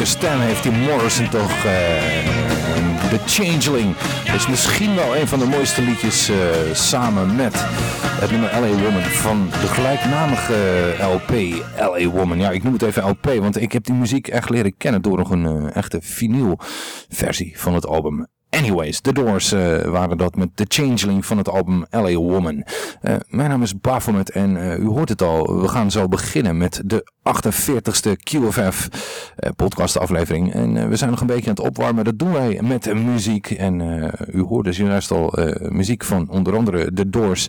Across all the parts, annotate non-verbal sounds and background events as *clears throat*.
heerlijke stem heeft die Morrison toch. The Changeling is misschien wel een van de mooiste liedjes samen met het nummer LA Woman van de gelijknamige LP LA Woman. Ja, ik noem het even LP, want ik heb die muziek echt leren kennen door nog een echte vinyl versie van het album Anyways, The Doors uh, waren dat met The Changeling van het album LA Woman. Uh, mijn naam is Baphomet en uh, u hoort het al, we gaan zo beginnen met de 48ste QFF podcastaflevering. En we zijn nog een beetje aan het opwarmen, dat doen wij met muziek. En u hoorde dus juist al muziek van onder andere The Doors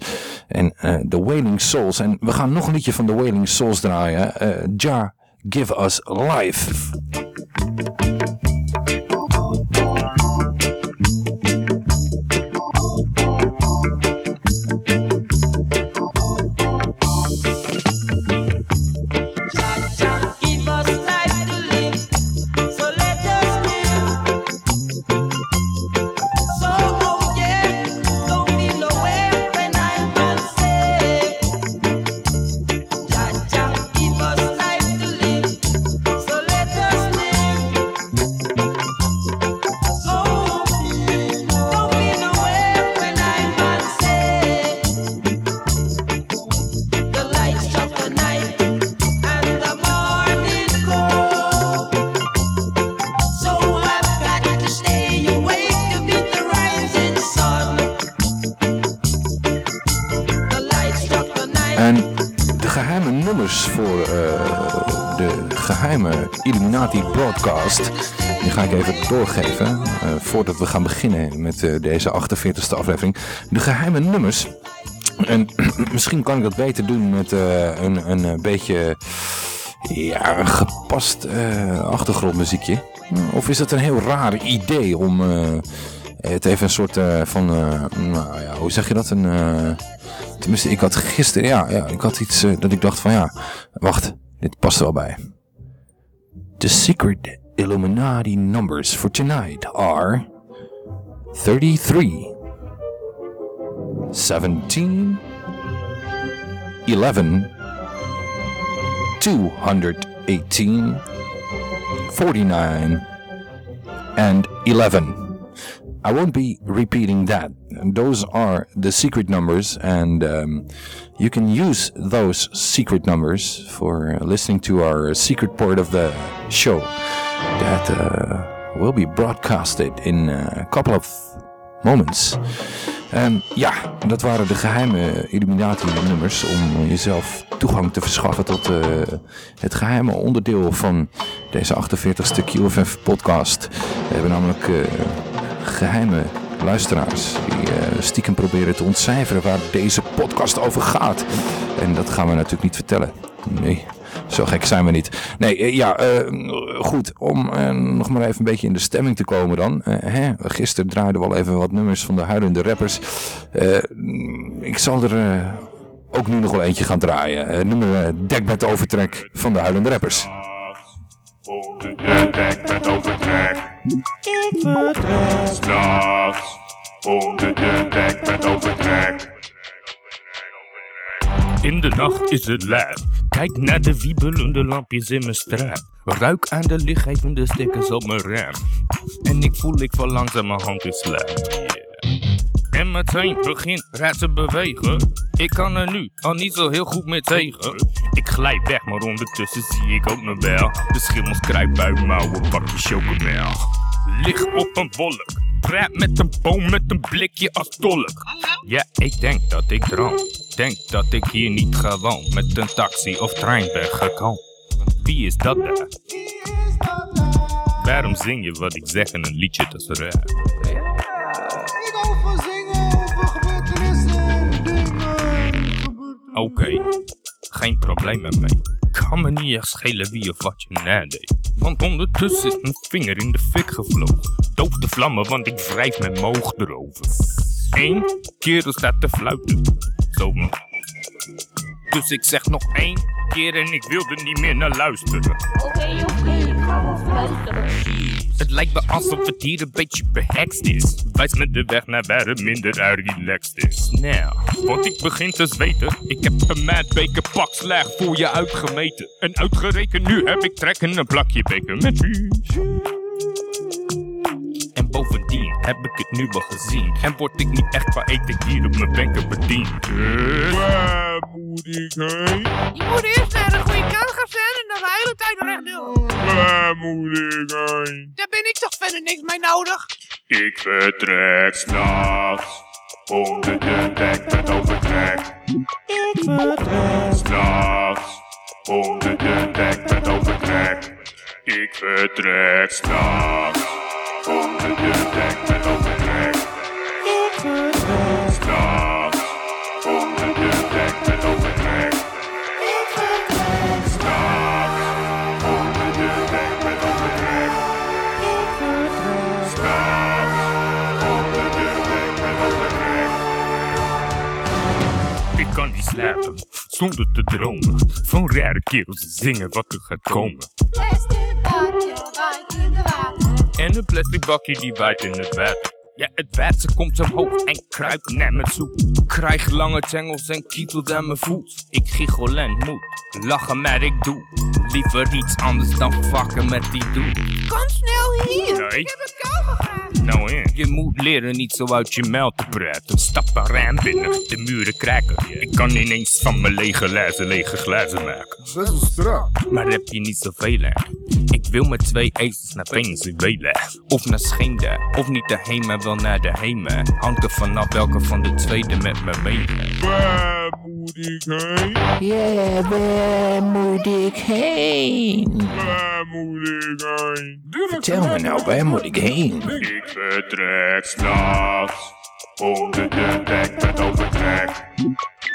en The Wailing Souls. En we gaan nog een liedje van The Wailing Souls draaien. Ja, Give Us Life. Illuminati Broadcast. Die ga ik even doorgeven uh, voordat we gaan beginnen met uh, deze 48e aflevering. De geheime nummers. En *clears throat* misschien kan ik dat beter doen met uh, een, een beetje ja, gepast achtergrondmuziekje. Of is dat een heel raar idee om het even een soort van, nou ja, hoe zeg je dat? Een, tenminste, ik had gisteren, ja, ja ik had iets dat ik dacht van ja, wacht, dit past er wel bij. The secret Illuminati numbers for tonight are 33, 17, 11, 218, 49, and 11. I won't be repeating that. Those are the secret numbers, and um, you can use those secret numbers for listening to our secret part of the show that uh, will be broadcasted in a couple of moments. Um, ja, dat waren de geheime Illuminati-nummers om jezelf toegang te verschaffen tot uh, het geheime onderdeel van deze 48ste QFF-podcast. We hebben namelijk uh, geheime luisteraars die uh, stiekem proberen te ontcijferen waar deze podcast over gaat. En dat gaan we natuurlijk niet vertellen. Nee, zo gek zijn we niet. Nee, uh, ja, uh, goed, om nog maar even een beetje in de stemming te komen dan. Hè? Gisteren draaiden we al even wat nummers van de huilende rappers. ik zal er ook nu nog wel eentje gaan draaien. nummer Dekbed Overtrek van de huilende rappers. Onder de dekbed overtrek. Ik vertrek. S'nachts. Onder de dekbed overtrek. In de nacht is het laat. Kijk naar de wiebelende lampjes in mijn straat. Ruik aan de lichtgevende stickers op mijn raam. En ik voel ik val langzaam mijn hand in slaap. En meteen begint raad te bewegen. Ik kan er nu al niet zo heel goed mee tegen. Ik glijd weg, maar ondertussen zie ik ook nog wel. De schimmels kruipen uit mouwen, bakje chocomel. Lig op een wolk, praat met een boom met een blikje als tolk. Ja, ik denk dat ik droom. Denk dat ik hier niet gewoon met een taxi of trein ben gekomen. Wie is dat daar? Waarom zing je wat ik zeg in een liedje, dat is raar. Ik Oké, geen probleem met mij. Kan me niet echt schelen wie of wat je nadeed. Want ondertussen is mijn vinger in de fik gevlogen. Doof de vlammen, want ik wrijf mijn moog erover. Eén kerel staat te fluiten. Zo. Dus ik zeg nog één keer en ik wil er niet meer naar luisteren. Oké, okay, oké. Okay. Het lijkt me alsof het hier een beetje behekst is. Wijs me de weg naar waar het minder relaxed is. Nou, want ik begin te zweten. Ik heb een maatbeker pak slaag voor je uitgemeten. En uitgerekend nu heb ik trek in een plakje beker met jus. En bovendien heb ik het nu wel gezien. En word ik niet echt qua eten hier op mijn wenken bediend. Dus waar moet ik heen? Je moet eerst naar de goede kant gaan staan en dan de hele tijd recht doen. Waar moet ik heen? Daar ben ik toch verder niks mee nodig. Ik vertrek s'nachts onder de dek met overtrek. Ik vertrek s'nachts onder de dek met overtrek. Ik vertrek s'nachts onder de dek slapen zonder te dromen van rare kerels zingen wat er gaat komen. Plastic bakje waait in de water. En een plastic bakje die waait in het water. Ja, het water komt omhoog en kruipt naar me toe. Krijg lange tengels en kietelt aan mijn voet. Ik giechel en moet lachen, maar ik doe liever iets anders dan fucken met die doel. Kom snel hier. Nee. Ik heb het kou gegaan. Nou hè, je moet leren niet zo uit je meld te praten. Stap een raam binnen, de muren kraken. Ik kan ineens van mijn lege glazen lege glazen maken. Best wel strak. Maar heb je niet zoveel aan. Ik wil met twee aces naar Venezuela. Of naar Scheende, of niet daarheen, maar wel naar de heme. Hangt er vanaf welke van de tweede met me mee. Waar moet ik heen? Ja, waar moet ik heen? Waar moet ik heen? Vertel me nou, waar moet ik heen? Ik vertrek s'nachts. Onder de dek met overtrek.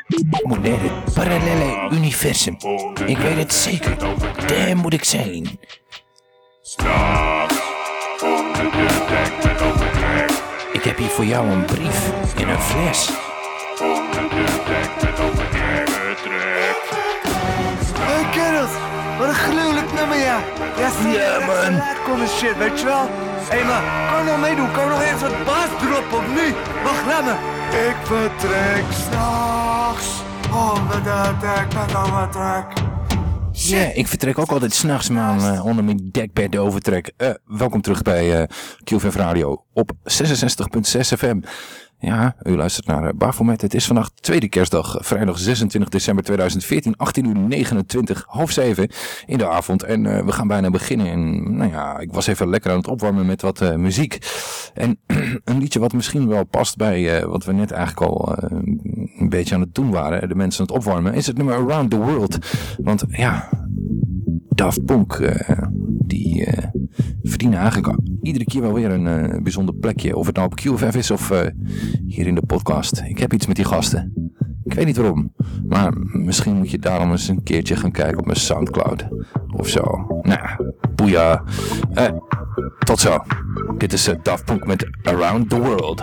Het parallele universum. Ik weet het zeker. Daar moet ik zijn. S'nachts. Onder de dek met overtrek. Ik heb hier voor jou een brief in een fles. Onder de dek met overtrek. Vertrek. Hey kerels, wat een gruwelijk nummer ja. Ja, zie je, Ja, man. gelijk shit, weet je wel. Hé hey, man, kan je nog meedoen? Kan je nog eens wat baas droppen of niet? Wacht, laat me. Ik vertrek s'nachts onder de dek met overtrek. Ja, ik vertrek ook altijd s'nachts man eh, onder mijn dekbed de overtrek. Eh, welkom terug bij eh QFF Radio op 66.6 FM. Ja, u luistert naar uh, Bafomet. Het is vandaag tweede kerstdag, vrijdag 26 december 2014, 18 uur 29, half 7 in de avond. En eh, we gaan bijna beginnen. En nou ja, ik was even lekker aan het opwarmen met wat eh, muziek. En *clears throat* een liedje wat misschien wel past bij eh, wat we net eigenlijk al eh, een beetje aan het doen waren. De mensen aan het opwarmen. Is het nummer Around the World. Want ja, Daft Punk, eh, die eh, verdienen eigenlijk iedere keer wel weer een eh, bijzonder plekje. Of het nou op QFF is of hier in de podcast. Ik heb iets met die gasten. Ik weet niet waarom. Maar misschien moet je daarom eens een keertje gaan kijken op mijn Soundcloud. Of zo. Nou, boeia. Tot zo. Dit is Daft Punk met Around the World.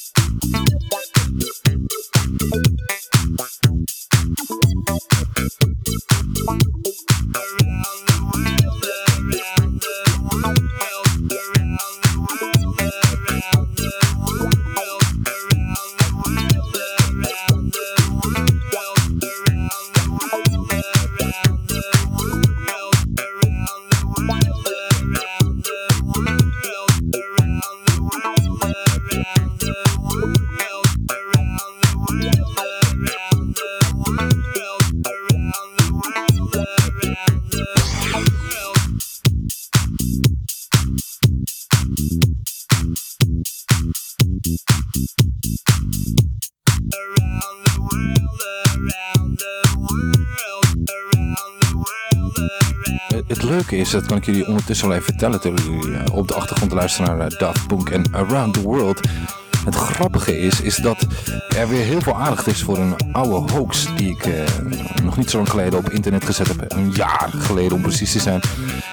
leuke is, dat kan ik jullie ondertussen al even vertellen... terwijl jullie eh, op de achtergrond luisteren naar uh, Daft Punk en Around the World... Het grappige is, is dat er weer heel veel aandacht is voor een oude hoax die ik uh, nog niet zo lang geleden op internet gezet heb. Een jaar geleden om precies te zijn.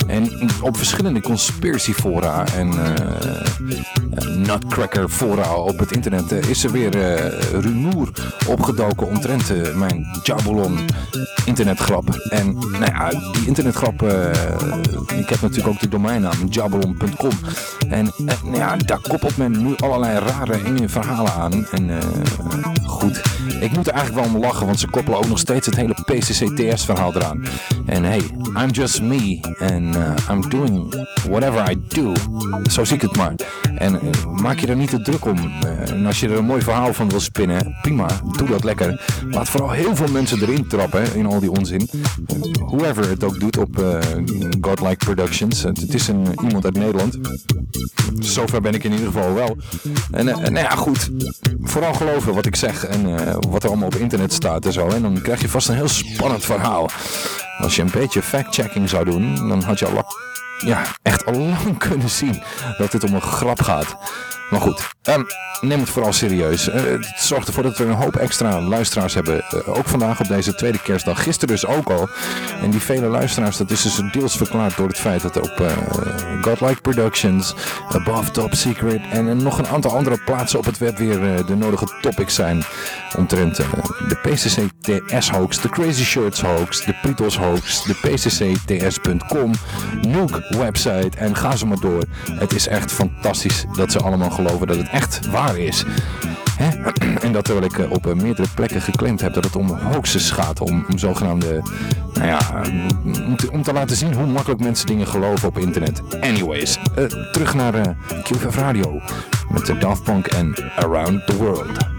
En op verschillende conspiracy fora en uh, nutcracker fora op het internet uh, is er weer rumoer opgedoken omtrent mijn Jabulon internetgrap. En nou ja, die internetgrap, ik heb natuurlijk ook de domeinnaam jabulon.com. En nou ja, daar koppelt men nu allerlei rare enge verhalen aan. En goed, ik moet er eigenlijk wel om lachen, want ze koppelen ook nog steeds het hele PCC-TS verhaal eraan. En hey, I'm just me. En uh, I'm doing whatever I do. Zo zie ik het maar. En uh, maak je er niet te druk om. en als je er een mooi verhaal van wil spinnen, prima, doe dat lekker. Laat vooral heel veel mensen erin trappen in al die onzin. whoever het ook doet op Godlike Productions. Het is een, iemand uit Nederland. Zover ben ik in ieder geval wel. En nou ja, goed. Vooral geloven wat ik zeg en wat er allemaal op internet staat en zo. En dan krijg je vast een heel spannend verhaal. Als je een beetje fact-checking zou doen, dan had je al ja, echt al lang *laughs* kunnen zien dat dit om een grap gaat. Maar goed, um, neem het vooral serieus. Uh, het zorgt ervoor dat we een hoop extra luisteraars hebben. Uh, ook vandaag op deze tweede kerstdag. Gisteren dus ook al. En die vele luisteraars, dat is dus deels verklaard door het feit dat op uh, Godlike Productions, Above Top Secret en nog een aantal andere plaatsen op het web weer de nodige topics zijn. Omtrent de PCC TS hoax, de Crazy Shirts hoax, de Pritos hoax, de PCCTS.com, Nuke website en ga zo maar door. Het is echt fantastisch dat ze allemaal geloven dat het echt waar is. Hè? *clears throat* En dat terwijl ik op meerdere plekken geclaimd heb dat het om hoaxes gaat. Om, om zogenaamde, nou ja, om te, om te, laten zien hoe makkelijk mensen dingen geloven op internet. Anyways, uh, terug naar QFF Radio met de Daft Punk en Around the World.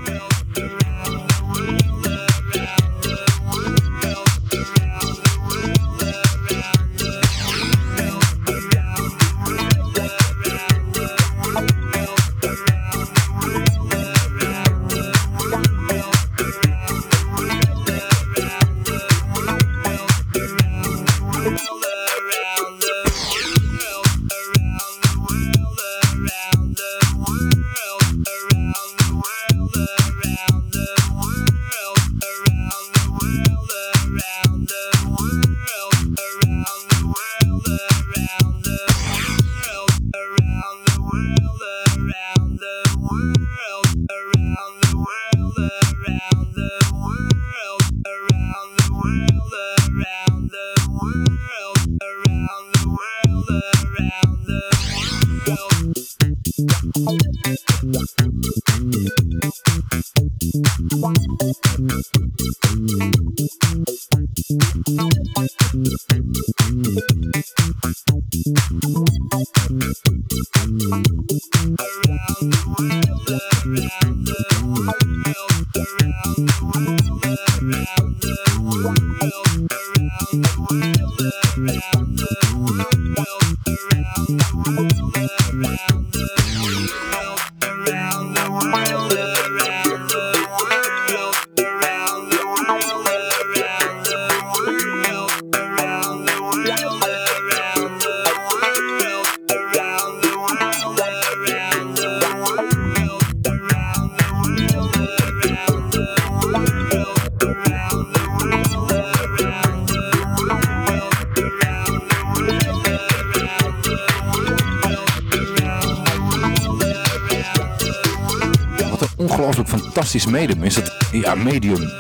Fantastisch medium is dat, ja, medium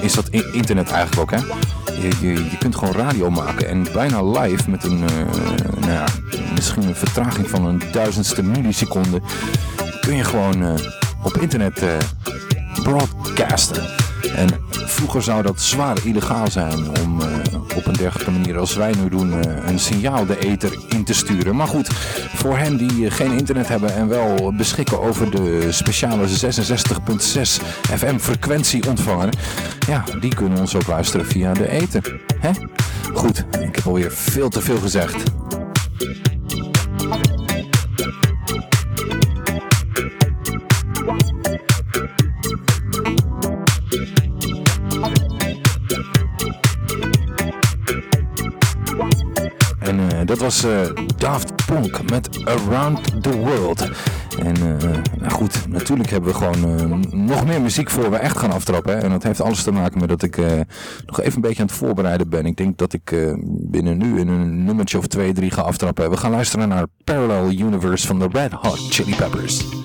is dat internet eigenlijk ook, hè. Je, je, je kunt gewoon radio maken en bijna live met een, uh, nou ja, misschien een vertraging van een duizendste milliseconde kun je gewoon uh, op internet uh, broadcasten. En vroeger zou dat zwaar illegaal zijn om op een dergelijke manier als wij nu doen een signaal de ether te sturen. Maar goed, voor hen die geen internet hebben en wel beschikken over de speciale 66.6 FM frequentie ontvanger, ja, die kunnen ons ook luisteren via de ether. Hè? Goed, ik heb alweer veel te veel gezegd. Was eh, Daft Punk met Around the World. En eh, nou goed, natuurlijk hebben we gewoon eh, nog meer muziek voor we echt gaan aftrappen. En dat heeft alles te maken met dat ik nog even een beetje aan het voorbereiden ben. Ik denk dat ik binnen nu in een nummertje of twee, drie ga aftrappen. We gaan luisteren naar Parallel Universe van de Red Hot Chili Peppers.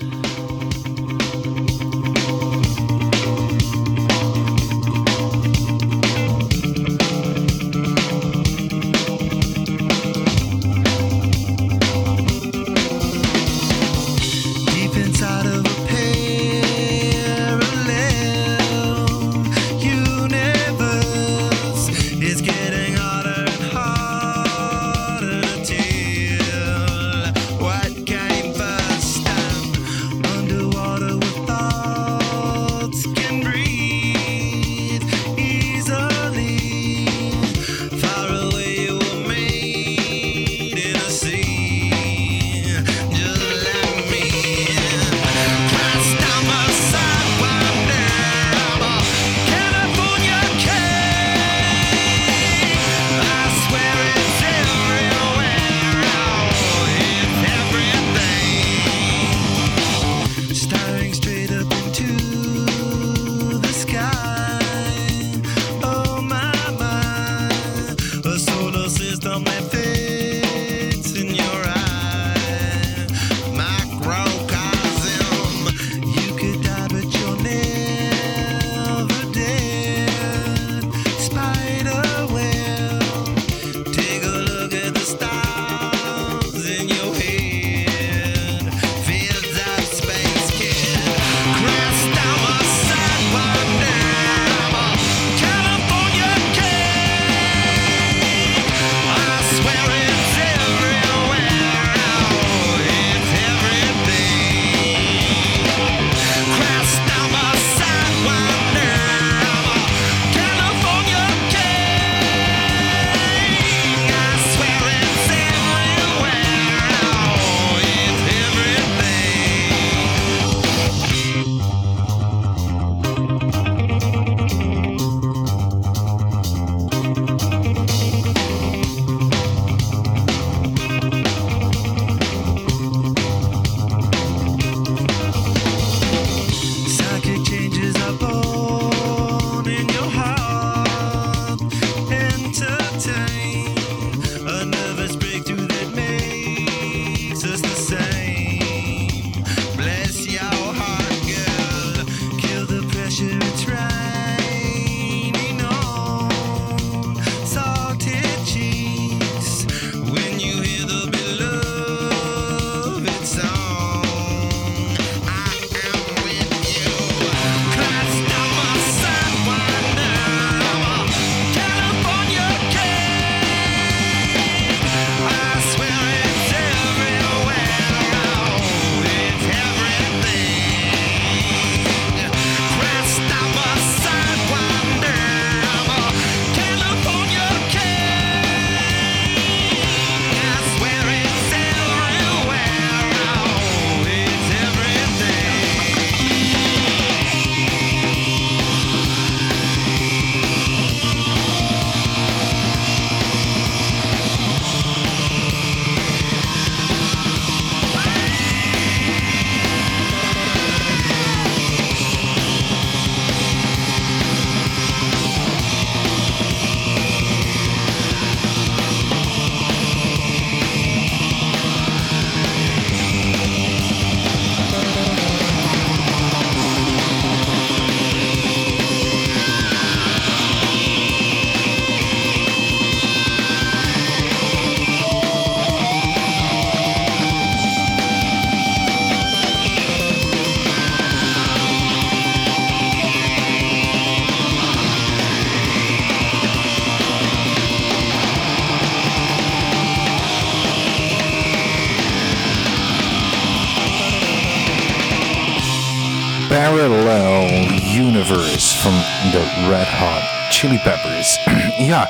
Chili Peppers. *clears throat* ja,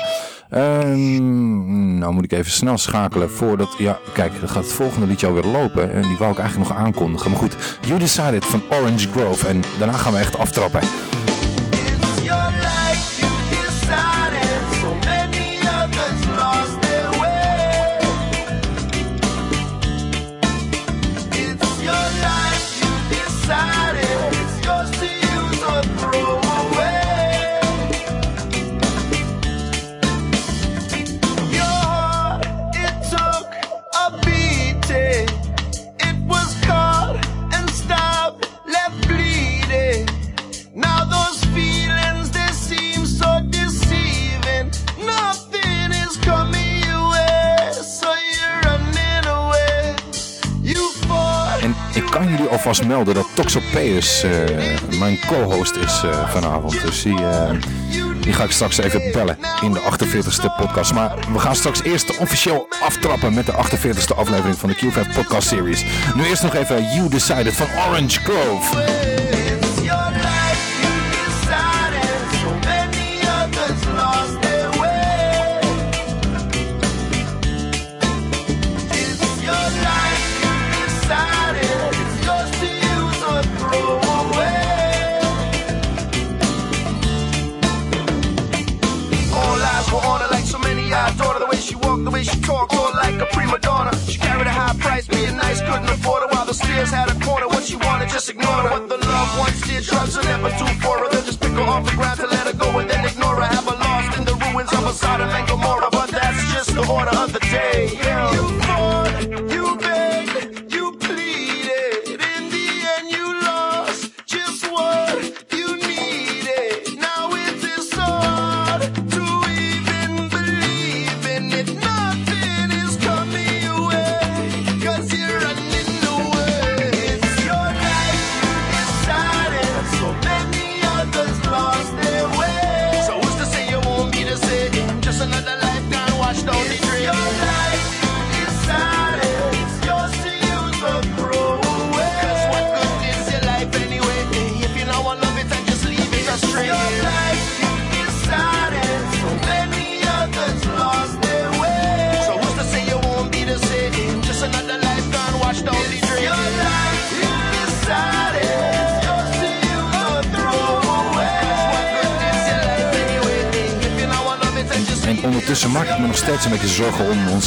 ehm, nou moet ik even snel schakelen voordat... Ja, kijk, dan gaat het volgende liedje alweer lopen. En die wou ik eigenlijk nog aankondigen. Maar goed, You Decided van Orange Grove. En daarna gaan we echt aftrappen. Melden dat Toxopeus uh, mijn co-host is uh, vanavond. Dus die, uh, die ga ik straks even bellen in de 48ste podcast. Maar we gaan straks eerst officieel aftrappen met de 48ste aflevering van de Q5 podcast series. Nu eerst nog even You Decided van Orange Grove.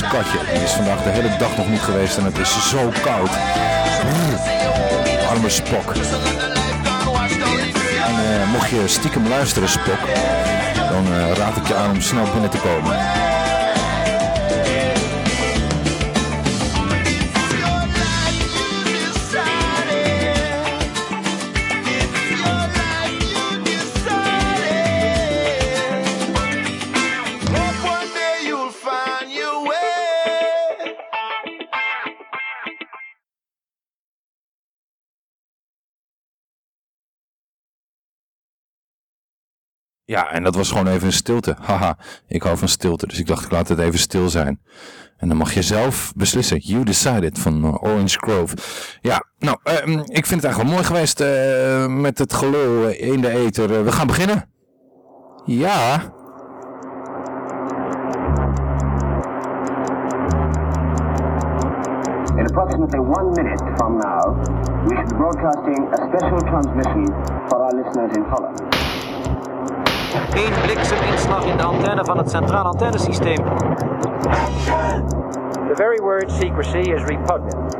Katje. Die is vandaag de hele dag nog niet geweest en het is zo koud. Brrr. Arme Spok. En eh, mocht je stiekem luisteren, Spok, dan eh, raad ik je aan om snel binnen te komen. En dat was gewoon even een stilte. *laughs* Haha, ik hou van stilte, dus ik dacht ik laat het even stil zijn. En dan mag je zelf beslissen. You Decided van eh, Orange Grove. Ja, nou, ehm, ik vind het eigenlijk wel mooi geweest eh, met het gelul eh, in de ether. Eh, we gaan beginnen. Ja. In approximately one minute from now, we should be broadcasting a special transmission for our listeners in Holland. Eén blikseminslag in de antenne van het centraal antennesysteem. The very word secrecy is repugnant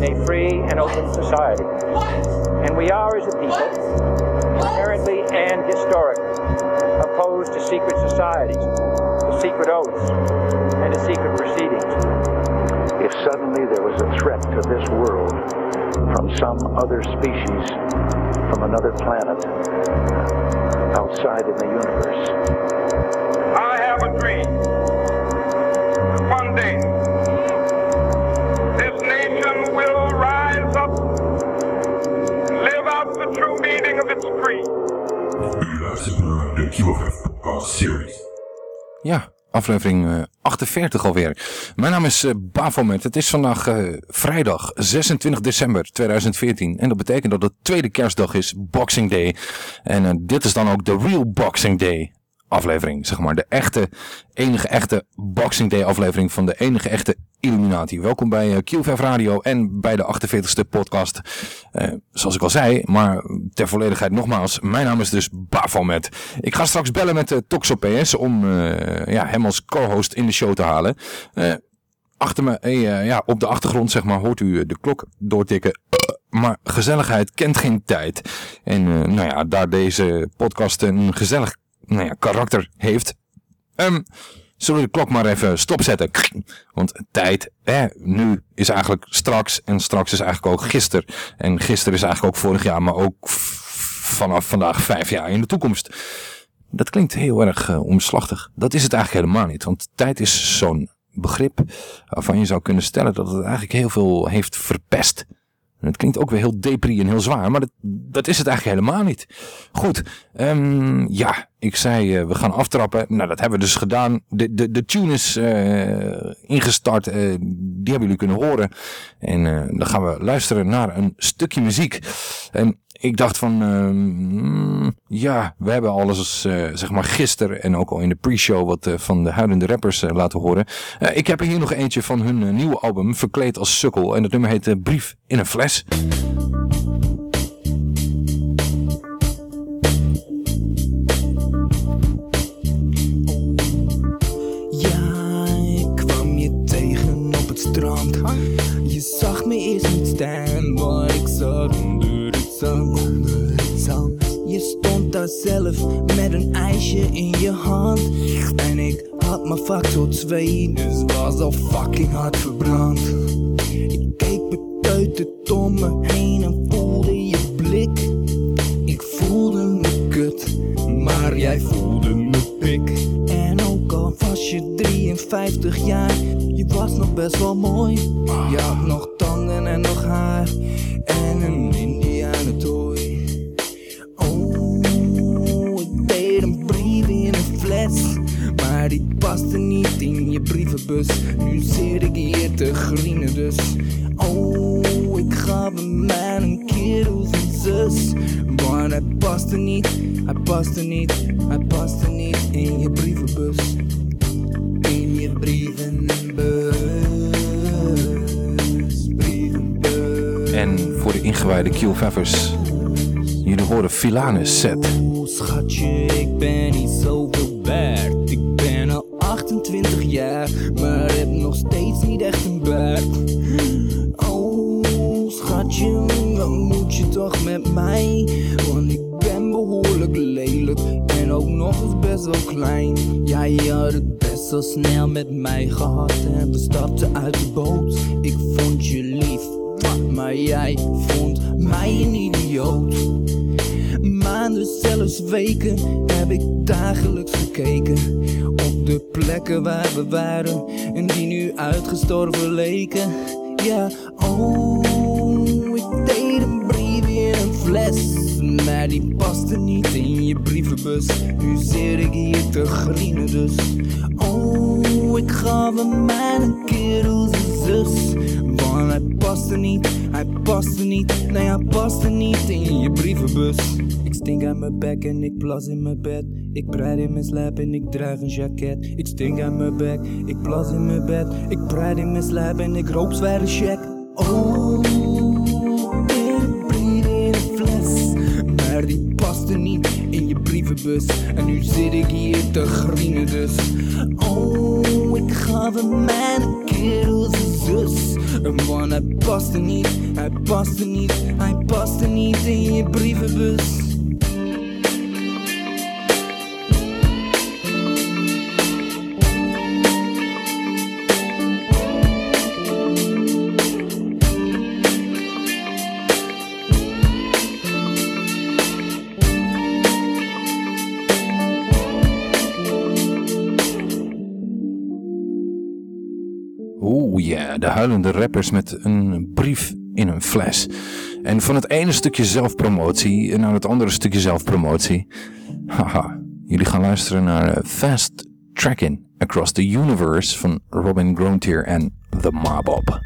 in a free and open society. And we are, as a people, inherently and historically opposed to secret societies, to secret oaths, and to secret proceedings. if suddenly there was a threat to this world from some other species, from another planet, outside in the universe. I have a dream. One day, this nation will rise up, live out the true meaning of its creed. U de Series. Ja, aflevering eh, 48 alweer. Mijn naam is eh, Bafomet. Het is vandaag eh, vrijdag 26 december 2014. En dat betekent dat het tweede kerstdag is, Boxing Day. En eh, dit is dan ook de Real Boxing Day aflevering. Zeg maar de echte, enige echte Boxing Day aflevering van de enige echte Illuminati. Welkom bij eh, Q5 Radio en bij de 48ste podcast. Eh, zoals ik al zei, maar ter volledigheid nogmaals. Mijn naam is dus Bafomet. Ik ga straks bellen met uh, Toxo PS om eh, ja, hem als co-host in de show te halen. Eh, achter me, eh, ja, op de achtergrond zeg maar, hoort u eh, de klok doortikken. Maar gezelligheid kent geen tijd. En eh, nou ja, daar deze podcast een gezellig nou ja, karakter heeft. ehm, zullen we de klok maar even stopzetten. Want tijd, hè, nu is eigenlijk straks. En straks is eigenlijk ook gisteren. En gisteren is eigenlijk ook vorig jaar. Maar ook vanaf vandaag vijf jaar in de toekomst. Dat klinkt heel erg eh, omslachtig. Dat is het eigenlijk helemaal niet. Want tijd is zo'n begrip waarvan je zou kunnen stellen dat het eigenlijk heel veel heeft verpest. Het klinkt ook weer heel depri en heel zwaar, maar dat, dat is het eigenlijk helemaal niet. Goed, ehm, ja, ik zei uh, we gaan aftrappen. Nou, dat hebben we dus gedaan. De, de, de tune is uh, ingestart, uh, die hebben jullie kunnen horen. En dan gaan we luisteren naar een stukje muziek. En ik dacht van, uh, ja, we hebben alles uh, zeg maar gisteren en ook al in de pre-show wat uh, van de huilende rappers laten horen. ik heb hier nog eentje van hun nieuwe album, Verkleed als Sukkel. En dat nummer heet Brief in een Fles. Ja, ik kwam je tegen op het strand. Je zag me eerst niet staan, maar ik Je stond daar zelf met een ijsje in je hand. En ik had mijn factor 2, dus was al fucking hard verbrand. Ik keek beteuterd om me heen en voelde je blik. Ik voelde me kut, maar jij voelde me pik. En je 53 jaar, je was nog best wel mooi. Je had nog tanden en nog haar en een indianentooi. Oh, ik deed een brief in een fles. Maar die paste niet in je brievenbus. Nu zit ik hier te grienen dus. Oh, ik gaf hem maar een kerel zijn zus. Maar hij paste niet, hij paste niet, hij paste niet in je brievenbus. En voor de ingewijde QFF'ers, jullie horen Filanus set. Oeh, schatje, ik ben niet zoveel waard. Ik ben al 28 jaar, maar heb nog steeds niet echt een baard. Oh, schatje, dan moet je toch met mij? Want ik ben behoorlijk lelijk ook nog eens best wel klein. Ja, had het best wel snel met mij gehad en we stapten uit de boot. Ik vond je lief, maar jij vond mij een idioot. Maanden, zelfs weken heb ik dagelijks gekeken op de plekken waar we waren en die nu uitgestorven leken. Ja, oh, ik deed een brief in een fles, maar die paste niet in je brievenbus. Nu zit ik hier te grienen dus. Oh, ik gaf hem maar een zijn zus. Want hij paste niet, hij paste niet, nee hij paste niet in je brievenbus. Ik stink aan mijn bek en ik plas in mijn bed. Ik breid in mijn slaap en ik draag een jacket. Ik stink aan mijn bek, ik plas in mijn bed. Ik breid in mijn slaap en ik rook zware check. Oh, En nu zit ik hier te grienen dus. Oh, ik gaf hem mijn zijn zus. Want hij paste niet, hij paste niet, hij paste niet in je brievenbus. De huilende rappers met een brief in een fles. En van het ene stukje zelfpromotie naar het andere stukje zelfpromotie. Haha, jullie gaan luisteren naar eh, Fast Tracking Across the Universe van Robin Grontier en The Mob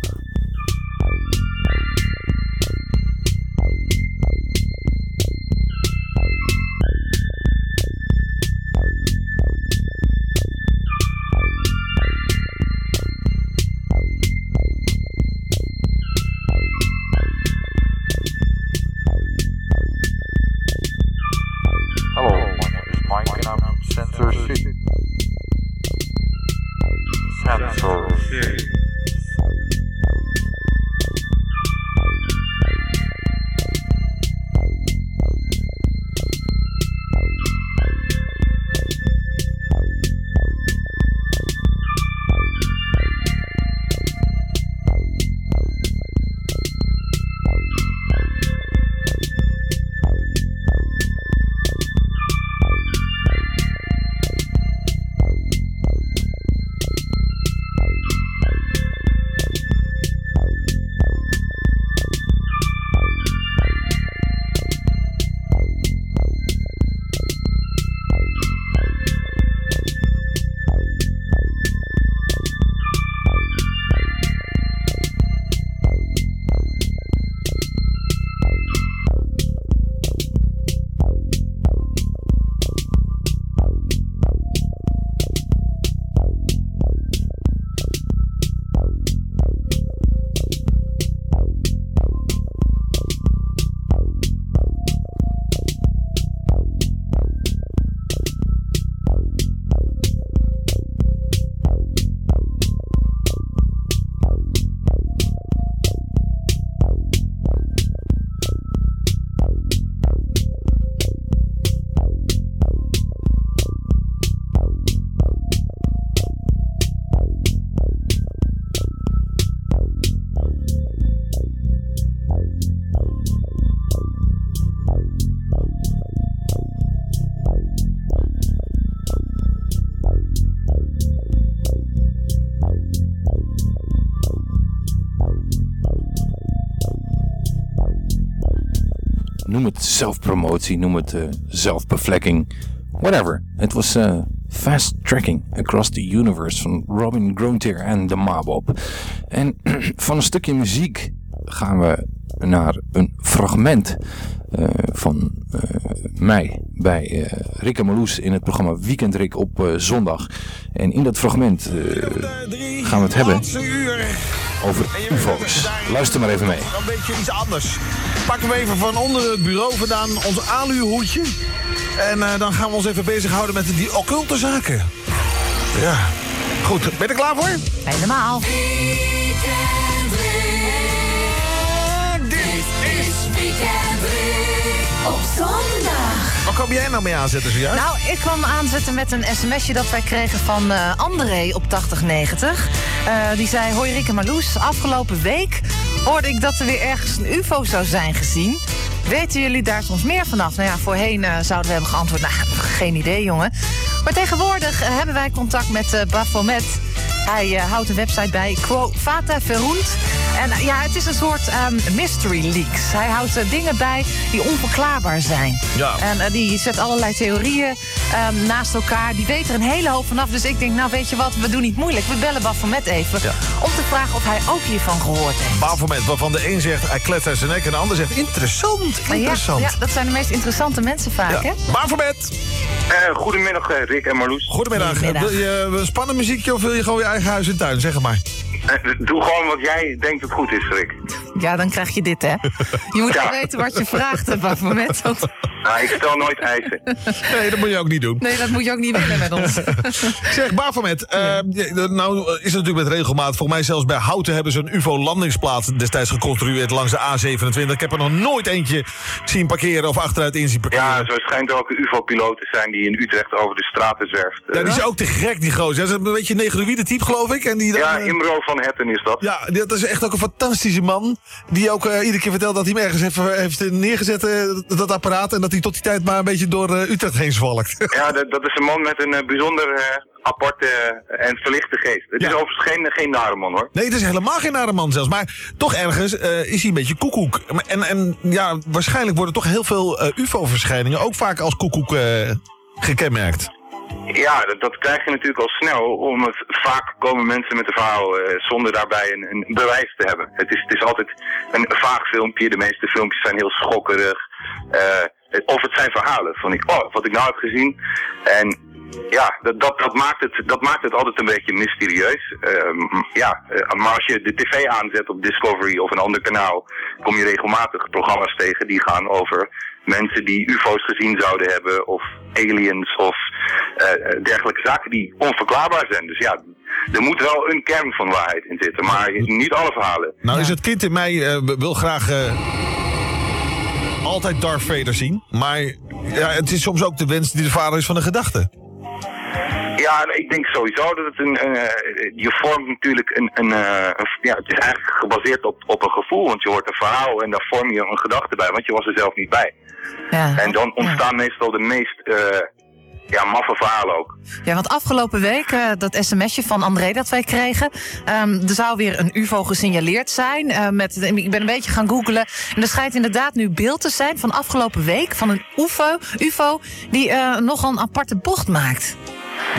zelfpromotie, noem het eh, zelfbevlekking, whatever. Het was eh, Fast Tracking Across the Universe van Robin Grontier en de Mabob. En *clears throat* van een stukje muziek gaan we naar een fragment eh, van eh, mij bij eh Rick en Marloes in het programma Weekend Rick op zondag. En in dat fragment gaan we het hebben over UFO's. Luister maar even mee. Een beetje iets anders. Pakken we even van onder het bureau vandaan ons aluhoedje. En eh, dan gaan we ons even bezighouden met die occulte zaken. Ja. Goed, ben je er klaar voor? Helemaal. Dit is Weekend op zondag. Waar kom jij nou mee aanzetten zojuist? Nou, ik kwam aanzetten met een sms'je dat wij kregen van eh, André op 8090. Eh die zei, hoi Rick en Marloes, afgelopen week hoorde ik dat er weer ergens een ufo zou zijn gezien. Weten jullie daar soms meer vanaf? Nou ja, voorheen eh, zouden we hebben geantwoord, nou, *laughs* geen idee jongen. Maar tegenwoordig eh, hebben wij contact met eh Baphomet. Hij houdt een website bij, Quo Fata. En eh, ja, het is een soort ehm, mystery leaks. Hij houdt eh, dingen bij die onverklaarbaar zijn. Ja. En eh, die zet allerlei theorieën ehm, naast elkaar. Die weet er een hele hoop vanaf. Dus ik denk, nou weet je wat, we doen niet moeilijk. We bellen Baphomet even om te vragen of hij ook hiervan gehoord heeft. Bafelmet, waarvan de een zegt hij kletst uit zijn nek en de ander zegt interessant, interessant. Ja, ja, dat zijn de meest interessante mensen vaak, hè? Bafelmet! Eh, goedemiddag Rick en Marloes. Goedemiddag. Wil je een spannend muziekje of wil je gewoon je eigen huis en tuin? Zeg maar. Eh, *laughs* doe gewoon wat jij denkt dat goed is, Rick. Ja, dan krijg je dit, hè? Je moet wel weten wat je vraagt, hè, Baphomet. Want... Nou, ik stel nooit eisen. Nee, dat moet je ook niet doen. Nee, dat moet je ook niet willen met ons. *laughs* Zeg, Bafomet, eh, nou is het natuurlijk met regelmaat. Volgens mij zelfs bij Houten hebben ze een UFO-landingsplaats destijds geconstrueerd langs de A27. Ik heb er nog nooit eentje zien parkeren of achteruit in zien parkeren. Ja, zo schijnt er ook een UFO-piloot te zijn die in Utrecht over de straten zwerft. Ja, die is ook te gek, die gozer. Dat is een beetje een negroïde type, geloof ik. En die dan, Ja, eh, Imro van Hetten is dat. Ja, dat is echt ook een fantastische man. Die ook eh, iedere keer vertelt dat hij hem ergens heeft, heeft neergezet, eh, dat apparaat. En dat hij tot die tijd maar een beetje door eh, Utrecht heen zwalkt. *laughs* Ja, dat, dat is een man met een eh, bijzonder eh, aparte eh, en verlichte geest. Het is overigens geen, geen nare man, hoor. Nee, het is helemaal geen nare man zelfs. Maar toch ergens eh, is hij een beetje koekoek. En, en ja, waarschijnlijk worden toch heel veel eh, UFO-verschijningen ook vaak als koekoek eh, gekenmerkt. Ja, dat, dat krijg je natuurlijk al snel, omdat vaak komen mensen met een verhaal eh, zonder daarbij een, een bewijs te hebben. Het is, het is altijd een vaag filmpje, de meeste filmpjes zijn heel schokkerig. eh, of het zijn verhalen van ik, oh, wat ik nou heb gezien. En ja, dat, dat, dat, maakt het, dat maakt het altijd een beetje mysterieus. Ehm, ja, eh, maar als je de tv aanzet op Discovery of een ander kanaal, kom je regelmatig programma's tegen die gaan over mensen die UFO's gezien zouden hebben, of aliens, of eh, eh, dergelijke zaken die onverklaarbaar zijn. Dus ja, er moet wel een kern van waarheid in zitten, maar niet alle verhalen. Nou is het kind in mij eh, wil graag eh, altijd Darth Vader zien. Maar ja, het is soms ook de wens die de vader is van de gedachte. Ja, ik denk sowieso dat het een. eh, je vormt natuurlijk een. een, eh, een- ja, het is eigenlijk gebaseerd op, op een gevoel. Want je hoort een verhaal en daar vorm je een gedachte bij, want je was er zelf niet bij. Ja. En dan ontstaan meestal de meest. eh, ja, maffe verhalen ook. Ja, want afgelopen week, dat sms'je van André dat wij kregen... ehm, er zou weer een ufo gesignaleerd zijn. met, ik ben een beetje gaan googlen. En er schijnt inderdaad nu beeld te zijn van afgelopen week... van een ufo, ufo die eh, nogal een aparte bocht maakt.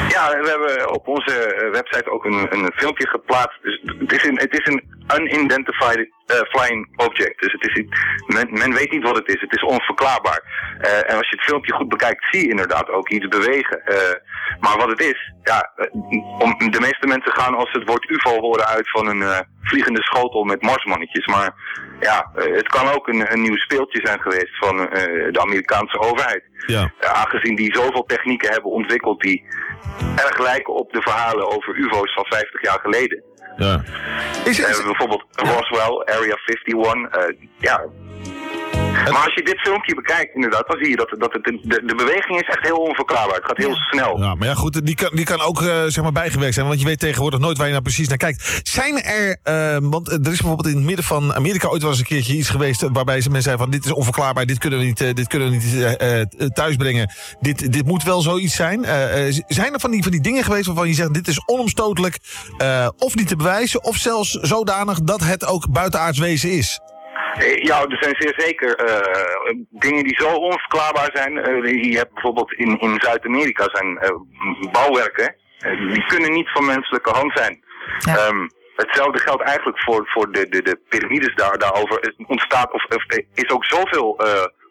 Ja, we hebben op onze website ook een, een filmpje geplaatst. Dus het is een, het is een unidentified eh, flying object. Dus het is, men, men weet niet wat het is. Het is onverklaarbaar. Eh, en als je het filmpje goed bekijkt, zie je inderdaad ook iets bewegen. Eh, maar wat het is, ja, om, de meeste mensen gaan als ze het woord UFO horen uit van een vliegende schotel met marsmannetjes. Maar ja, het kan ook een, een nieuw speeltje zijn geweest van de Amerikaanse overheid. Ja. Aangezien die zoveel technieken hebben ontwikkeld die erg lijken op de verhalen over UFO's van 50 jaar geleden. Ja. Is, hebben bijvoorbeeld Roswell, Area 51. eh, ja. Maar als je dit filmpje bekijkt, inderdaad, dan zie je dat, dat het, de, de beweging is echt heel onverklaarbaar. Het gaat heel snel. Ja, maar ja, goed, die kan, die kan ook eh, zeg maar bijgewerkt zijn. Want je weet tegenwoordig nooit waar je nou precies naar kijkt. Zijn er, eh, want er is bijvoorbeeld in het midden van Amerika ooit wel eens een keertje iets geweest... waarbij ze mensen zeiden van dit is onverklaarbaar, dit kunnen we niet, eh, dit kunnen we niet eh, thuisbrengen. Dit, dit moet wel zoiets zijn. Zijn er van die, van die dingen geweest waarvan je zegt dit is onomstotelijk... of niet te bewijzen, of zelfs zodanig dat het ook buitenaards wezen is? Eh, Ja, er zijn zeer zeker eh, dingen die zo onverklaarbaar zijn. Eh, je hebt bijvoorbeeld in, in Zuid-Amerika zijn bouwwerken, die kunnen niet van menselijke hand zijn. Ehm, hetzelfde geldt eigenlijk voor, voor de, de, de piramides daar, daarover. Het ontstaat of, of is ook zoveel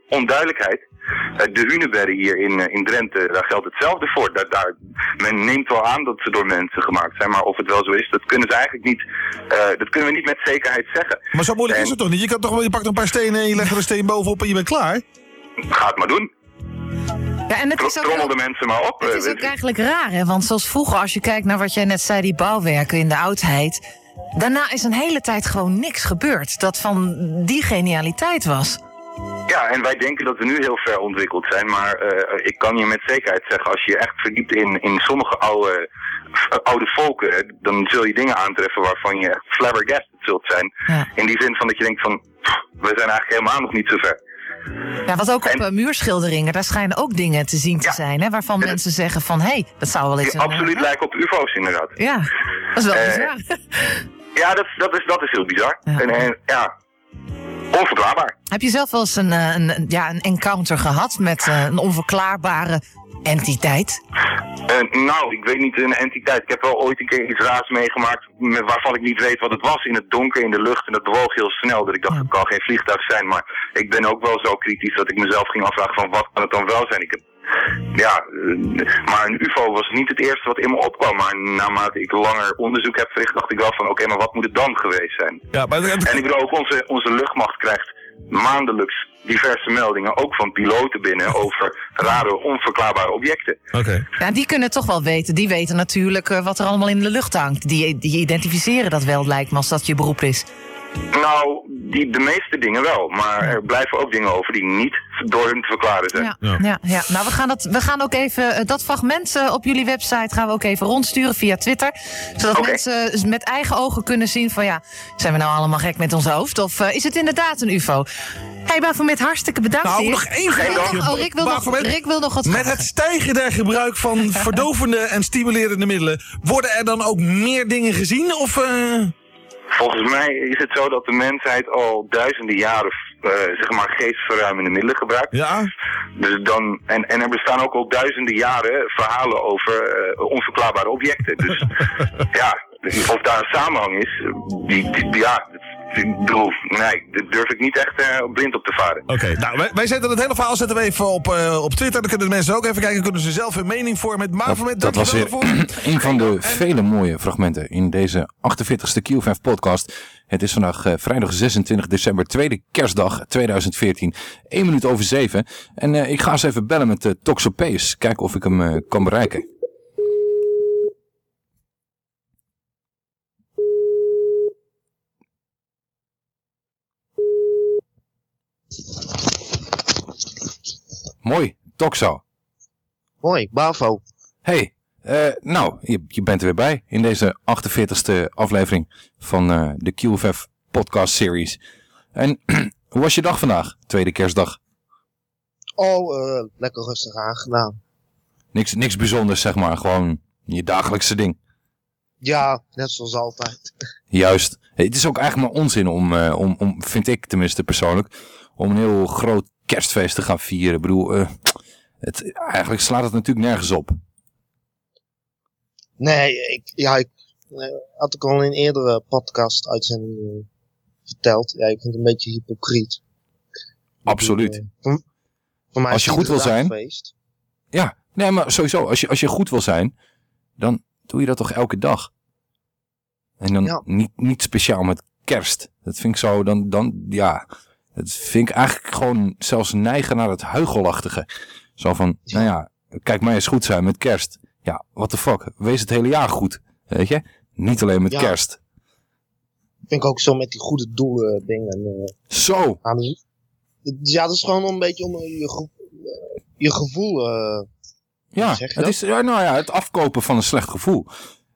onduidelijkheid. Eh, de Hunebedden hier in, eh, in Drenthe, daar geldt hetzelfde voor. Daar, daar, men neemt wel aan dat ze door mensen gemaakt zijn, maar of het wel zo is, dat kunnen ze eigenlijk niet, eh, dat kunnen we niet met zekerheid zeggen. Maar zo moeilijk En- is het toch niet? Je, kan toch wel, je pakt een paar stenen en je legt er een steen bovenop en je bent klaar? Ga het maar doen. Ja, en het is ook, Trommel de mensen maar op. het is ook eigenlijk raar, hè? Want zoals vroeger, als je kijkt naar wat jij net zei, die bouwwerken in de oudheid. Daarna is een hele tijd gewoon niks gebeurd dat van die genialiteit was. Ja, en wij denken dat we nu heel ver ontwikkeld zijn, maar eh, ik kan je met zekerheid zeggen, als je je echt verdiept in, in sommige oude, f- oude volken, eh, dan zul je dingen aantreffen waarvan je flabbergasted zult zijn. In die zin van dat je denkt van, pff, we zijn eigenlijk helemaal nog niet zo ver. Ja, wat ook op eh, muurschilderingen, daar schijnen ook dingen te zien te zijn, hè? Waarvan mensen zeggen van, hé, hey, dat zou wel eens Die een... absoluut lijken op ufo's inderdaad. Ja, dat is wel Eh, bizar. Ja, dat, dat, is, dat is heel bizar. En, en ja, onverklaarbaar. Heb je zelf wel eens een, eh, een, ja, een encounter gehad met eh, een onverklaarbare entiteit? Eh, nou, ik weet niet een entiteit. Ik heb wel ooit een keer iets raars meegemaakt met, waarvan ik niet weet wat het was. In het donker, in de lucht en dat bewoog heel snel. Dat ik dacht, het kan geen vliegtuig zijn. Maar ik ben ook wel zo kritisch dat ik mezelf ging afvragen van wat kan het dan wel zijn. Ik heb, ja, eh, maar een ufo was niet het eerste wat in me opkwam. Maar naarmate ik langer onderzoek heb verricht, dacht ik wel van oké, maar wat moet het dan geweest zijn? Ja, maar, En ik bedoel ook onze, onze luchtmacht krijgt maandelijks diverse meldingen, ook van piloten binnen, over rare, onverklaarbare objecten. Oké. Ja, die kunnen toch wel weten. Die weten natuurlijk eh, wat er allemaal in de lucht hangt. Die, die identificeren dat wel, lijkt me, als dat je beroep is. Nou, die, de meeste dingen wel. Maar er blijven ook dingen over die niet door hun te verklaren zijn. Ja, ja. ja. Nou, we gaan, dat, we gaan ook even eh, dat fragment eh, op jullie website gaan we ook even rondsturen via Twitter. Zodat mensen eh, met eigen ogen kunnen zien van ja, zijn we nou allemaal gek met ons hoofd? Of is het inderdaad een ufo? Hey Baphomet, hartstikke bedankt. Nou, hier. nog één nog- Oh, Rick wil, nog, Baphomet, Rick wil nog wat Met het stijgen der gebruik van *laughs* verdovende en stimulerende middelen... worden er dan ook meer dingen gezien? Of, eh, Volgens mij is het zo dat de mensheid al duizenden jaren eh, zeg maar geestverruimende middelen gebruikt. Ja. Dus dan, en, en er bestaan ook al duizenden jaren verhalen over eh, onverklaarbare objecten. Dus *laughs* ja, of daar een samenhang is, die, die- ja, ik bedoel, nee, daar durf ik niet echt eh, blind op te varen. Oké, nou, wij, wij zetten het hele verhaal zetten we even op, eh, op Twitter. Dan kunnen de mensen ook even kijken. Kunnen ze zelf hun mening vormen. Maar voor Dat was weer een van de vele mooie fragmenten in deze 48ste Q5 podcast. Het is vandaag eh, vrijdag 26 december, tweede kerstdag 2014, 1 minuut over 7. En eh, ik ga eens even bellen met uh, Toxopeus, kijken of ik hem eh, kan bereiken. Mooi, Toxo. Hoi, Bavo. Hey, eh, nou, je, je bent er weer bij in deze 48ste aflevering van eh, de QFF podcast series. En *clears throat* hoe was je dag vandaag, tweede kerstdag? Oh, eh, lekker rustig aangedaan. Niks, niks bijzonders, zeg maar, gewoon je dagelijkse ding. Ja, net zoals altijd. *laughs* Juist. Het is ook eigenlijk maar onzin om, om, om, vind ik tenminste persoonlijk, om een heel groot kerstfeest te gaan vieren. Ik bedoel, eh, het, eigenlijk slaat het natuurlijk nergens op. Nee, ik, ja, ik eh, had ik al in eerdere podcast uitzending eh, verteld. Ja, ik vind het een beetje hypocriet. Absoluut. Voor, voor mij Als je goed wil zijn. Feest. Ja, nee, maar sowieso, als je, als je goed wil zijn, dan doe je dat toch elke dag. En dan niet, niet speciaal met kerst. Dat vind ik zo, dan, dan, ja, dat vind ik eigenlijk gewoon zelfs neigen naar het huigelachtige. Zo van, nou ja, kijk mij eens goed zijn met kerst. Ja, what the fuck, wees het hele jaar goed, weet je? Niet alleen met Ja. kerst. Vind ik ook zo met die goede doelen dingen. eh, Zo. ja, dat is- gewoon een beetje om eh, je, gevo- eh, je gevoel. eh, Ja, het is, ja, nou ja, het afkopen van een slecht gevoel.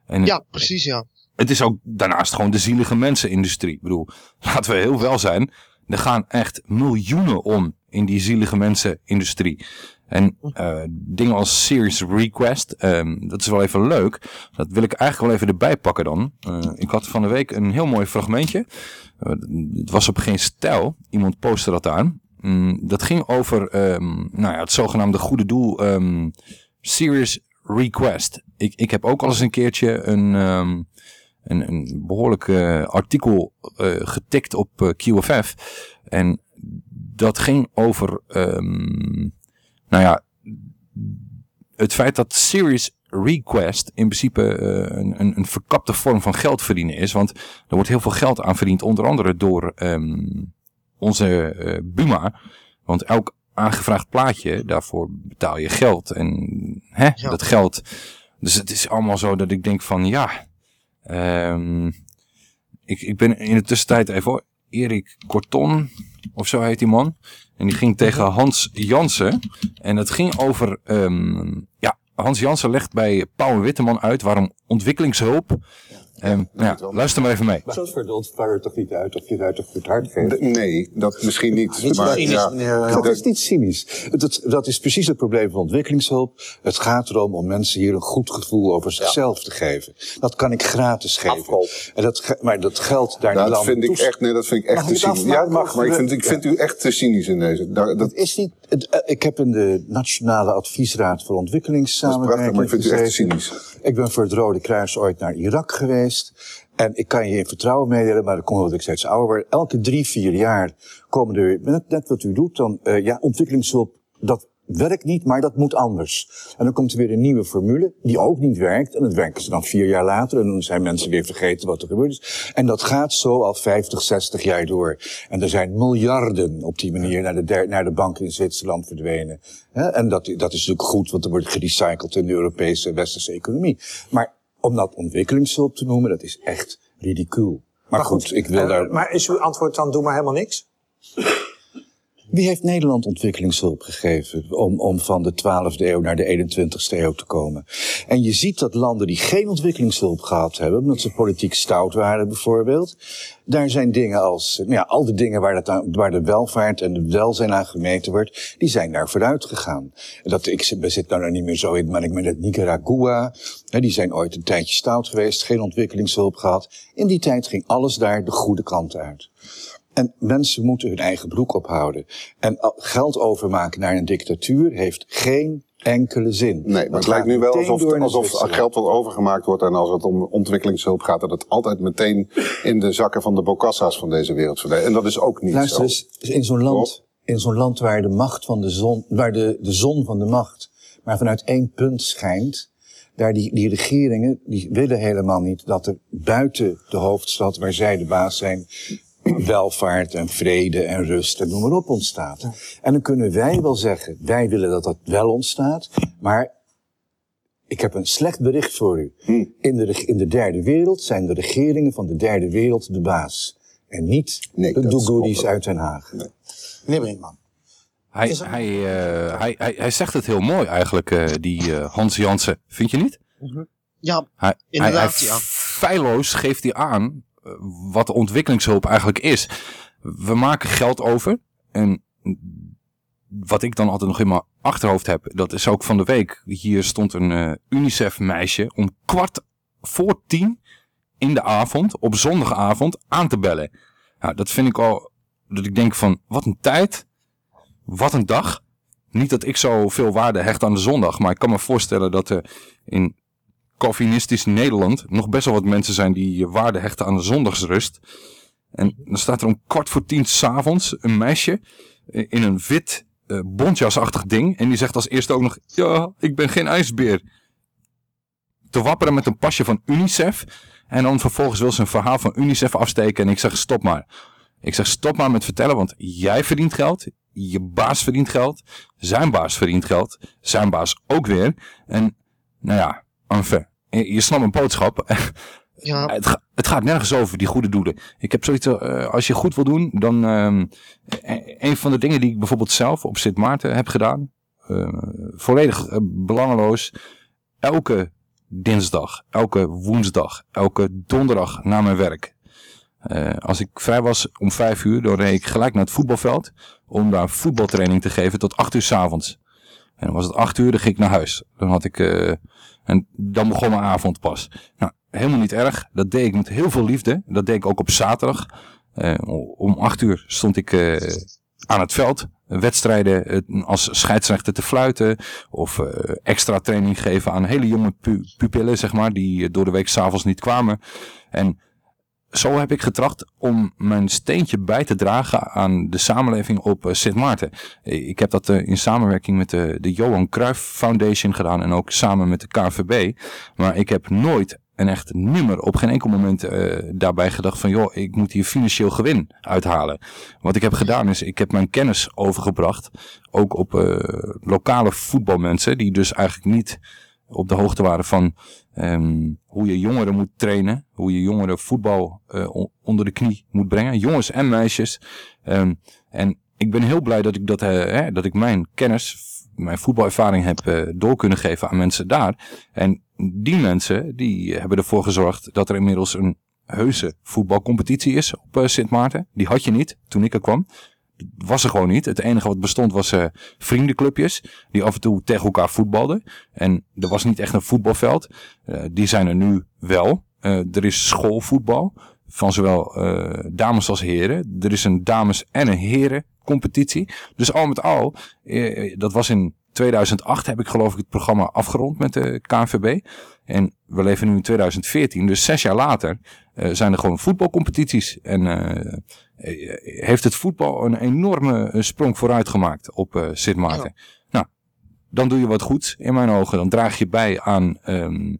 En ja, precies, ja. Het is ook daarnaast gewoon de zielige mensenindustrie. Ik bedoel, laten we heel wel zijn. Er gaan echt miljoenen om in die zielige mensenindustrie. En eh, dingen als Serious Request, ehm, dat is wel even leuk. Dat wil ik eigenlijk wel even erbij pakken dan. Eh, ik had van de week een heel mooi fragmentje. Eh, het was op geen stijl. Iemand postte dat aan. Mm, dat ging over ehm, nou ja, het zogenaamde goede doel ehm, Serious Request. Ik, ik heb ook al eens een keertje een, een, een behoorlijk eh, artikel eh, getikt op eh, QFF. En dat ging over, ehm, nou ja, het feit dat Serious Request in principe een, een, verkapte vorm van geld verdienen is. Want er wordt heel veel geld aan verdiend, onder andere door ehm, onze Buma. Want elk aangevraagd plaatje, daarvoor betaal je geld. En hè, dat geld... Dus het is allemaal zo dat ik denk van ja... ehm, ik, ik ben in de tussentijd even... hoor, Erik Corton, of zo heet die man. En die ging tegen Hans Jansen. En het ging over... ehm, ja, Hans Jansen legt bij Pauw en Witteman uit waarom ontwikkelingshulp... ja, luister maar even mee. Zo voor de ontvanger toch niet uit of je het uit een goed hart geeft? Nee, dat misschien niet. Niet maar, cynisch, ja, Dat is niet cynisch. Dat, dat is precies het probleem van ontwikkelingshulp. Het gaat erom om mensen hier een goed gevoel over zichzelf te geven. Dat kan ik gratis geven. En dat, maar dat geldt daar in dat vind ik echt, nee, dat vind ik echt Mag te cynisch. Ja, mag, maar ik vind, ik vind u echt te cynisch in deze. Daar, dat, Het is niet, het, eh, ik heb in de Nationale Adviesraad voor Ontwikkelingssamenwerking Dat is prachtig, maar ik vind echt gezeten. Ik ben voor het Rode Kruis ooit naar Irak geweest. En ik kan je in vertrouwen meedelen, maar dat komt omdat ik steeds ouder word. Elke drie, vier jaar komen er, net, net wat u doet, dan, eh, ja, ontwikkelingshulp, dat werkt niet, maar dat moet anders. En dan komt er weer een nieuwe formule, die ook niet werkt. En dat werken ze dan vier jaar later. En dan zijn mensen weer vergeten wat er gebeurd is. En dat gaat zo al 50, 60 jaar door. En er zijn miljarden op die manier naar de, der- naar de banken in Zwitserland verdwenen. En dat, dat is natuurlijk goed, want er wordt gerecycled in de Europese westerse economie. Maar om dat ontwikkelingshulp te noemen, dat is echt ridicuul. Maar, goed, ik wil Eh, daar... Maar is uw antwoord dan doe maar helemaal niks? Wie heeft Nederland ontwikkelingshulp gegeven om, om van de 12e eeuw naar de 21e eeuw te komen? En je ziet dat landen die geen ontwikkelingshulp gehad hebben, omdat ze politiek stout waren bijvoorbeeld, daar zijn dingen als, nou ja, al de dingen waar, dat aan, waar de welvaart en de welzijn aan gemeten wordt, die zijn daar vooruit gegaan. Dat, ik zit- zit nou niet meer zo in, maar ik ben het Nicaragua, hè, die zijn ooit een tijdje stout geweest, geen ontwikkelingshulp gehad. In die tijd ging alles daar de goede kant uit. En mensen moeten hun eigen broek ophouden. En geld overmaken naar een dictatuur heeft geen enkele zin. nee, maar het lijkt nu wel alsof, alsof geld wat overgemaakt wordt en als het om ontwikkelingshulp gaat, dat het altijd meteen in de zakken van de bokassa's van deze wereld verdwijnt. En dat is ook niet Luister zo. eens, in zo'n land, in zo'n land waar de macht van de zon, waar de, de zon van de macht, maar vanuit één punt schijnt, daar die, die regeringen, die willen helemaal niet dat er buiten de hoofdstad, waar zij de baas zijn, welvaart en vrede en rust en noem maar op ontstaat. En dan kunnen wij wel zeggen, wij willen dat dat wel ontstaat, maar ik heb een slecht bericht voor u. In, de, in de derde wereld zijn de regeringen van de derde wereld de baas. En niet de do-goodies uit Den Haag. Meneer Brinkman. Hij, hij, eh, hij, hij, hij zegt het heel mooi eigenlijk, eh, die eh, Hans Jansen. Vind je niet? Ja, Hij, inderdaad, hij, hij ja. Feilloos geeft hij aan wat de ontwikkelingshulp eigenlijk is. We maken geld over. En wat ik dan altijd nog in mijn achterhoofd heb, dat is ook van de week. Hier stond een eh, UNICEF-meisje om kwart voor tien in de avond, op zondagavond, aan te bellen. Nou, dat vind ik al, dat ik denk van, wat een tijd, wat een dag. Niet dat ik zo veel waarde hecht aan de zondag, maar ik kan me voorstellen dat er in Calvinistisch Nederland nog best wel wat mensen zijn die waarde hechten aan de zondagsrust. En dan staat er om kwart voor tien s'avonds een meisje in een wit eh, bontjasachtig ding. En die zegt als eerste ook nog, ja, ik ben geen ijsbeer. Te wapperen met een pasje van UNICEF. En dan vervolgens wil ze een verhaal van UNICEF afsteken. En ik zeg, stop maar. Ik zeg, stop maar met vertellen, want jij verdient geld. Je baas verdient geld. Zijn baas verdient geld. Zijn baas ook weer. En, nou ja, enfin. Je, snapt mijn boodschap. *laughs* Ja. Het, ga- het gaat nergens over, die goede doelen. Ik heb zoiets, eh, als je goed wil doen, dan... ehm, e- een van de dingen die ik bijvoorbeeld zelf op Sint Maarten heb gedaan... eh, volledig eh, belangeloos. Elke dinsdag, elke woensdag, elke donderdag na mijn werk... Als ik vrij was om vijf uur, dan reed ik gelijk naar het voetbalveld om daar voetbaltraining te geven tot acht uur s avonds. En dan was het acht uur, dan ging ik naar huis. Dan had ik, en dan begon mijn avond pas. Nou, helemaal niet erg. Dat deed ik met heel veel liefde. Dat deed ik ook op zaterdag. Eh, om acht uur stond ik eh, aan het veld. Wedstrijden eh, als scheidsrechter te fluiten. Of extra training geven aan hele jonge pu pupillen, zeg maar. Die door de week s'avonds niet kwamen. En zo heb ik getracht om mijn steentje bij te dragen aan de samenleving op eh, Sint Maarten. Eh, Ik heb dat eh, in samenwerking met de, de Johan Cruijff Foundation gedaan en ook samen met de KVB. Maar ik heb nooit en echt nimmer op geen enkel moment daarbij gedacht van joh, ik moet hier financieel gewin uithalen. Wat ik heb gedaan is, ik heb mijn kennis overgebracht, ook op lokale voetbalmensen, die dus eigenlijk niet op de hoogte waren van ehm, hoe je jongeren moet trainen, hoe je jongeren voetbal eh, on- onder de knie moet brengen, jongens en meisjes. Ehm, en ik ben heel blij dat ik, dat, eh, dat ik mijn kennis, mijn voetbalervaring heb eh, door kunnen geven aan mensen daar. En die mensen die hebben ervoor gezorgd dat er inmiddels een heuse voetbalcompetitie is op Sint Maarten. Die had je niet toen ik er kwam. Was er gewoon niet. Het enige wat bestond was eh, vriendenclubjes die af en toe tegen elkaar voetbalden. En er was niet echt een voetbalveld. Eh, die zijn er nu wel. Eh, er is schoolvoetbal van zowel dames als heren. Er is een dames- en een herencompetitie. Dus al met al, dat was in 2008 heb ik geloof ik het programma afgerond met de KNVB. En we leven nu in 2014, dus zes jaar later eh, zijn er gewoon voetbalcompetities. En eh, eh, heeft het voetbal een enorme sprong vooruit gemaakt op Sint Maarten. Nou, dan doe je wat goeds in mijn ogen. Dan draag je bij aan ehm,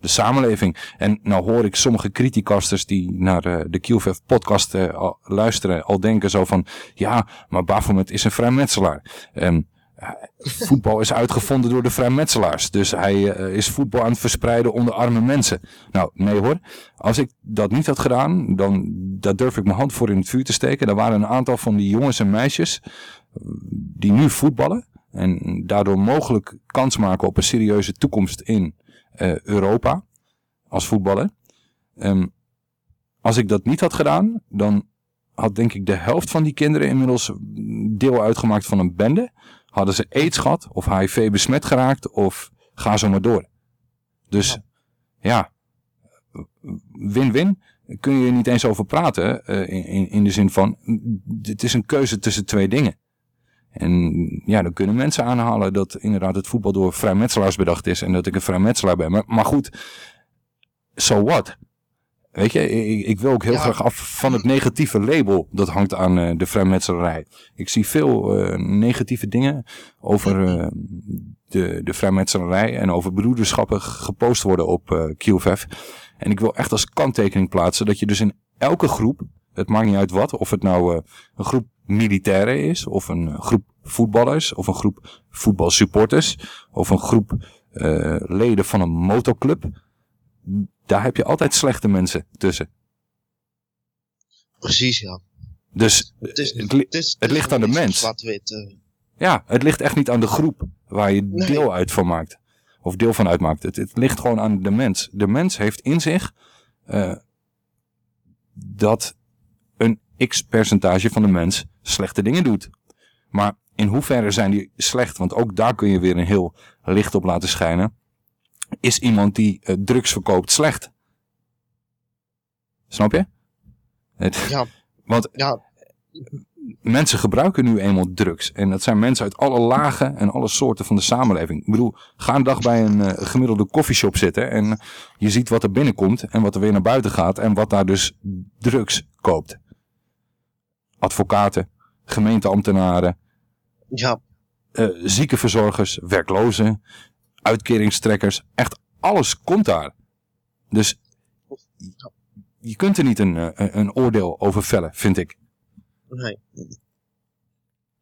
de samenleving. En nou hoor ik sommige criticasters die naar de QVF podcast al luisteren al denken zo van... Ja, maar Baphomet is een vrijmetselaar. Ehm, voetbal is uitgevonden door de vrijmetselaars. Dus hij eh, is voetbal aan het verspreiden onder arme mensen. Nou, nee hoor. Als ik dat niet had gedaan, dan daar durf ik mijn hand voor in het vuur te steken. Er waren een aantal van die jongens en meisjes eh, die nu voetballen. En daardoor mogelijk kans maken op een serieuze toekomst in eh, Europa. Als voetballer. Ehm, als ik dat niet had gedaan, dan had denk ik de helft van die kinderen inmiddels deel uitgemaakt van een bende. Hadden ze aids gehad, of HIV besmet geraakt, of ga zo maar door. Dus ja, win-win kun je er niet eens over praten. eh, in, in, in de zin van, het is een keuze tussen twee dingen. En ja, dan kunnen mensen aanhalen dat inderdaad het voetbal door vrijmetselaars bedacht is. En dat ik een vrijmetselaar ben. Maar, maar goed, so what? Weet je, ik, ik wil ook heel graag af van het negatieve label dat hangt aan eh, de vrijmetselarij. Ik zie veel eh, negatieve dingen over eh, de, de vrijmetselarij en over broederschappen gepost worden op QFF. En ik wil echt als kanttekening plaatsen dat je dus in elke groep, het maakt niet uit wat, of het nou een groep militairen is, of een groep voetballers, of een groep voetbalsupporters, of een groep leden van een motoclub, daar heb je altijd slechte mensen tussen. Precies, ja. Dus Het, is, het, li- het, is, het ligt aan de mens. Eh. Ja, het ligt echt niet aan de groep waar je Nee. deel uit van maakt. Of deel van uitmaakt. Het, het ligt gewoon aan de mens. De mens heeft in zich eh, dat een x percentage van de mens slechte dingen doet. Maar in hoeverre zijn die slecht? Want ook daar kun je weer een heel licht op laten schijnen. Is iemand die eh, drugs verkoopt slecht? Snap je? Het, Ja. Want ja. mensen gebruiken nu eenmaal drugs. En dat zijn mensen uit alle lagen en alle soorten van de samenleving. Ik bedoel, ga een dag bij een eh, gemiddelde koffieshop zitten en je ziet wat er binnenkomt en wat er weer naar buiten gaat en wat daar dus drugs koopt. Advocaten, gemeenteambtenaren, Ja. eh, ziekenverzorgers, werklozen, uitkeringstrekkers. Echt alles komt daar. Dus je kunt er niet een, eh, een, oordeel over vellen, vind ik. Nee.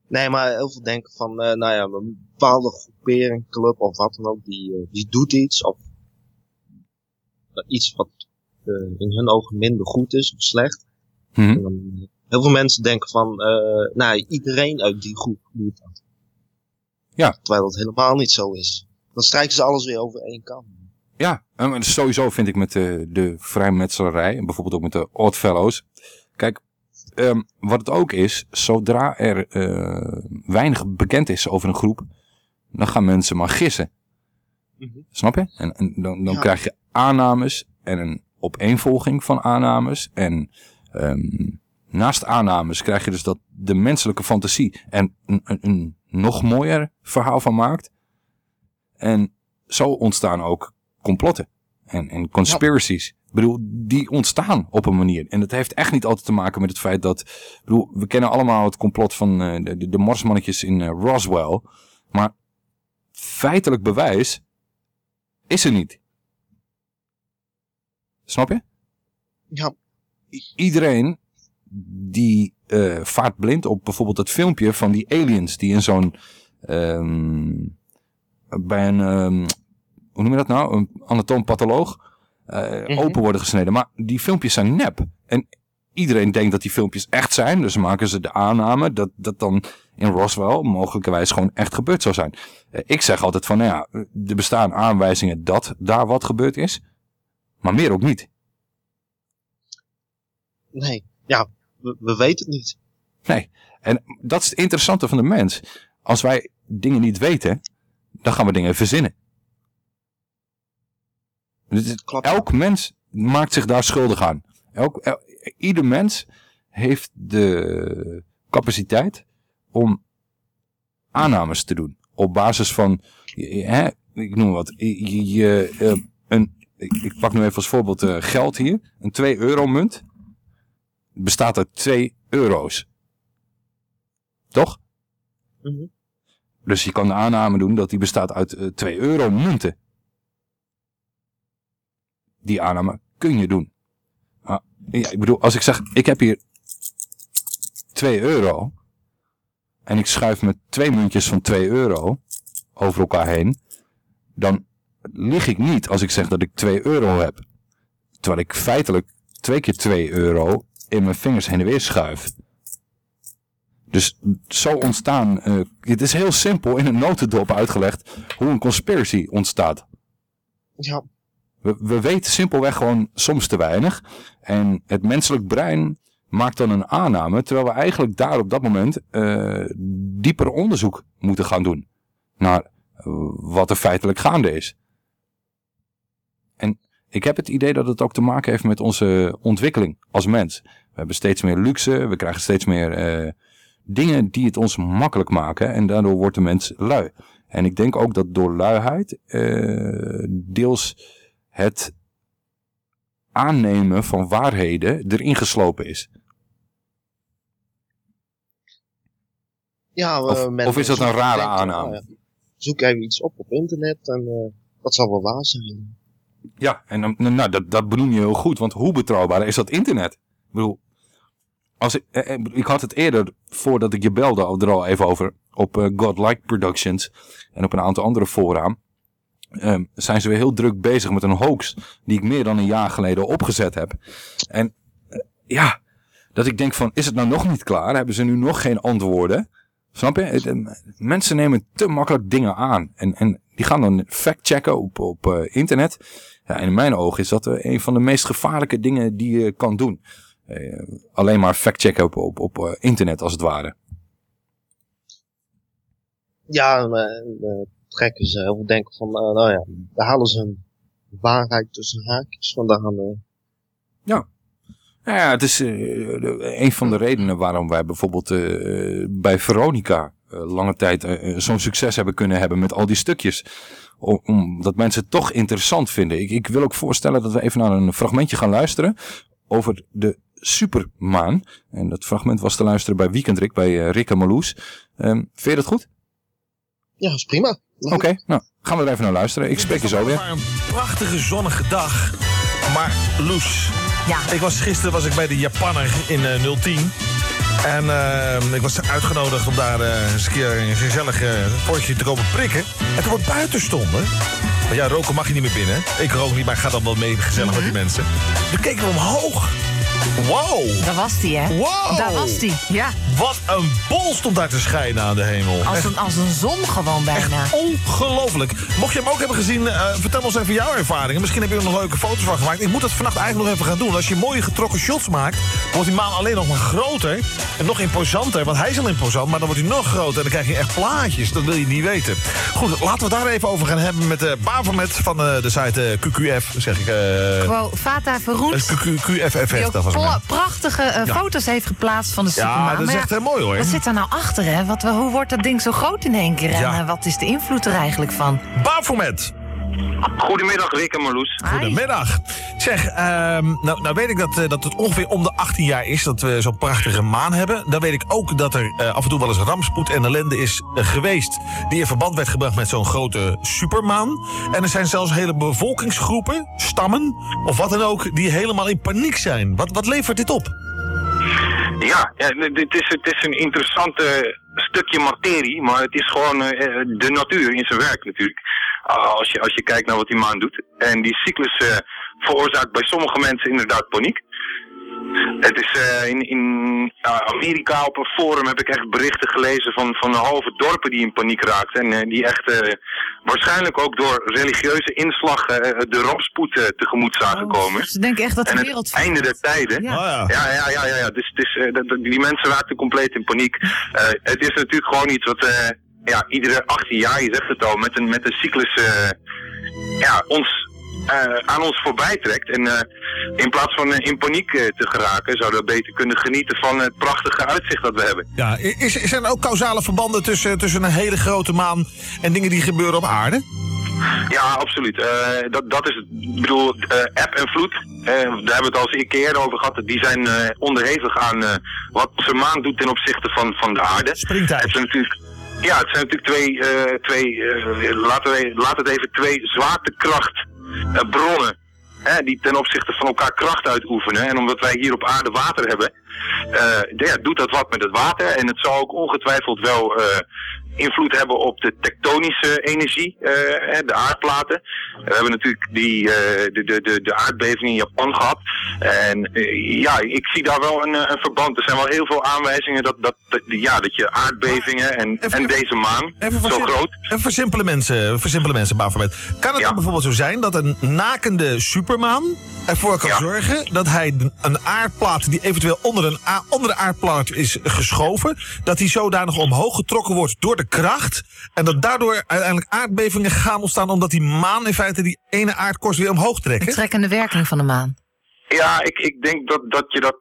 Nee, maar heel veel denken van, eh, nou ja, een bepaalde groepering, club of wat dan ook, die, eh, die doet iets. Of iets wat in hun ogen minder goed is of slecht. Mhm. En dan, heel veel mensen denken van, nou, iedereen uit die groep doet dat. Ja. Terwijl dat helemaal niet zo is. Dan strijken ze alles weer over één kam. Ja, en maar sowieso vind ik met de, de vrijmetselarij, en bijvoorbeeld ook met de Oddfellows. Kijk, ehm, wat het ook is, zodra er eh, weinig bekend is over een groep, dan gaan mensen maar gissen. Snap je? En, en dan, dan Ja. krijg je aannames en een opeenvolging van aannames. En ehm, naast aannames krijg je dus dat de menselijke fantasie er een, een, een nog mooier verhaal van maakt. En zo ontstaan ook complotten en, en conspiracies. Ik bedoel, die ontstaan op een manier. En dat heeft echt niet altijd te maken met het feit dat... Ik bedoel, we kennen allemaal het complot van eh, de, de, Marsmannetjes in eh, Roswell. Maar feitelijk bewijs is er niet. Snap je? Ja. Iedereen die eh, vaart blind op bijvoorbeeld het filmpje van die aliens die in zo'n... ehm, bij een... ehm, hoe noem je dat nou? Een anatoompatholoog eh, open worden gesneden. Maar die filmpjes zijn nep. En iedereen denkt dat die filmpjes echt zijn. Dus maken ze de aanname dat dat dan in Roswell mogelijkerwijs gewoon echt gebeurd zou zijn. Eh, ik zeg altijd van, nou ja, er bestaan aanwijzingen dat daar wat gebeurd is. Maar meer ook niet. Nee, ja, we, we weten het niet. Nee. En dat is het interessante van de mens. Als wij dingen niet weten, dan gaan we dingen verzinnen. Het- elk mens maakt zich daar schuldig aan. Elk, el- ieder mens heeft de capaciteit om aannames te doen. Op basis van, hè, ik noem wat, je, je, eh, een, ik, pak nu even als voorbeeld eh, geld hier. Een 2 euro munt bestaat uit 2 euro's. Toch? Dus je kan de aanname doen dat die bestaat uit eh, 2 euro munten. Die aanname kun je doen. Ja, ik bedoel, als ik zeg, ik heb hier 2 euro. En ik schuif met twee muntjes van 2 euro over elkaar heen. Dan lieg ik niet als ik zeg dat ik 2 euro heb. Terwijl ik feitelijk twee keer 2 euro in mijn vingers heen en weer schuif. Dus zo ontstaan, eh, het is heel simpel in een notendop uitgelegd hoe een conspiracy ontstaat. Ja. We, we weten simpelweg gewoon soms te weinig. En het menselijk brein maakt dan een aanname, terwijl we eigenlijk daar op dat moment eh, dieper onderzoek moeten gaan doen. Naar eh, wat er feitelijk gaande is. En ik heb het idee dat het ook te maken heeft met onze ontwikkeling als mens. We hebben steeds meer luxe, we krijgen steeds meer dingen die het ons makkelijk maken. En daardoor wordt de mens lui. En ik denk ook dat door luiheid eh, deels het aannemen van waarheden erin geslopen is. Ja, Of- eh, of is dat een rare aanname? nou ja, zoek even iets op op internet en eh, dat zal wel waar zijn. Ja, en nou, dat, dat benoem je heel goed, want hoe betrouwbaar is dat internet? Ik bedoel, als ik, eh, eh, ik had het eerder, voordat ik je belde, er al even over, op eh, Godlike Productions en op een aantal andere fora. ehm, zijn ze weer heel druk bezig met een hoax die ik meer dan een jaar geleden opgezet heb. En ja, dat ik denk van, is het nou nog niet klaar? Hebben ze nu nog geen antwoorden? Snap je? Het, eh, mensen nemen te makkelijk dingen aan. En, en die gaan dan factchecken op, op internet. Ja, in mijn ogen is dat een van de meest gevaarlijke dingen die je kan doen. Eh, alleen maar factchecken op, op, op eh, internet als het ware. Ja, eh, eh, trekken ze heel veel denken van, nou ja, daar halen ze een waarheid tussen haakjes vandaan. Ja. Nou ja, het is een van de redenen waarom wij bijvoorbeeld bij Veronica lange tijd zo'n succes hebben kunnen hebben met al die stukjes. Om- Omdat mensen het toch interessant vinden. Ik, ik wil ook voorstellen dat we even naar een fragmentje gaan luisteren over de supermaan. En dat fragment was te luisteren bij Weekendrik, bij eh, Rick en Marloes. Ehm, vind je dat goed? Ja, is prima. Oké, nou gaan we er even naar luisteren. Ik spreek je zo weer. Een prachtige zonnige dag. Maar Loes, ik was, gisteren was ik bij de Japanner in eh, 010. En eh, ik was uitgenodigd om daar eh, eens een keer een gezellig eh, potje te komen prikken. En toen we buiten stonden... Maar ja, roken mag je niet meer binnen. Ik rook niet, maar ik ga dan wel mee gezellig met die mensen. Toen keken we omhoog. Wow. Daar was die, hè? Wow. Daar was die, ja. Wat een bol stond daar te schijnen aan de hemel. Als Echt een, als een zon gewoon bijna. ongelooflijk. Mocht je hem ook hebben gezien, eh, vertel ons even jouw ervaringen. Misschien heb je er nog leuke foto's van gemaakt. Ik moet dat vannacht eigenlijk nog even gaan doen. Als je mooie getrokken shots maakt, wordt die maan alleen nog maar groter. En nog imposanter, want hij is al imposant, maar dan wordt hij nog groter. En dan krijg je echt plaatjes. Dat wil je niet weten. Goed, laten we het daar even over gaan hebben met de Bavermet van eh, de site QQF. Zeg ik. Gewoon Fata Verroet. QQ QFFF, Die ook dat was pla- prachtige eh, Ja. foto's heeft geplaatst van de Ja, supermaan. dat is echt heel mooi, hoor. Wat zit daar nou achter, hè? Wat, hoe wordt dat ding zo groot in één keer? En Ja. eh, wat is de invloed er eigenlijk van? Bavermet. Goedemiddag, Rick en Marloes. Goedemiddag. Zeg, ehm, nou, nou weet ik dat, eh, dat het ongeveer om de 18 jaar is dat we zo'n prachtige maan hebben. Dan weet ik ook dat er eh, af en toe wel eens rampspoed en ellende is eh, geweest... die in verband werd gebracht met zo'n grote supermaan. En er zijn zelfs hele bevolkingsgroepen, stammen of wat dan ook... die helemaal in paniek zijn. Wat, wat levert dit op? Ja, ja dit is, het is een interessante stukje materie, maar het is gewoon de natuur in zijn werk natuurlijk. Als je, als je kijkt naar wat die maan doet. En die cyclus eh, veroorzaakt bij sommige mensen inderdaad paniek. Het is eh, in, in eh, Amerika op een forum heb ik echt berichten gelezen van, van halve dorpen die in paniek raakten. En die echt eh, waarschijnlijk ook door religieuze inslag de rampspoed tegemoet zagen komen. Ze denken echt dat de En wereld... het einde der tijden. Ja. Ja, ja, ja, ja. ja, Dus het is, dat- dat- die mensen raakten compleet in paniek. *laughs* Eh, het is natuurlijk gewoon iets wat eh, ja, iedere 18 jaar, je zegt het al, met een, met een cyclus eh, ja, ons, eh, aan ons voorbij trekt. En eh, in plaats van in paniek te geraken, zouden we beter kunnen genieten van het prachtige uitzicht dat we hebben. Ja, is, zijn er ook causale verbanden tussen, tussen een hele grote maan... en dingen die gebeuren op aarde? Ja, absoluut. Dat, dat is. Ik bedoel, eh app en vloed, eh, daar hebben we het al eens een keer over gehad. Die zijn onderhevig aan wat zijn maan doet ten opzichte van, van de aarde. Springtijd. Het natuurlijk, ja, het zijn natuurlijk twee, eh, twee eh, laten, we, laten het even twee zwaartekrachtbronnen. Hè, die ten opzichte van elkaar kracht uitoefenen. En omdat wij hier op aarde water hebben, eh, ja, doet dat wat met het water. En het zal ook ongetwijfeld wel eh, invloed hebben op de tektonische energie, eh, de aardplaten. We hebben natuurlijk die, eh, de, de, de, de aardbeving in Japan gehad. En eh, ja, ik zie daar wel een, een verband. Er zijn wel heel veel aanwijzingen dat, dat, dat, ja, dat je aardbevingen en, en deze maan, zo groot, voor simpele mensen, voor simpele mensen Bafomet. Kan het dan bijvoorbeeld zo zijn dat een nakende supermaan ervoor kan zorgen dat hij een aardplaat die eventueel onder, een onder de aardplaat is geschoven, dat die zodanig omhoog getrokken wordt door de kracht en dat daardoor uiteindelijk aardbevingen gaan ontstaan omdat die maan in feite die ene aardkorst weer omhoog De trekken? trekkende werking van de maan. Ja, ik, ik denk dat, dat je dat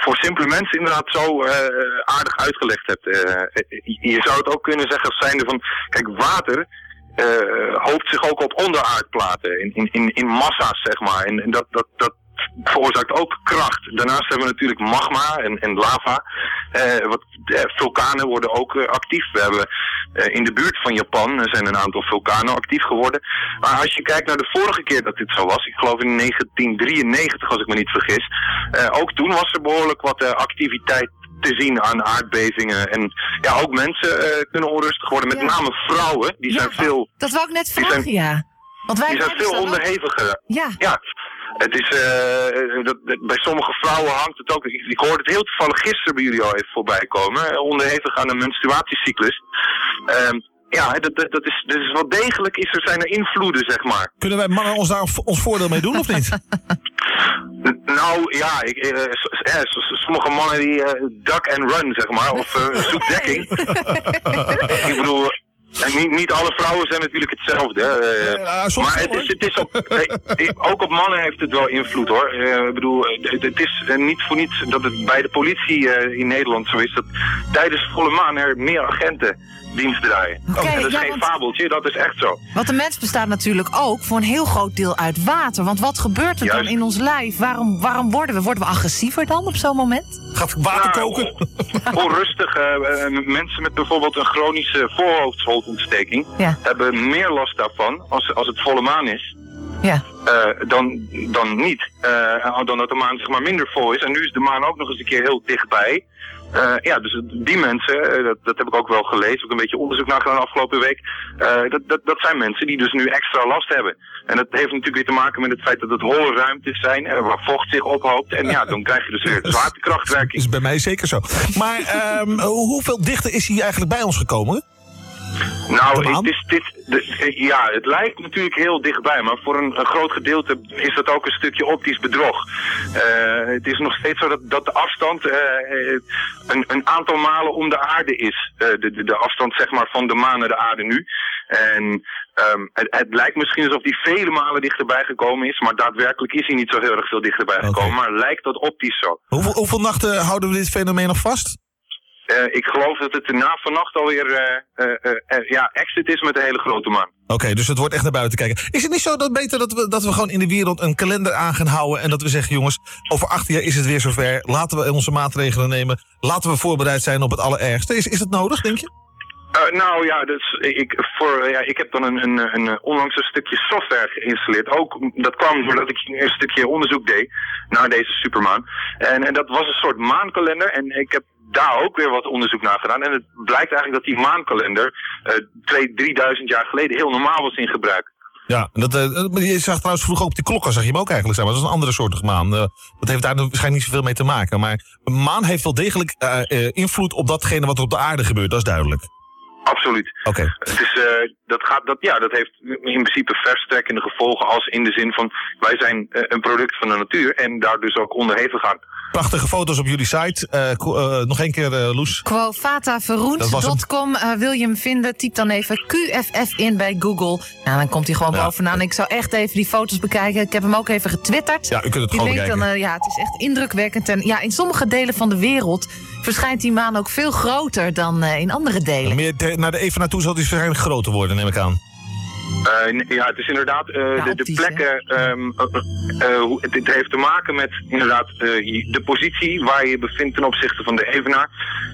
voor simpele mensen inderdaad zo eh, aardig uitgelegd hebt. Eh, je zou het ook kunnen zeggen als zijnde van, kijk, water eh, hoopt zich ook op onderaardplaten, in, in, in, in massa's, zeg maar. En, en dat, dat, dat veroorzaakt ook kracht. Daarnaast hebben we natuurlijk magma en, en lava. Eh, wat, eh, vulkanen worden ook eh, actief. We hebben eh, in de buurt van Japan zijn een aantal vulkanen actief geworden. Maar als je kijkt naar de vorige keer dat dit zo was, ik geloof in 1993 als ik me niet vergis, eh, ook toen was er behoorlijk wat eh, activiteit te zien aan aardbevingen. En ja, ook mensen eh, kunnen onrustig worden, met name vrouwen. Die zijn veel, Dat wou ik net vragen, zijn- ja. Want wij die zijn veel ook- onderheviger. Ja. Ja, het is, eh, dat, dat- bij sommige vrouwen hangt het ook. Ik, ik hoorde het heel toevallig gisteren bij jullie al even voorbij komen. eh, Onderhevig aan een menstruatiecyclus. Ehm, ja, dat, dat, dat is, dat is wel degelijk is er, zijn er invloeden, zeg maar. Kunnen wij mannen ons daar ons voordeel mee doen of niet? Nou ja, ik, eh, eh, s- sommige mannen die eh, duck and run, zeg maar, of eh, zoek dekking. *laughs* ik bedoel, en niet, niet alle vrouwen zijn natuurlijk hetzelfde. eh, maar het is, het is ook, eh, ook op mannen heeft het wel invloed hoor. Eh, ik bedoel, het, het is eh, niet voor niets dat het bij de politie eh, in Nederland zo is dat tijdens volle maan er meer agenten dienst draaien. Oké, en dat is ja, geen want- fabeltje, dat is echt zo. Want de mens bestaat natuurlijk ook voor een heel groot deel uit water. Want wat gebeurt er dan in ons lijf? Waarom, waarom worden we? Worden we agressiever dan op zo'n moment? Gaat water koken? *laughs* Onrustig. eh, eh, mensen met bijvoorbeeld een chronische voorhoofdholtontsteking Ja. hebben meer last daarvan als, als het volle maan is. Ja. eh, dan, dan niet. Eh, dan dat de maan zeg maar minder vol is. En nu is de maan ook nog eens een keer heel dichtbij. Eh, ja, dus die mensen, eh, dat, dat heb ik ook wel gelezen, ook een beetje onderzoek naar gedaan de afgelopen week. Eh, dat, dat, dat zijn mensen die dus nu extra last hebben. En dat heeft natuurlijk weer te maken met het feit dat het holle ruimtes zijn, eh, waar vocht zich ophoopt. En ja, dan krijg je dus weer *laughs* zwaartekrachtwerking. is bij mij zeker zo. Maar ehm, hoeveel dichter is hij eigenlijk bij ons gekomen? Nou, het, is, dit, de- ja, het lijkt natuurlijk heel dichtbij, maar voor een, een groot gedeelte is dat ook een stukje optisch bedrog. Eh, het is nog steeds zo dat, dat de afstand eh, eh, een, een aantal malen om de aarde is. De, de, de afstand zeg maar van de maan naar de aarde nu. En ehm, het, het lijkt misschien alsof die vele malen dichterbij gekomen is, maar daadwerkelijk is hij niet zo heel erg veel dichterbij gekomen. Maar lijkt dat optisch zo. Hoeveel, hoeveel nachten houden we dit fenomeen nog vast? Eh, ik geloof dat het na vannacht alweer eh, eh, ja, exit is met de hele grote maan. Oké, dus het wordt echt naar buiten kijken. Is het niet zo dat beter dat we, dat we gewoon in de wereld een kalender aan gaan houden... en dat we zeggen, jongens, over acht jaar is het weer zover. Laten we onze maatregelen nemen. Laten we voorbereid zijn op het allerergste. Is, is dat nodig, denk je? Nou ja, dus ik, voor, ja, ik heb dan een, een, een, onlangs een stukje software geïnstalleerd. Ook, dat kwam doordat ik een stukje onderzoek deed naar deze supermaan. En, en dat was een soort maankalender. En ik heb daar ook weer wat onderzoek naar gedaan. En het blijkt eigenlijk dat die maankalender eh twee, drieduizend jaar geleden heel normaal was in gebruik. Ja, dat, eh, je zag trouwens vroeger op die klokken, zag je hem ook eigenlijk zijn. Maar dat is een andere soort maan. Eh, dat heeft daar waarschijnlijk niet zoveel mee te maken. Maar een maan heeft wel degelijk invloed op datgene wat er op de aarde gebeurt. Dat is duidelijk. Absoluut. Oké. Het is, dat, gaat, dat, ja, dat heeft in principe verstrekkende gevolgen als in de zin van wij zijn eh, een product van de natuur en daar dus ook onderhevig aan. Prachtige foto's op jullie site. Eh, eh, nog één keer, eh, Loes. Quovataverroend.com. eh wil je hem vinden? Typ dan even QFF in bij Google. Nou, dan komt hij gewoon Ja. bovenaan. Ik zou echt even die foto's bekijken. Ik heb hem ook even getwitterd. Ja, u kunt het Die gewoon dan, bekijken. eh, ja, het is echt indrukwekkend. En ja, in sommige delen van de wereld verschijnt die maan ook veel groter dan eh, in andere delen. Meer naar de even naartoe zal hij waarschijnlijk groter worden, neem ik aan. Eh, ja, het is inderdaad eh, de, de plekken. ehm, eh, eh, hoe- het, het heeft te maken met inderdaad eh, de positie waar je je bevindt ten opzichte van de Evenaar.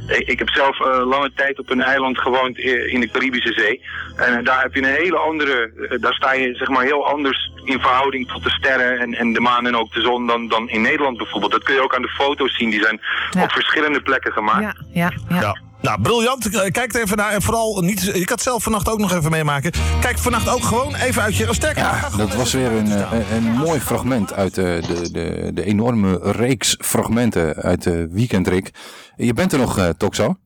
Ik, ik heb zelf eh, lange tijd op een eiland gewoond in de Caribische Zee. En daar heb je een hele andere. daar sta je zeg maar heel anders in verhouding tot de sterren en, en de maan en ook de zon dan, dan in Nederland bijvoorbeeld. Dat kun je ook aan de foto's zien. Die zijn op verschillende plekken gemaakt. Ja, ja, ja. Nou, briljant. Eh, Kijk er even naar. En vooral niet. Ik had zelf vannacht ook nog even meemaken. Kijk vannacht ook gewoon even uit je. Oh, ga Dat was weer een, eh, een, een mooi fragment uit eh, de, de, de enorme reeks fragmenten uit de weekendrik. Je bent er nog, eh Toxo?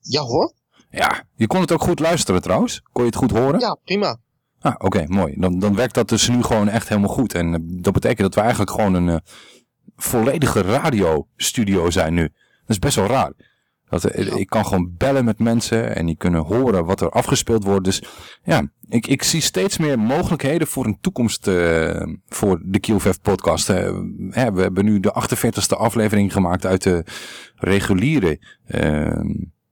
Ja hoor. Ja, je kon het ook goed luisteren trouwens. Kon je het goed horen? Ja, prima. Ah, oké, mooi. Dan, dan werkt dat dus nu gewoon echt helemaal goed. En dat betekent dat we eigenlijk gewoon een eh, volledige radiostudio zijn nu. Dat is best wel raar. Dat, eh, Ik kan gewoon bellen met mensen en die kunnen horen wat er afgespeeld wordt. Dus ja, ik, ik zie steeds meer mogelijkheden voor een toekomst eh, voor de QVF podcast. Eh, hè, we hebben nu de 48ste aflevering gemaakt uit de reguliere eh,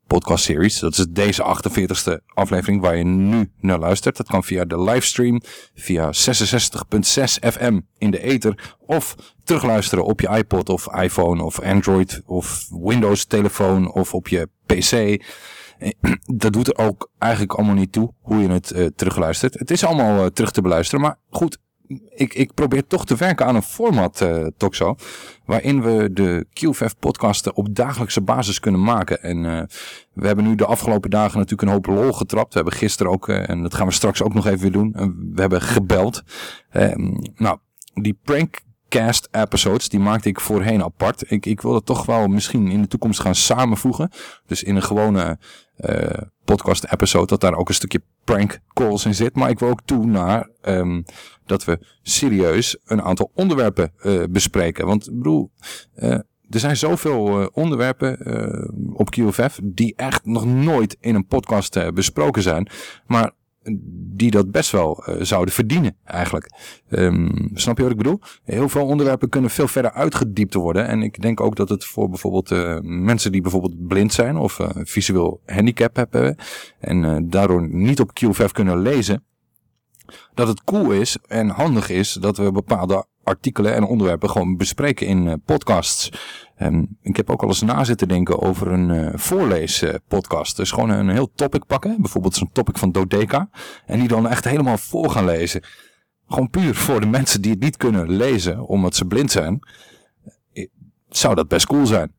podcast series. Dat is deze 48ste aflevering waar je nu naar luistert. Dat kan via de livestream, via 66.6 FM in de ether. Of terugluisteren op je iPod of iPhone of Android of Windows telefoon of op je PC. *clears throat* Dat doet er ook eigenlijk allemaal niet toe hoe je het eh, terugluistert. Het is allemaal eh, terug te beluisteren. Maar goed, ik, ik probeer toch te werken aan een format, eh Toxo. Waarin we de QVF podcasten op dagelijkse basis kunnen maken. En eh, we hebben nu de afgelopen dagen natuurlijk een hoop lol getrapt. We hebben gisteren ook, eh, en dat gaan we straks ook nog even weer doen. we hebben gebeld. Nou, die prankcast episodes, die maakte ik voorheen apart. Ik, ik wil dat toch wel misschien in de toekomst gaan samenvoegen. Dus in een gewone podcast episode, dat daar ook een stukje prank calls in zit. Maar ik wil ook toe naar ehm, dat we serieus een aantal onderwerpen eh, bespreken. Want bedoel, eh, er zijn zoveel eh, onderwerpen op QFF die echt nog nooit in een podcast besproken zijn. Maar die dat best wel zouden verdienen eigenlijk. Ehm, snap je wat ik bedoel? Heel veel onderwerpen kunnen veel verder uitgediept worden. En ik denk ook dat het voor bijvoorbeeld mensen die bijvoorbeeld blind zijn of visueel handicap hebben en daardoor niet op QFF kunnen lezen, dat het cool is en handig is dat we bepaalde artikelen en onderwerpen gewoon bespreken in eh, podcasts. Ik heb ook al eens na zitten denken over een eh voorleespodcast. dus gewoon een heel topic pakken, bijvoorbeeld zo'n topic van Dodeca, en die dan echt helemaal voor gaan lezen. Gewoon puur voor de mensen die het niet kunnen lezen, omdat ze blind zijn, eh, zou dat best cool zijn.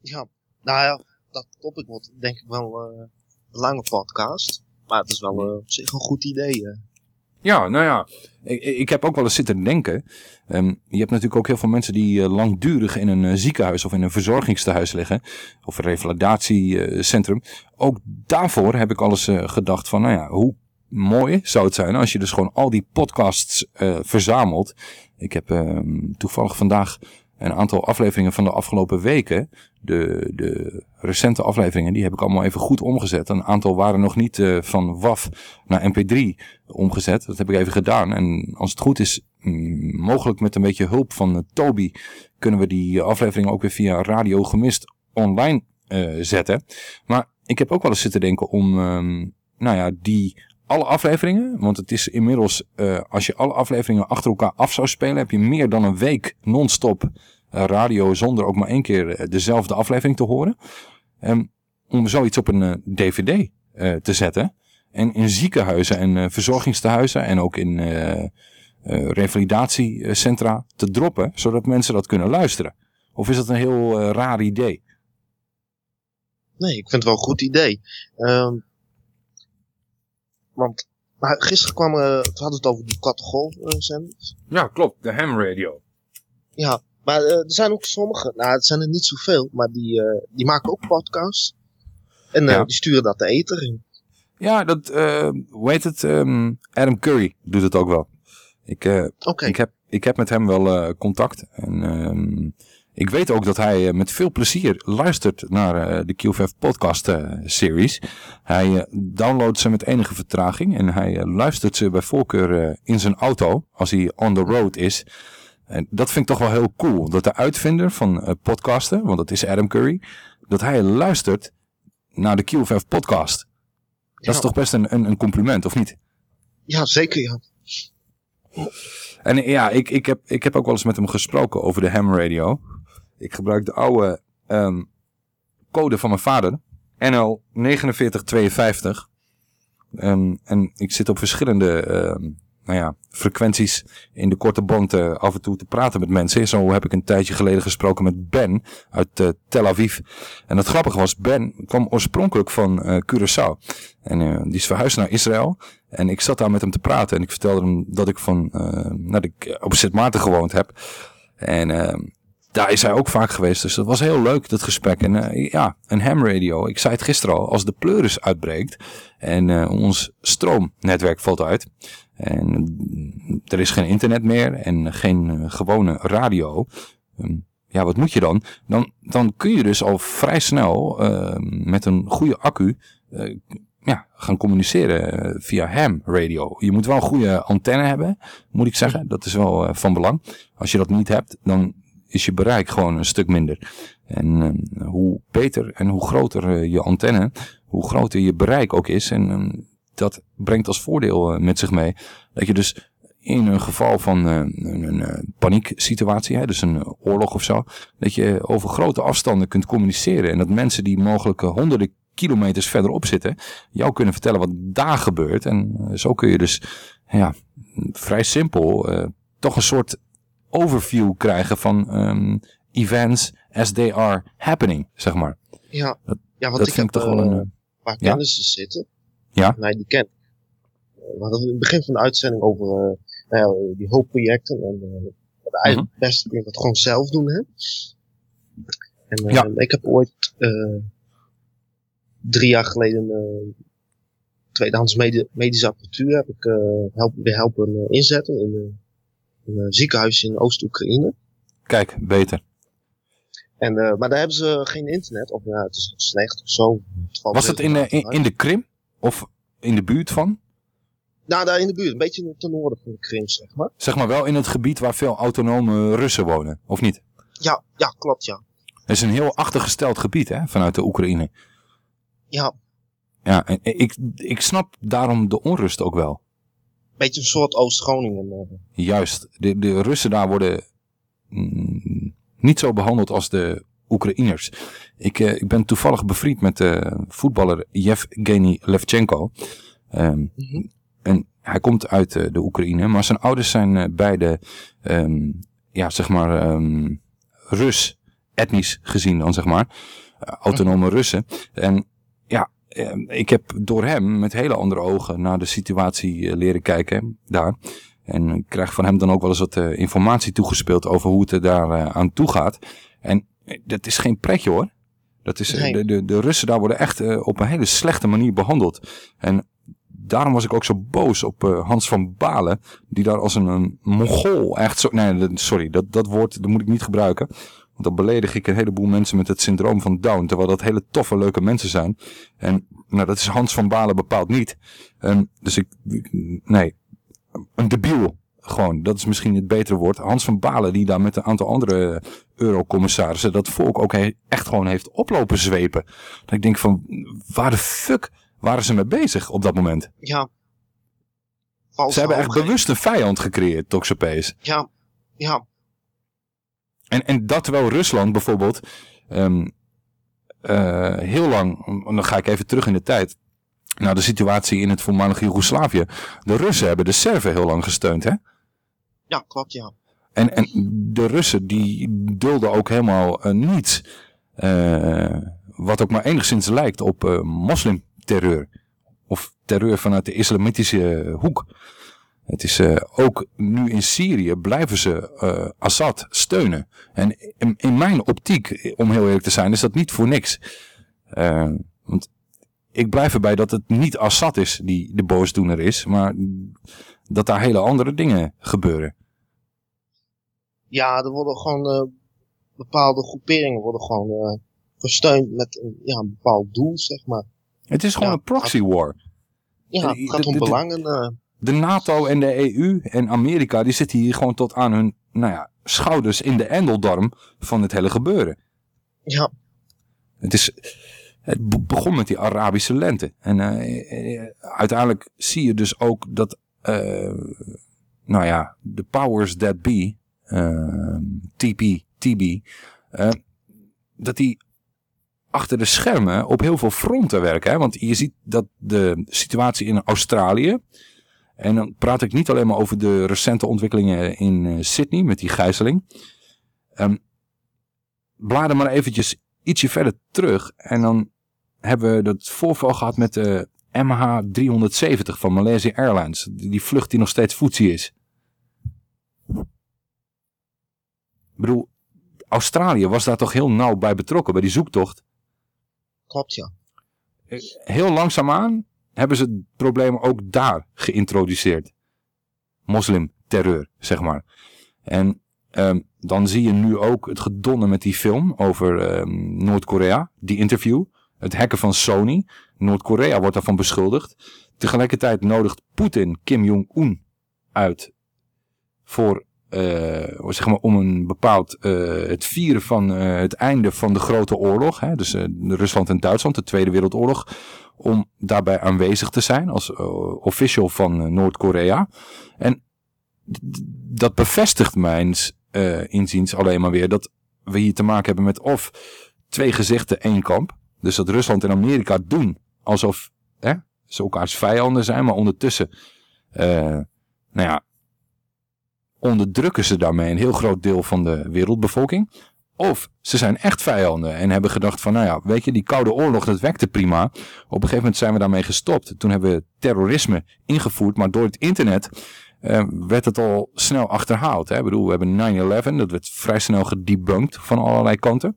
Ja, nou ja, dat topic wordt denk ik wel een lange podcast. Maar het is wel eh, op zich een goed idee. Ja, nou ja, ik, heb ook wel eens zitten denken. Ehm, je hebt natuurlijk ook heel veel mensen die eh, langdurig in een eh, ziekenhuis of in een verzorgingstehuis liggen. Of een revalidatiecentrum. ook daarvoor heb ik al eens eh, gedacht van, nou ja, hoe mooi zou het zijn als je dus gewoon al die podcasts verzamelt. Ik heb ehm, toevallig vandaag een aantal afleveringen van de afgelopen weken, de, de recente afleveringen, die heb ik allemaal even goed omgezet. Een aantal waren nog niet eh, van WAF naar MP3 omgezet. Dat heb ik even gedaan. En als het goed is, mm, mogelijk met een beetje hulp van eh, Toby, kunnen we die afleveringen ook weer via Radio Gemist online eh, zetten. Maar ik heb ook wel eens zitten denken om, ehm, nou ja, die alle afleveringen, want het is inmiddels, eh, als je alle afleveringen achter elkaar af zou spelen, heb je meer dan een week non-stop eh, radio zonder ook maar één keer eh, dezelfde aflevering te horen. Ehm, om zoiets op een eh, dvd eh, te zetten. En in ziekenhuizen en eh, verzorgingstehuizen en ook in eh, eh, revalidatiecentra te droppen, zodat mensen dat kunnen luisteren. Of is dat een heel eh, raar idee? Nee, ik vind het wel een goed idee. Ehm, want maar gisteren kwam, eh, we hadden het over die kattegolfzenders. Ja, klopt. De ham radio. Ja, maar eh, er zijn ook sommige, nou het zijn er niet zoveel, maar die, eh, die maken ook podcasts. En eh, Ja. die sturen dat de ether in. Ja, dat, hoe heet het? Ehm, Adam Curry doet het ook wel. Ik, ik, heb, ik heb met hem wel contact. En ehm, ik weet ook dat hij met veel plezier luistert naar de QVF podcast series. Hij downloadt ze met enige vertraging. En hij luistert ze bij voorkeur in zijn auto als hij on the road is. En dat vind ik toch wel heel cool. Dat de uitvinder van eh, podcasten, want dat is Adam Curry, dat hij luistert naar de QVF podcast. Dat is toch best een, een, een compliment, of niet? Ja, zeker ja. En eh, ja, ik, ik, heb, ik heb ook wel eens met hem gesproken over de ham radio. Ik gebruik de oude ehm, code van mijn vader. NL 4952. Ehm, en ik zit op verschillende ehm, nou ja, frequenties in de korte band eh, af en toe te praten met mensen. Zo heb ik een tijdje geleden gesproken met Ben uit eh, Tel Aviv. En het grappige was, Ben kwam oorspronkelijk van eh, Curaçao. En die is verhuisd naar Israël. En ik zat daar met hem te praten en ik vertelde hem dat ik van, dat ik op Sint Maarten gewoond heb. En eh, daar is hij ook vaak geweest. Dus dat was heel leuk, dat gesprek. En eh, ja, een ham radio. Ik zei het gisteren al, als de pleuris uitbreekt en eh, ons stroomnetwerk valt uit. En er is geen internet meer en geen eh, gewone radio. Ehm, ja, wat moet je dan? dan? Dan kun je dus al vrij snel eh, met een goede accu ja, gaan communiceren via ham radio. Je moet wel een goede antenne hebben, moet ik zeggen. Dat is wel van belang. Als je dat niet hebt, dan is je bereik gewoon een stuk minder. En eh, hoe beter en hoe groter eh, je antenne, hoe groter je bereik ook is. En eh, dat brengt als voordeel eh, met zich mee dat je dus in een geval van eh, een, panieksituatie, hè, dus een oorlog of zo, dat je over grote afstanden kunt communiceren. En dat mensen die mogelijk honderden kilometers verderop zitten, jou kunnen vertellen wat daar gebeurt. En zo kun je dus ja, vrij simpel toch een soort overview krijgen van ehm, events as they are happening, zeg maar. Ja, Dat, ja want dat ik vind heb ik toch wel eh, een... paar ja? kennissen zitten. Ja? Nee, die ken ik. Eh, We hadden in het begin van de uitzending over eh, nou ja, die hulpprojecten. En uh, het eigenlijk het beste kun je dat gewoon zelf doen. Hè? En eh, ik heb ooit eh, drie jaar geleden tweedehands medi medische apparatuur heb ik, help, weer helpen inzetten in ziekenhuis in Oost-Oekraïne. Kijk, beter. En, uh, maar daar hebben ze geen internet, of ja, het is slecht of zo. Het Was het in, in, in de Krim? Of in de buurt van? Nou, daar in de buurt, een beetje ten noorden van de Krim, zeg maar. Zeg maar wel in het gebied waar veel autonome Russen wonen, of niet? Ja, ja klopt, ja. Het is een heel achtergesteld gebied, hè, vanuit de Oekraïne. Ja. Ja, en ik, ik snap daarom de onrust ook wel. Beetje een soort Oost-Groningen. Uh. Juist, de, de Russen daar worden mm, niet zo behandeld als de Oekraïners. Ik, uh, ik ben toevallig bevriend met de voetballer Yevgeny Levchenko. Um, mm -hmm. En hij komt uit uh, de Oekraïne, maar zijn ouders zijn uh, beide, um, ja, zeg maar, um, Rus etnisch gezien dan zeg maar. Eh, autonome Russen. En eh, ik heb door hem met hele andere ogen naar de situatie eh, leren kijken daar. En ik krijg van hem dan ook wel eens wat eh, informatie toegespeeld over hoe het er daar eh, aan toe gaat. En dat is geen pretje hoor. Dat is, Nee. de, de, de Russen daar worden echt op een hele slechte manier behandeld. En daarom was ik ook zo boos op Hans van Balen. Die daar als een, een mongool echt zo... Nee, sorry, dat, dat woord dat moet ik niet gebruiken. Want dan beledig ik een heleboel mensen met het syndroom van Down. Terwijl dat hele toffe, leuke mensen zijn. En nou, dat is Hans van Balen bepaald niet. En, dus ik... Nee, een debiel. Gewoon, dat is misschien het betere woord. Hans van Balen, die daar met een aantal andere eurocommissarissen dat volk ook echt gewoon heeft oplopen zwepen. Dat ik denk van, waar de fuck waren ze mee bezig op dat moment? Ja. ze hebben echt bewust een vijand gecreëerd, Toxopees. Ja, ja. En, en dat terwijl Rusland bijvoorbeeld ehm, eh, heel lang, en dan ga ik even terug in de tijd, naar de situatie in het voormalige Joegoslavië. De Russen hebben de Serven heel lang gesteund, hè? Ja, klopt, ja. En, en de Russen die dulden ook helemaal eh, niets. eh, wat ook maar enigszins lijkt op moslimterreur. Of terreur vanuit de islamitische hoek. Het is eh, ook nu in Syrië blijven ze eh, Assad steunen. En in, in mijn optiek, om heel eerlijk te zijn, is dat niet voor niks. Eh, want ik blijf erbij dat het niet Assad is die de boosdoener is. Maar dat daar hele andere dingen gebeuren. Ja, er worden gewoon eh, bepaalde groeperingen worden gewoon eh, gesteund met een, ja, een bepaald doel, zeg maar. Het is gewoon een proxy war. Ja, het gaat om belangen. De NATO en de EU en Amerika, die zitten hier gewoon tot aan hun nou ja, schouders in de endeldarm van het hele gebeuren. Ja. Het, is, het be- begon met die Arabische lente. En eh, eh, uiteindelijk zie je dus ook dat, eh, nou ja, de powers that be, eh, TP, TB, dat die achter de schermen op heel veel fronten werken. Hè? Want je ziet dat de situatie in Australië, en dan praat ik niet alleen maar over de recente ontwikkelingen in eh, Sydney met die gijzeling. Ehm blader maar eventjes ietsje verder terug en dan hebben we dat voorval gehad met de MH370 van Malaysia Airlines. Die vlucht die nog steeds voetzie is. Ik bedoel, Australië was daar toch heel nauw bij betrokken, bij die zoektocht. Klopt, ja. Heel langzaamaan hebben ze het probleem ook daar geïntroduceerd. Moslimterreur, zeg maar. En ehm, dan zie je nu ook het gedonne met die film over ehm, Noord-Korea, die interview. Het hacken van Sony. Noord-Korea wordt daarvan beschuldigd. Tegelijkertijd nodigt Poetin Kim Jong-un uit voor, eh, zeg maar, om een bepaald, eh, het vieren van eh, het einde van de grote oorlog. Hè, dus Rusland en Duitsland, de Tweede Wereldoorlog. Om daarbij aanwezig te zijn als eh, official van eh, Noord-Korea. En dat bevestigt mijns eh, inziens alleen maar weer dat we hier te maken hebben met of twee gezichten, één kamp. Dus dat Rusland en Amerika doen alsof hè, ze elkaars vijanden zijn, maar ondertussen, nou ja, onderdrukken ze daarmee een heel groot deel van de wereldbevolking. Of ze zijn echt vijanden en hebben gedacht van, nou ja, weet je, die koude oorlog, dat werkte prima. Op een gegeven moment zijn we daarmee gestopt. Toen hebben we terrorisme ingevoerd, maar door het internet eh, werd het al snel achterhaald. Hè? Ik bedoel, we hebben 9-11, dat werd vrij snel gedebunked van allerlei kanten.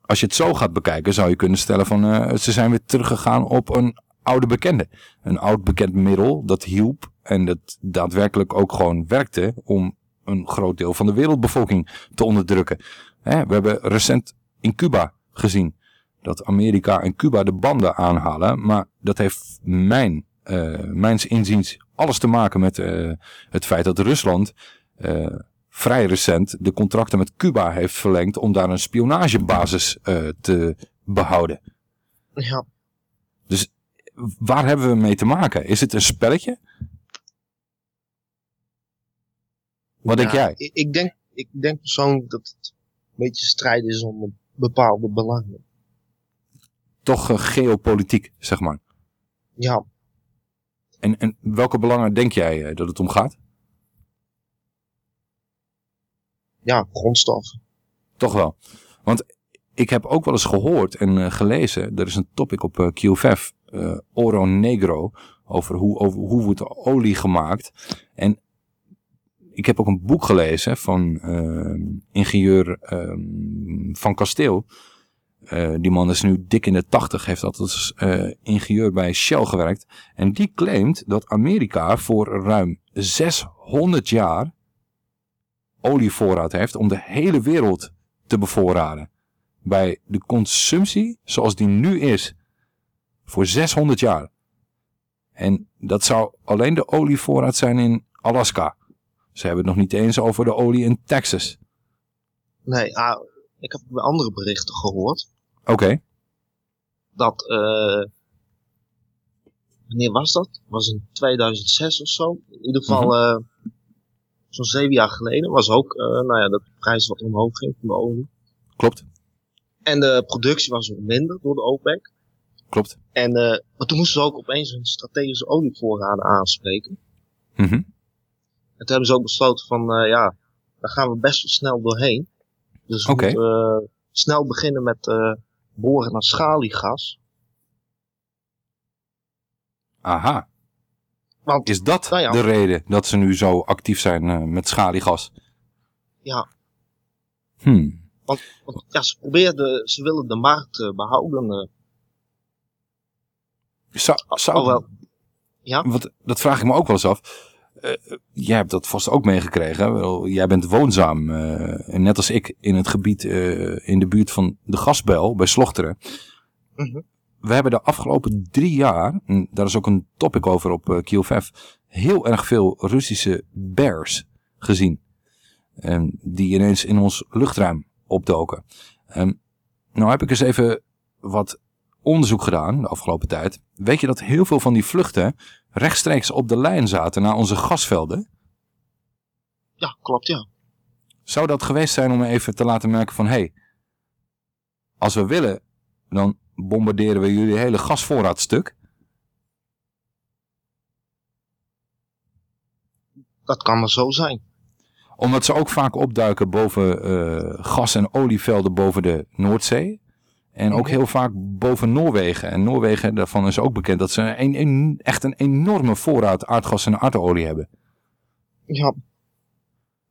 Als je het zo gaat bekijken, zou je kunnen stellen van, eh, ze zijn weer teruggegaan op een oude bekende. Een oud bekend middel dat hielp en dat daadwerkelijk ook gewoon werkte om een groot deel van de wereldbevolking te onderdrukken. Hè, we hebben recent in Cuba gezien dat Amerika en Cuba de banden aanhalen, maar dat heeft mijn, eh mijns inziens alles te maken met eh, het feit dat Rusland eh, vrij recent de contracten met Cuba heeft verlengd om daar een spionagebasis te behouden. Ja. Dus waar hebben we mee te maken? Is het een spelletje? Wat denk jij? Ik, ik, denk, ik denk persoonlijk dat het een beetje strijd is om bepaalde belangen. Toch eh, geopolitiek, zeg maar. Ja, En, en welke belangen denk jij eh, dat het om gaat? ja, grondstoffen. Toch wel. Want ik heb ook wel eens gehoord en eh, gelezen, er is een topic op QFF, Oro Negro, over hoe, over hoe wordt de olie gemaakt. En ik heb ook een boek gelezen van eh, ingenieur eh, Van Kasteel. Eh, die man is nu dik in de tachtig, heeft altijd als eh, ingenieur bij Shell gewerkt. En die claimt dat Amerika voor ruim 600 jaar olievoorraad heeft om de hele wereld te bevoorraden. Bij de consumptie zoals die nu is, voor 600 jaar. En dat zou alleen de olievoorraad zijn in Alaska. Ze hebben het nog niet eens over de olie in Texas. Nee, ah, ik heb andere berichten gehoord. Oké. Dat, eh wanneer was dat? was in 2006 of zo. In ieder geval, eh zo'n zeven jaar geleden was ook, eh, nou ja, dat de prijs wat omhoog ging van de olie. Klopt. En de productie was ook minder door de OPEC. Klopt. En, eh maar toen moesten ze ook opeens hun strategische olievoorraden aanspreken. Mhm. En toen hebben ze ook besloten van, eh, ja, daar gaan we best wel snel doorheen. Dus we moeten eh, snel beginnen met eh, boren naar schaliegas. Aha. Want, Is dat nou ja. de reden dat ze nu zo actief zijn eh, met schaliegas? Ja, Hmm. want, want ja, ze probeerden, ze willen de markt eh, behouden. eh. Zou, zou, Alhoewel, ja? Want dat vraag ik me ook wel eens af. Eh, jij hebt dat vast ook meegekregen. Jij bent woonzaam, eh, net als ik, in het gebied eh, in de buurt van de gasbel bij Slochteren. Mhm. We hebben de afgelopen drie jaar, en daar is ook een topic over op uh, QFF, heel erg veel Russische bears gezien. En die ineens in ons luchtruim opdoken. En nou heb ik eens even wat onderzoek gedaan de afgelopen tijd. Weet je dat heel veel van die vluchten rechtstreeks op de lijn zaten naar onze gasvelden? ja, klopt ja. Zou dat geweest zijn om even te laten merken van... hé, hey, als we willen, dan bombarderen we jullie hele gasvoorraad stuk. Dat kan maar zo zijn. Omdat ze ook vaak opduiken boven eh, gas- en olievelden boven de Noordzee. En ook heel vaak boven Noorwegen. En Noorwegen, daarvan is ook bekend dat ze een, een, echt een enorme voorraad aardgas en aardolie hebben. Ja,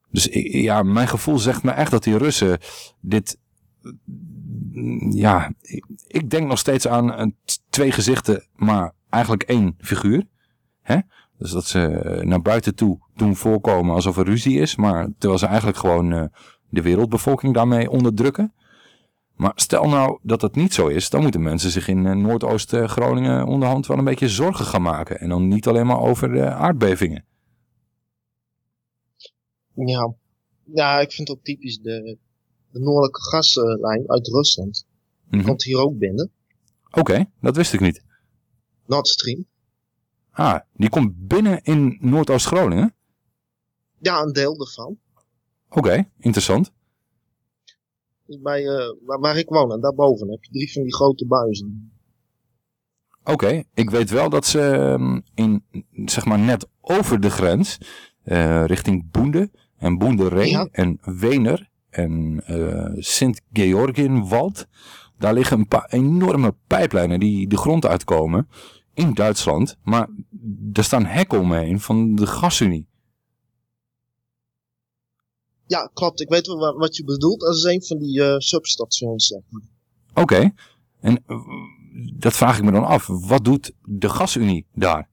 Dus ja, mijn gevoel zegt me echt dat die Russen dit... Ja, ik- denk nog steeds aan een twee gezichten, maar eigenlijk één figuur. Hè? Dus dat ze naar buiten toe doen voorkomen alsof er ruzie is. Maar terwijl ze eigenlijk gewoon eh, de wereldbevolking daarmee onderdrukken. Maar stel nou dat dat niet zo is, dan moeten mensen zich in eh, Noordoost-Groningen onderhand wel een beetje zorgen gaan maken. En dan niet alleen maar over de aardbevingen. ja. Ja, ik vind ook typisch de, de noordelijke gaslijn uit Rusland. Die Mhm. komt hier ook binnen. Oké, dat wist ik niet. Nord Stream. Ah, die komt binnen in Noordoost-Groningen? Ja, een deel ervan. Oké, interessant. Bij, eh, waar, waar ik woon, en daarboven heb je drie van die grote buizen. Oké, ik weet wel dat ze ehm, in, zeg maar net over de grens, eh, richting Boende en Boenderee Ja. en Wener en eh Sint-Georgienwald, daar liggen een paar enorme pijplijnen die de grond uitkomen in Duitsland. Maar er staan hekken omheen van de gasunie. Ja, klopt. Ik weet wel wa- wat je bedoelt. Dat is een van die eh, substations, zeg maar. Oké, en eh, dat vraag ik me dan af. Wat doet de gasunie daar?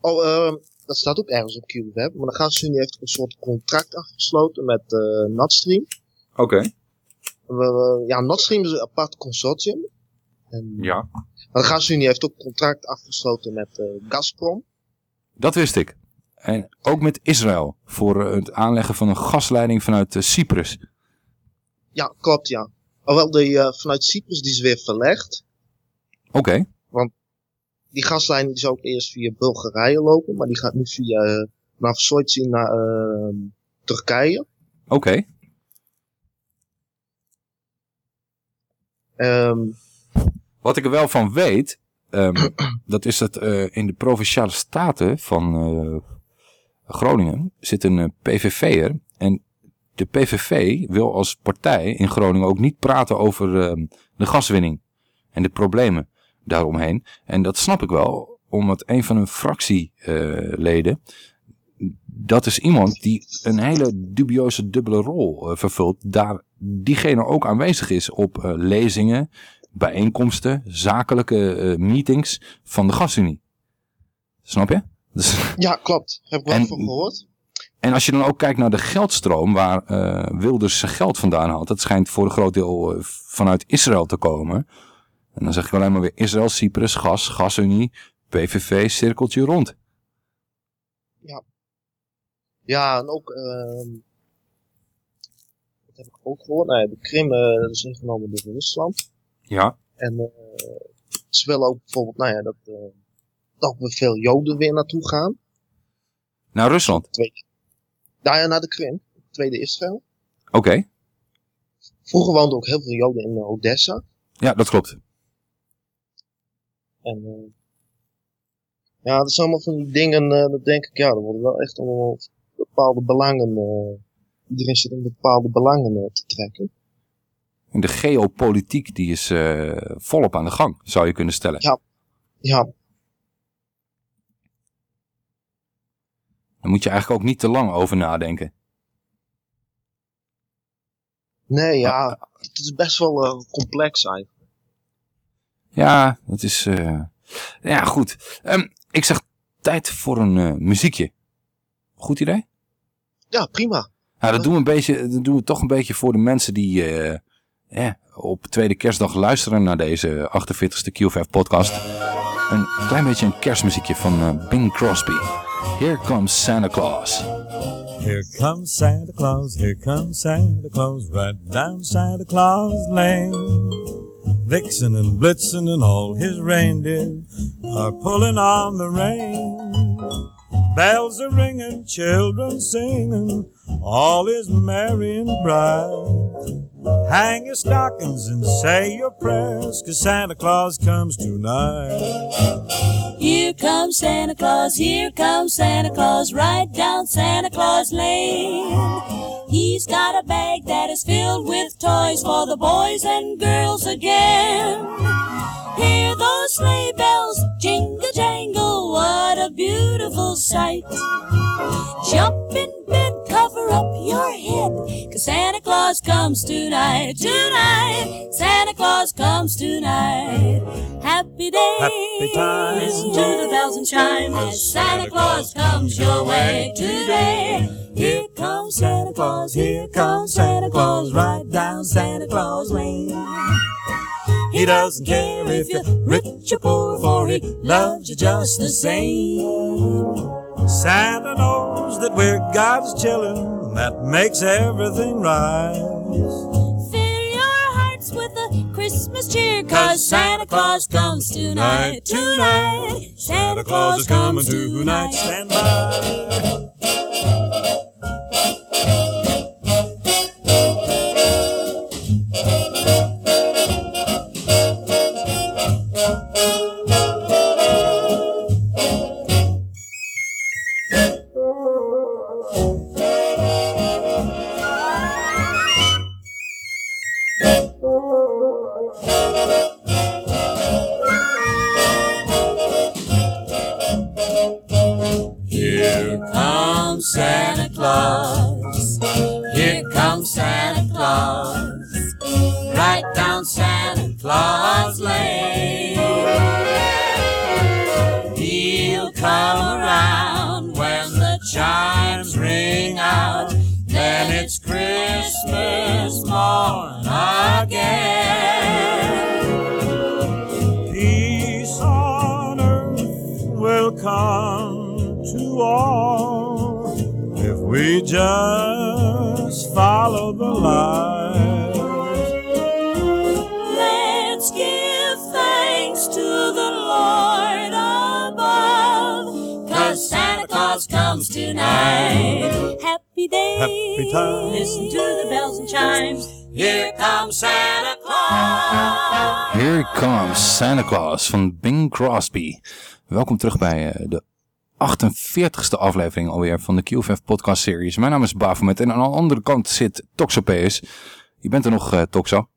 Oh, ehm, dat staat ook ergens op QWeb. Maar de Gasunie heeft een soort contract afgesloten met eh Nordstream. Oké. Ja, Nordstream is een apart consortium. En, Ja. maar de Gasunie heeft ook contract afgesloten met Gazprom. Dat wist ik. En ook met Israël voor eh, het aanleggen van een gasleiding vanuit eh, Cyprus. Ja, klopt, ja. Alhoewel, die, eh, vanuit Cyprus die is weer verlegd. Oké, Want die gasleiding zou ook eerst via Bulgarije lopen. Maar die gaat nu via uh, naar Soitsi naar eh, Turkije. oké. Ehm, Wat ik er wel van weet, ehm, *clears throat* dat is dat in de provinciale staten van Groningen zit een eh, PVV'er. En de PVV wil als partij in Groningen ook niet praten over ehm, de gaswinning en de problemen daaromheen. En dat snap ik wel, omdat een van hun fractieleden, dat is iemand die een hele dubieuze dubbele rol eh, vervult. Daar diegene ook aanwezig is op eh, lezingen, bijeenkomsten, zakelijke meetings van de gasunie. Snap je? Dus, Ja, klopt. Heb ik wel En- van gehoord. en als je dan ook kijkt naar de geldstroom waar eh, Wilders zijn geld vandaan haalt. Dat schijnt voor een groot deel eh, vanuit Israël te komen. En dan zeg ik alleen maar weer Israël, Cyprus, gas, gasunie, PVV, cirkeltje rond. Ja. Ja, en ook, ehm wat heb ik ook gehoord? Nou ja, de Krim eh, dat is ingenomen door Rusland. Ja. En ze willen ook bijvoorbeeld, nou ja, dat, dat we veel Joden weer naartoe gaan. Naar Rusland. Tweede, nou ja, naar de Krim, Tweede Israël. Oké. Vroeger woonden ook heel veel Joden in eh, Odessa. Ja, dat klopt. En eh, ja, dat zijn allemaal van die dingen, eh dat denk ik, ja, er worden wel echt allemaal bepaalde belangen, eh iedereen zit in bepaalde belangen te trekken. En de geopolitiek die is volop aan de gang, zou je kunnen stellen. Ja. Ja, Daar moet je eigenlijk ook niet te lang over nadenken. nee, ja, het is best wel eh, complex eigenlijk. Ja, het is... eh, Ja, goed. Ehm, ik zeg tijd voor een eh, muziekje. Goed idee? Ja, prima. Ja, dat doen we, een beetje, dat doen we toch een beetje voor de mensen die eh, op tweede kerstdag luisteren naar deze 48ste QVF podcast. Een klein beetje een kerstmuziekje van Bing Crosby. Here comes Santa Claus. Here comes Santa Claus, here comes Santa Claus, right down Santa Claus Lane. Vixen and Blitzen and all his reindeer are pulling on the rein. Bells are ringing, children singing, all is merry and bright. Hang your stockings and say your prayers, cause Santa Claus comes tonight. Here comes Santa Claus, here comes Santa Claus, right down Santa Claus Lane. He's got a bag that is filled with toys for the boys and girls again. Hear those sleigh bells jingle jangle, what a beautiful sight. Jump in bed, cover up your head, cause Santa Claus comes tonight, tonight. Santa Claus comes tonight. Happy day. Happy. Listen to the bells and chime as Santa Claus comes your way today. Here comes Santa Claus, here comes Santa Claus, right down Santa Claus Lane. He doesn't care if you're rich or poor, for he loves you just the same. Santa knows that we're God's children, that makes everything right. Fill your hearts with a Christmas cheer, cause Santa Claus comes tonight, tonight. Santa Claus is coming tonight. Stand by. Claus Lane. He'll come around when the chimes ring out. Then it's Christmas morn again. Peace on earth will come to all if we just follow the light. Claus comes tonight. Happy day. Happy. Listen to the bells and chimes. Here comes Santa Claus. Here comes Santa Claus van Bing Crosby. Welkom terug bij eh, de 48ste aflevering alweer van de QFF podcast series. Mijn naam is Bafomet en aan de andere kant zit Toxopeus. Je bent er nog, uh, Toxo?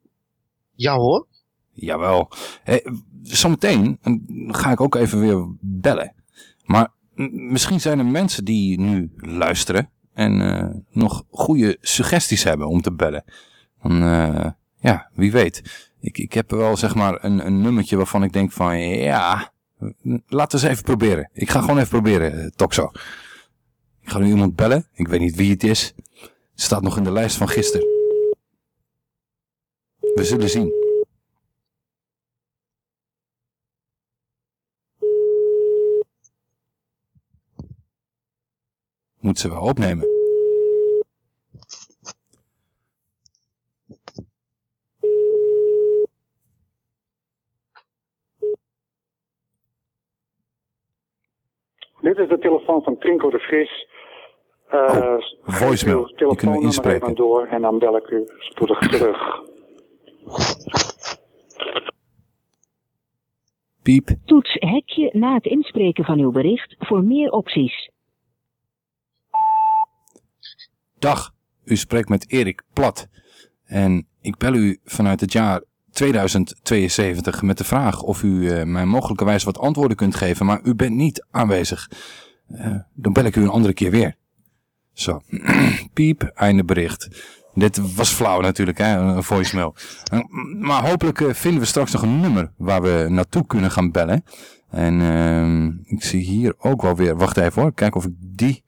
Ja hoor. Jawel. Hey, zometeen ga ik ook even weer bellen. Maar misschien zijn er mensen die nu luisteren en uh, nog goede suggesties hebben om te bellen. Dan, uh, ja, wie weet. Ik, ik heb wel zeg maar een, een nummertje waarvan ik denk van ja, laten we eens even proberen. Ik ga gewoon even proberen, uh, Toxo. Ik ga nu iemand bellen. Ik weet niet wie het is. Het staat nog in de lijst van gisteren. We zullen zien. Moet ze wel opnemen. Dit is de telefoon van Trinko de Vries. Uh, oh, voicemail. Die kunnen we inspreken. Even door en dan bel ik u spoedig terug. Piep. Toets hekje na het inspreken van uw bericht voor meer opties. Dag, u spreekt met Erik Plat. En ik bel u vanuit het jaar 2072 met de vraag of u uh, mij mogelijkerwijs wat antwoorden kunt geven, maar u bent niet aanwezig. Uh, dan bel ik u een andere keer weer. Zo, *clears throat* piep, einde bericht. Dit was flauw natuurlijk, hè? een voicemail. Uh, maar hopelijk vinden we straks nog een nummer waar we naartoe kunnen gaan bellen. En ehm, ik zie hier ook wel weer, wacht even hoor, kijken of ik die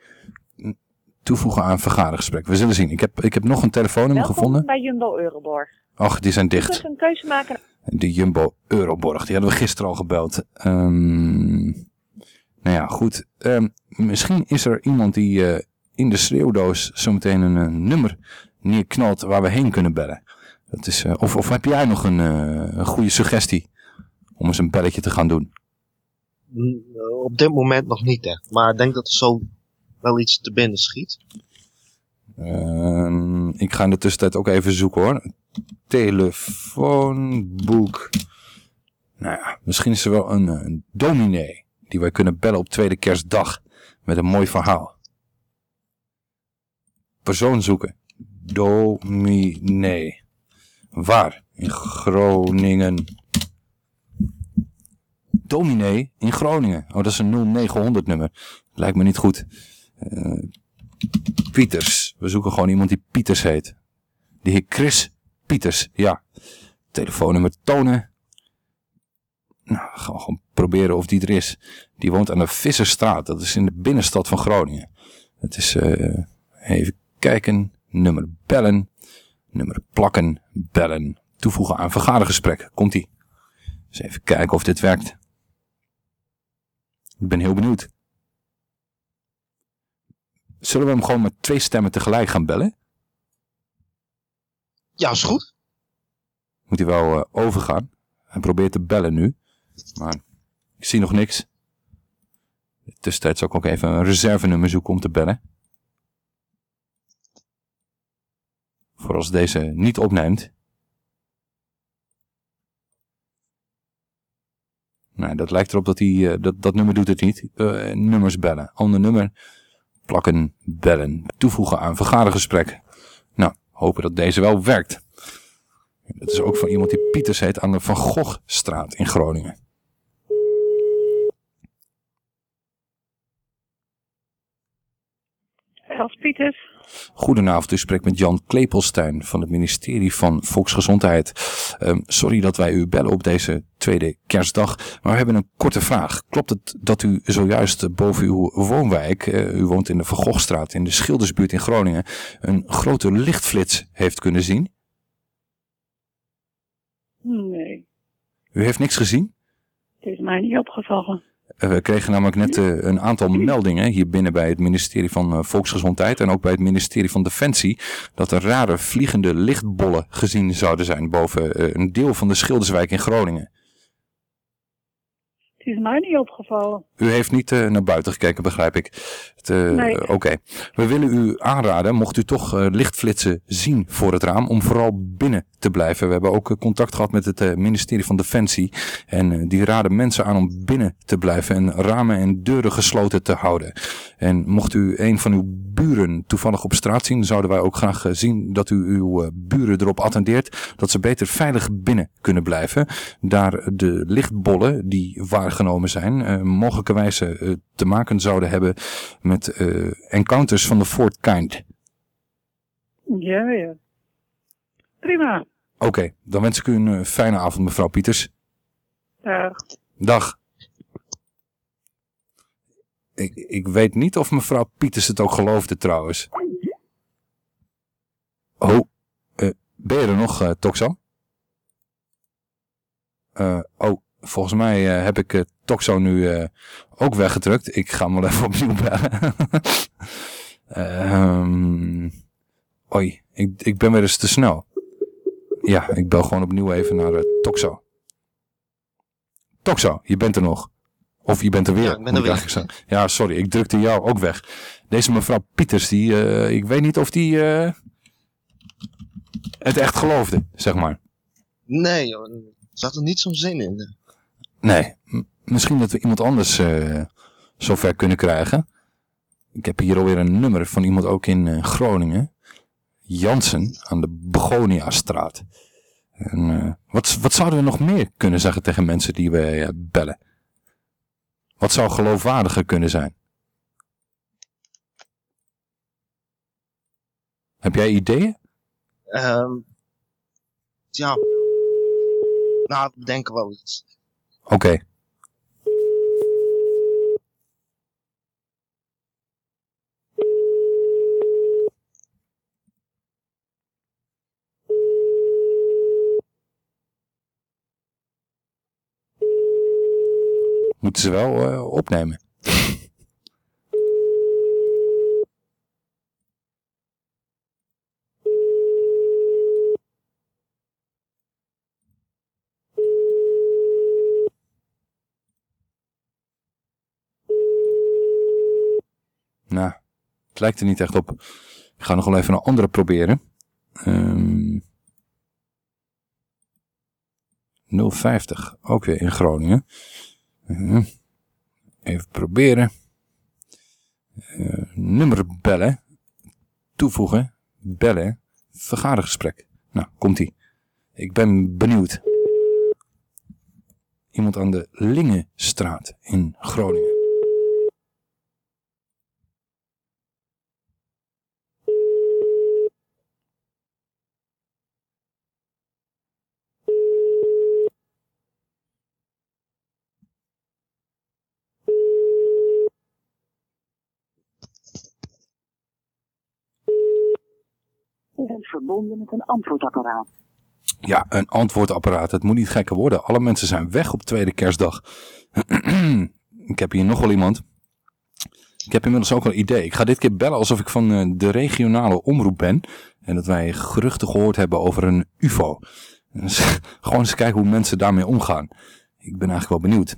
toevoegen aan vergadergesprek. We zullen zien. Ik heb, ik heb nog een telefoonnummer Welkom gevonden. bij Jumbo Euroborg. Ach, die zijn dicht. Je kunt een keuze maken. De Jumbo Euroborg, die hadden we gisteren al gebeld. Um, nou ja, goed. Um, misschien is er iemand die uh, in de schreeuwdoos zometeen een, een nummer neerknalt waar we heen kunnen bellen. Dat is, uh, of, of heb jij nog een, uh, een goede suggestie om eens een belletje te gaan doen? Op dit moment nog niet, hè. Maar ik denk dat er zo wel iets te binnen schiet. Um, ik ga in de tussentijd ook even zoeken hoor. Telefoonboek. Nou ja, misschien is er wel een, een dominee die wij kunnen bellen op tweede kerstdag met een mooi verhaal. Persoon zoeken. Dominee. Waar? In Groningen. Dominee in Groningen. Oh, dat is een 0900 nummer. Lijkt me niet goed. Uh, Pieters. We zoeken gewoon iemand die Pieters heet. De heer Chris Pieters, ja. Telefoonnummer tonen. Nou, gaan we gewoon proberen of die er is. Die woont aan de Visserstraat. Dat is in de binnenstad van Groningen. Het is, uh, even kijken. Nummer bellen. Nummer plakken. Bellen. Toevoegen aan vergadergesprek. Komt-ie. Dus even kijken of dit werkt. Ik ben heel benieuwd. Zullen we hem gewoon met twee stemmen tegelijk gaan bellen? Ja, is goed. Moet hij wel uh, overgaan. Hij probeert te bellen nu. Maar ik zie nog niks. In de tussentijd zal ik ook even een reservenummer zoeken om te bellen. Voor als deze niet opneemt. Nou, dat lijkt erop dat hij, uh, dat, dat nummer doet het niet. Uh, nummers bellen. Ander nummer plakken, bellen, toevoegen aan vergadergesprek. Nou, hopen dat deze wel werkt. Dat is ook van iemand die Pieters heet aan de Van Goghstraat in Groningen. Els Pieters. Goedenavond, u spreekt met Jan Klepelstein van het ministerie van Volksgezondheid. Um, sorry dat wij u bellen op deze tweede kerstdag, maar we hebben een korte vraag. Klopt het dat u zojuist boven uw woonwijk, uh, u woont in de Van in de Schildersbuurt in Groningen, een grote lichtflits heeft kunnen zien? Nee. U heeft niks gezien? Het is mij niet opgevallen. We kregen namelijk net uh, een aantal meldingen hier binnen bij het ministerie van uh, Volksgezondheid en ook bij het ministerie van Defensie dat er rare vliegende lichtbollen gezien zouden zijn boven een deel van de Schilderswijk in Groningen. Is mij niet opgevallen. U heeft niet eh, naar buiten gekeken, begrijp ik. Eh, Nee. Oké. We willen u aanraden, mocht u toch eh, lichtflitsen zien voor het raam, om vooral binnen te blijven. We hebben ook contact gehad met het ministerie van Defensie. En die raden mensen aan om binnen te blijven en ramen en deuren gesloten te houden. En mocht u een van uw buren toevallig op straat zien, zouden wij ook graag eh, zien dat u uw eh, buren erop attendeert dat ze beter veilig binnen kunnen blijven. Daar de lichtbollen die waargenomen zijn, eh mogelijkerwijs eh, te maken zouden hebben met encounters van de Fort Kind. Ja, ja. Prima. Oké, dan wens ik u een fijne avond mevrouw Pieters. Dag. Dag. Ik, ik weet niet of mevrouw Pieters het ook geloofde trouwens. Oh, eh, ben je er nog, eh Toxo? Eh, oh, volgens mij heb ik Toxo nu ook weggedrukt. Ik ga hem wel even opnieuw bellen. *laughs* Oei, ik, ik ben weer eens te snel. Ja, ik bel gewoon opnieuw even naar Toxo. Toxo, je bent er nog. Of je bent er weer. Ja, ik ben er weer. Ja, sorry, ik drukte jou ook weg. Deze mevrouw Pieters, die, eh, ik weet niet of die eh, het echt geloofde, zeg maar. Nee, joh, er zat er niet zo'n zin in. Nee, misschien dat we iemand anders eh zover kunnen krijgen. Ik heb hier alweer een nummer van iemand ook in Groningen. Jansen aan de Begonia-straat. En, wat, wat zouden we nog meer kunnen zeggen tegen mensen die we bellen? Wat zou geloofwaardiger kunnen zijn? Heb jij ideeën? Ehm ja. Nou, we denken wel iets. Oké. Moeten ze wel eh, opnemen. Nou, het lijkt er niet echt op. Ik ga nog wel even een andere proberen. Ehm 050, ook weer in Groningen. Mhm. Even proberen. Eh, nummer bellen. Toevoegen. Bellen. Vergadergesprek. Nou, komt-ie. Ik ben benieuwd. Iemand aan de Lingenstraat in Groningen. Bent verbonden met een antwoordapparaat. Ja, een antwoordapparaat. Het moet niet gekker worden. Alle mensen zijn weg op tweede kerstdag. *clears throat* ik heb hier nog wel iemand. Ik heb inmiddels ook een idee. Ik ga dit keer bellen alsof ik van eh, de regionale omroep ben. En dat wij geruchten gehoord hebben over een ufo. *laughs* Dus, gewoon eens kijken hoe mensen daarmee omgaan. Ik ben eigenlijk wel benieuwd.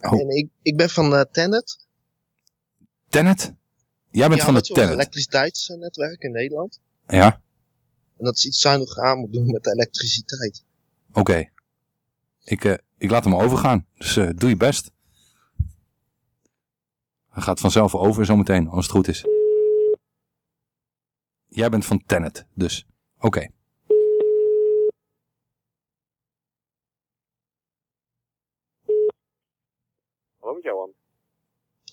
Oh. En ik, ik ben van eh Tenet. Tenet? Jij bent ja, van wel, Tenet? elektriciteitsnetwerk in Nederland. Ja, En dat is iets zuiniger aan moet doen met de elektriciteit. oké. Ik, eh, ik laat hem overgaan. Dus eh, doe je best. Hij gaat vanzelf over zometeen, als het goed is. Jij bent van Tenet, dus. Oké. Hallo met Johan.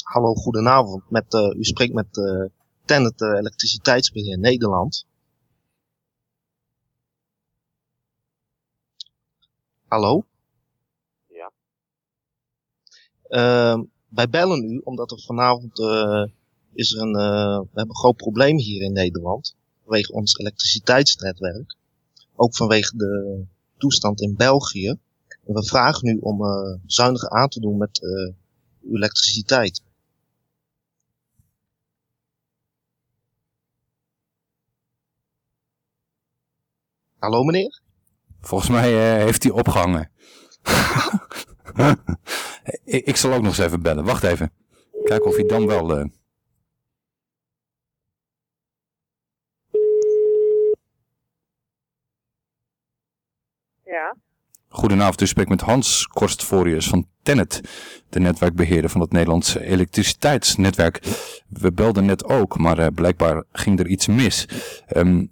Hallo, goedenavond. Met, eh, u spreekt met Tenet eh, Elektriciteitsbeheer Nederland. Hallo? Ja. Ehm, wij bellen u omdat er vanavond eh, is er een, eh, we hebben een groot probleem hier in Nederland. Vanwege ons elektriciteitsnetwerk. Ook vanwege de toestand in België. En we vragen u om eh zuiniger aan te doen met uw elektriciteit. Hallo meneer? Volgens mij eh, heeft hij opgehangen. *laughs* Ik, ik zal ook nog eens even bellen. Wacht even. Kijken of hij dan wel... eh, Ja. Goedenavond, u spreekt met Hans Korstforius van Tennet, de netwerkbeheerder van het Nederlandse elektriciteitsnetwerk. We belden net ook, maar eh, blijkbaar ging er iets mis. Ehm,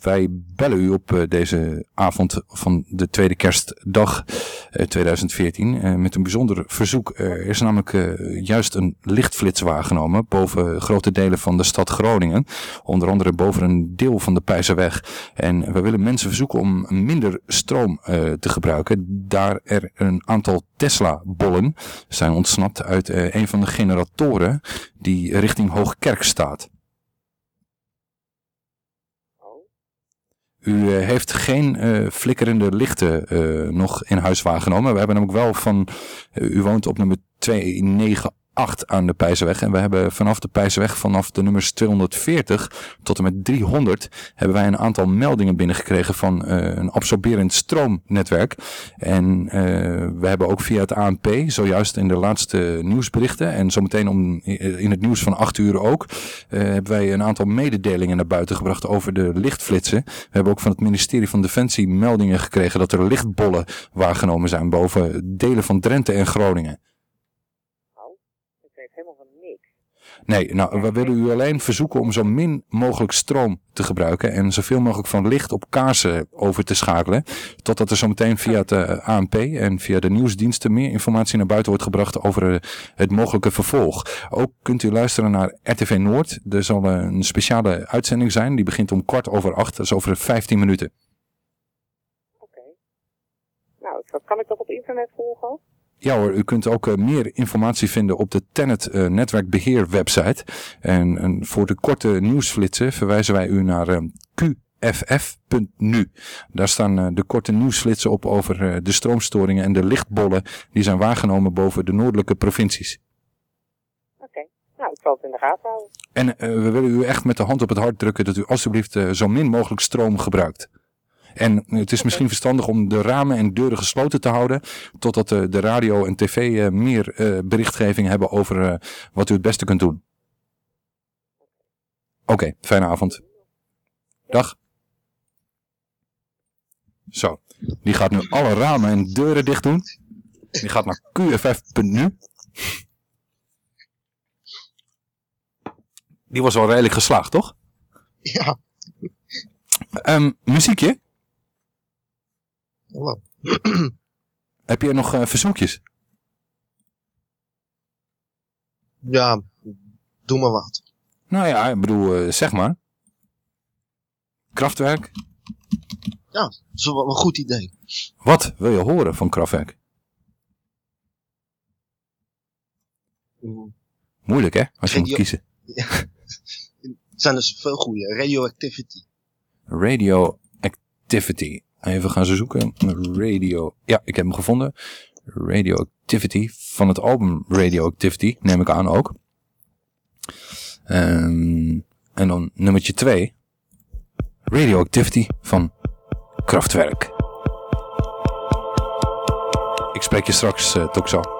wij bellen u op eh, deze avond van de tweede kerstdag eh, 2014 eh, met een bijzonder verzoek. Er is namelijk eh, juist een lichtflits waargenomen boven grote delen van de stad Groningen. Onder andere boven een deel van de Pijzerweg. En we willen mensen verzoeken om minder stroom eh, te gebruiken. Daar er een aantal Tesla-bollen zijn ontsnapt uit eh, een van de generatoren die richting Hoogkerk staat. U eh, heeft geen eh, flikkerende lichten eh, nog in huis waargenomen. We hebben namelijk wel van... u woont op nummer 298 aan de Pijzerweg. En we hebben vanaf de Pijzerweg, vanaf de nummers 240 tot en met 300... hebben wij een aantal meldingen binnengekregen van eh, een absorberend stroomnetwerk. En eh, we hebben ook via het ANP, zojuist in de laatste nieuwsberichten... en zometeen om, in het nieuws van 8 uur ook... eh, hebben wij een aantal mededelingen naar buiten gebracht over de lichtflitsen. We hebben ook van het ministerie van Defensie meldingen gekregen... dat er lichtbollen waargenomen zijn boven delen van Drenthe en Groningen. Ik weet helemaal van niks. Nee, nou, we willen u alleen verzoeken om zo min mogelijk stroom te gebruiken en zoveel mogelijk van licht op kaarsen over te schakelen. Totdat er zometeen via het eh, ANP en via de nieuwsdiensten meer informatie naar buiten wordt gebracht over eh, het mogelijke vervolg. Ook kunt u luisteren naar RTV Noord. Er zal eh, een speciale uitzending zijn, die begint om kwart over acht, dat is over 15 minuten. Nou, dat- kan ik dat op internet volgen? Ja hoor, u kunt ook eh, meer informatie vinden op de Tenet eh, netwerkbeheer website. En, voor de korte nieuwsflitsen verwijzen wij u naar eh, qff.nu. Daar staan de korte nieuwsflitsen op over de stroomstoringen en de lichtbollen die zijn waargenomen boven de noordelijke provincies. Oké. Nou, ik zal het in de gaten houden. En we willen u echt met de hand op het hart drukken dat u alsjeblieft zo min mogelijk stroom gebruikt. En het is misschien verstandig om de ramen en deuren gesloten te houden. Totdat eh, de radio en tv eh, meer eh, berichtgeving hebben over wat u het beste kunt doen. Oké, fijne avond. Dag. Zo, die gaat nu alle ramen en deuren dicht doen. Die gaat naar qff.nu. Die was wel redelijk geslaagd, toch? Ja. Ehm, muziekje? Heb je nog eh, verzoekjes? Ja, doe maar wat. Nou ja, ik bedoel, eh, zeg maar. Kraftwerk? Ja, dat is wel een goed idee. Wat wil je horen van Kraftwerk? Moeilijk hè, als je moet kiezen. Ja. *laughs* Er zijn dus veel goede. Radioactivity. Radioactivity. Even gaan ze zoeken. Radio. Ja, ik heb hem gevonden. Radioactivity. Van het album Radioactivity, neem ik aan ook. Ehm, en dan nummertje 2. Radioactivity van Kraftwerk. Ik spreek je straks, uh.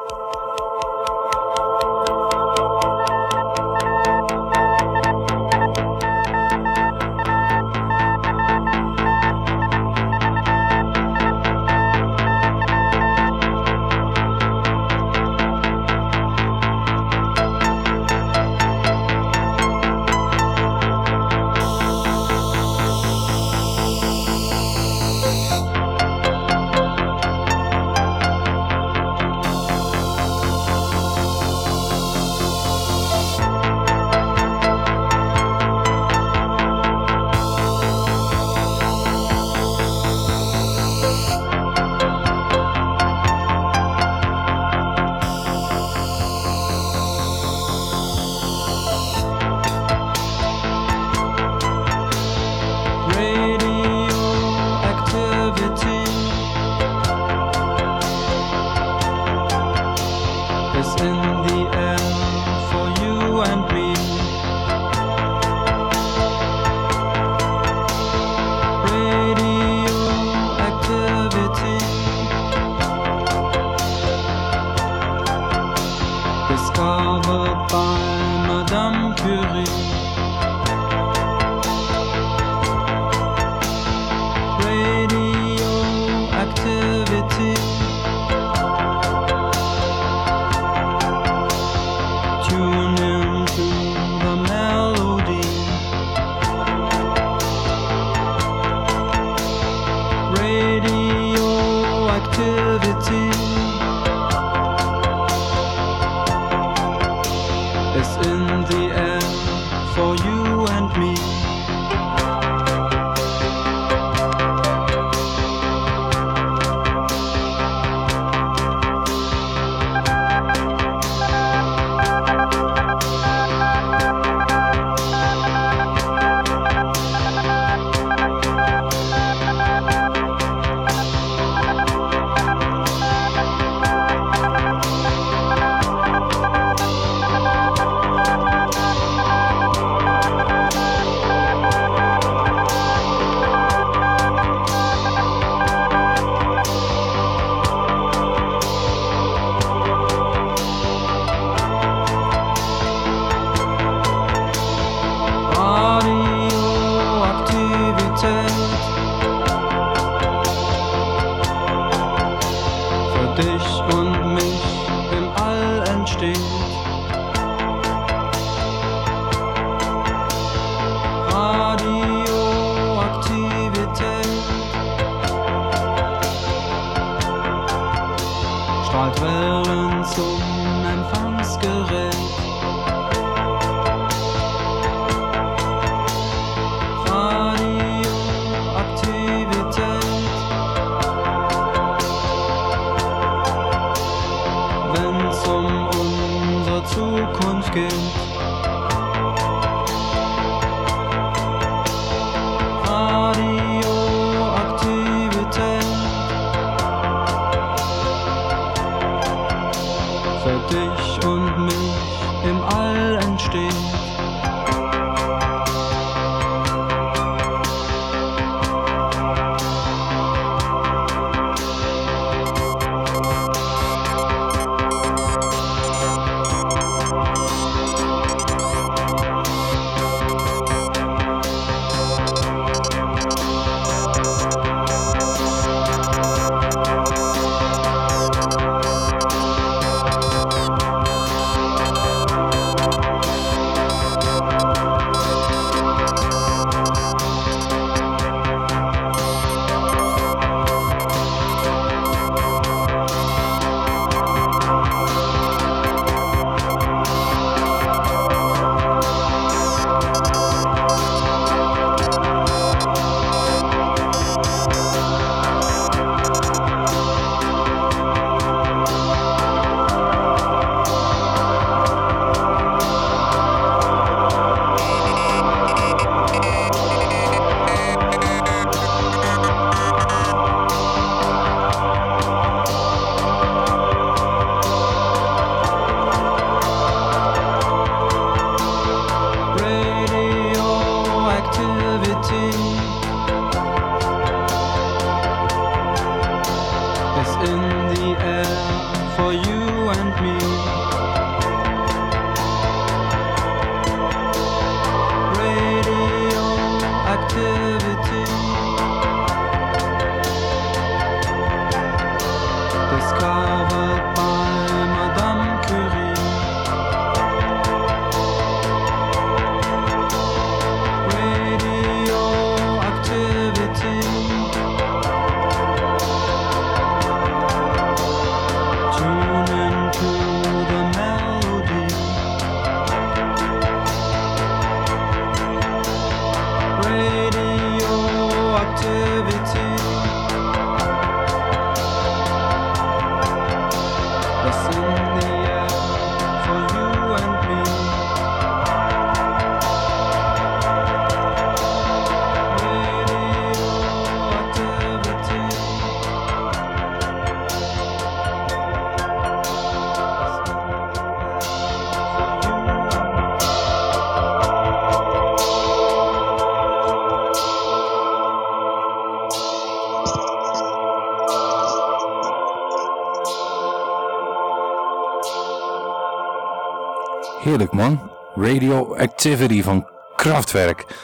Heerlijk man. Radioactivity van Kraftwerk.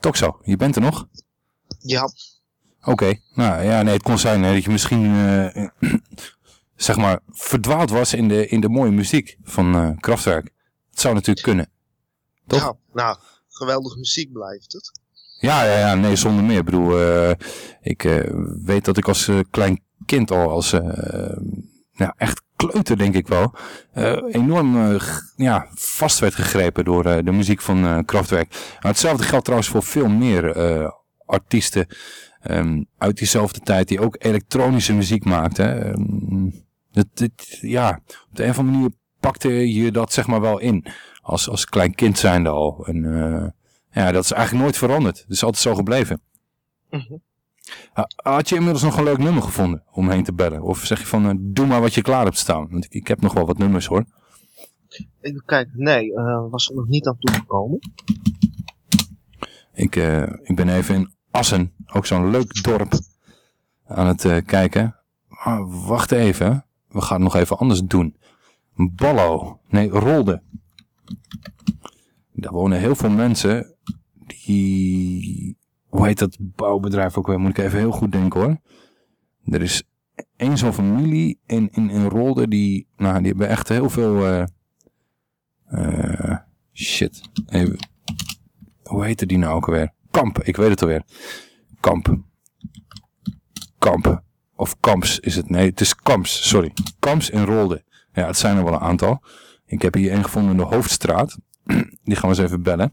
Toxo, je bent er nog? Ja. Oké, nou ja, nee, het kon zijn hè, dat je misschien, eh, *clears throat* zeg maar, verdwaald was in de, in de mooie muziek van eh Kraftwerk. Het zou natuurlijk kunnen. Toch? Ja, nou, geweldige muziek blijft het. Ja, ja, ja, nee, zonder meer. Ik bedoel, eh, ik weet dat ik als klein kind al, als ja, echt kleuter denk ik wel, eh, enorm eh, ja, vast werd gegrepen door eh, de muziek van Kraftwerk. Hetzelfde geldt trouwens voor veel meer artiesten ehm, uit diezelfde tijd die ook elektronische muziek maakten. Ehm, het, ja, op de een of andere manier pakte je dat zeg maar wel in. Als, als klein kind zijnde al. En, ja, dat is eigenlijk nooit veranderd. Het is altijd zo gebleven. Ha- Had je inmiddels nog een leuk nummer gevonden om heen te bellen? Of zeg je van, eh, doe maar wat je klaar hebt staan? Want ik, ik heb nog wel wat nummers hoor. Even kijken, nee, eh, was er nog niet aan toegekomen. Ik, eh, ik ben even in Assen, ook zo'n leuk dorp, aan het eh, kijken. Ah, wacht even, we gaan het nog even anders doen. Ballo, nee, Rolde. Daar wonen heel veel mensen die... Hoe heet dat bouwbedrijf ook weer? Moet ik even heel goed denken hoor. Er is één zo'n familie in, in, Rolde die... Nou, die hebben echt heel veel... eh, shit. Even, hoe heette die nou ook alweer? Kamp, ik weet het alweer. Kamp. Kamp. Of Kamps is het. Nee, het is Kamps, sorry. Kamps in Rolde. Ja, het zijn er wel een aantal. Ik heb hier één gevonden in de Hoofdstraat. *clears throat* Die gaan we eens even bellen.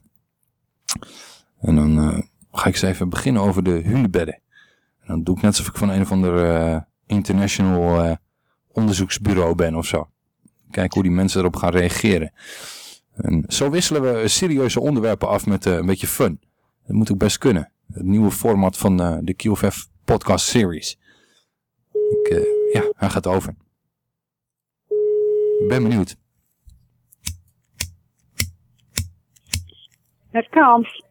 En dan eh, ga ik eens even beginnen over de hunebedden. En dan doe ik net alsof ik van een of ander eh, international eh, onderzoeksbureau ben of zo. Kijk hoe die mensen erop gaan reageren. En zo wisselen we serieuze onderwerpen af met eh, een beetje fun. Dat moet ook best kunnen. Het nieuwe format van de QFF podcast series. Ik, ja, hij gaat over. Ik ben benieuwd. Het Kamps.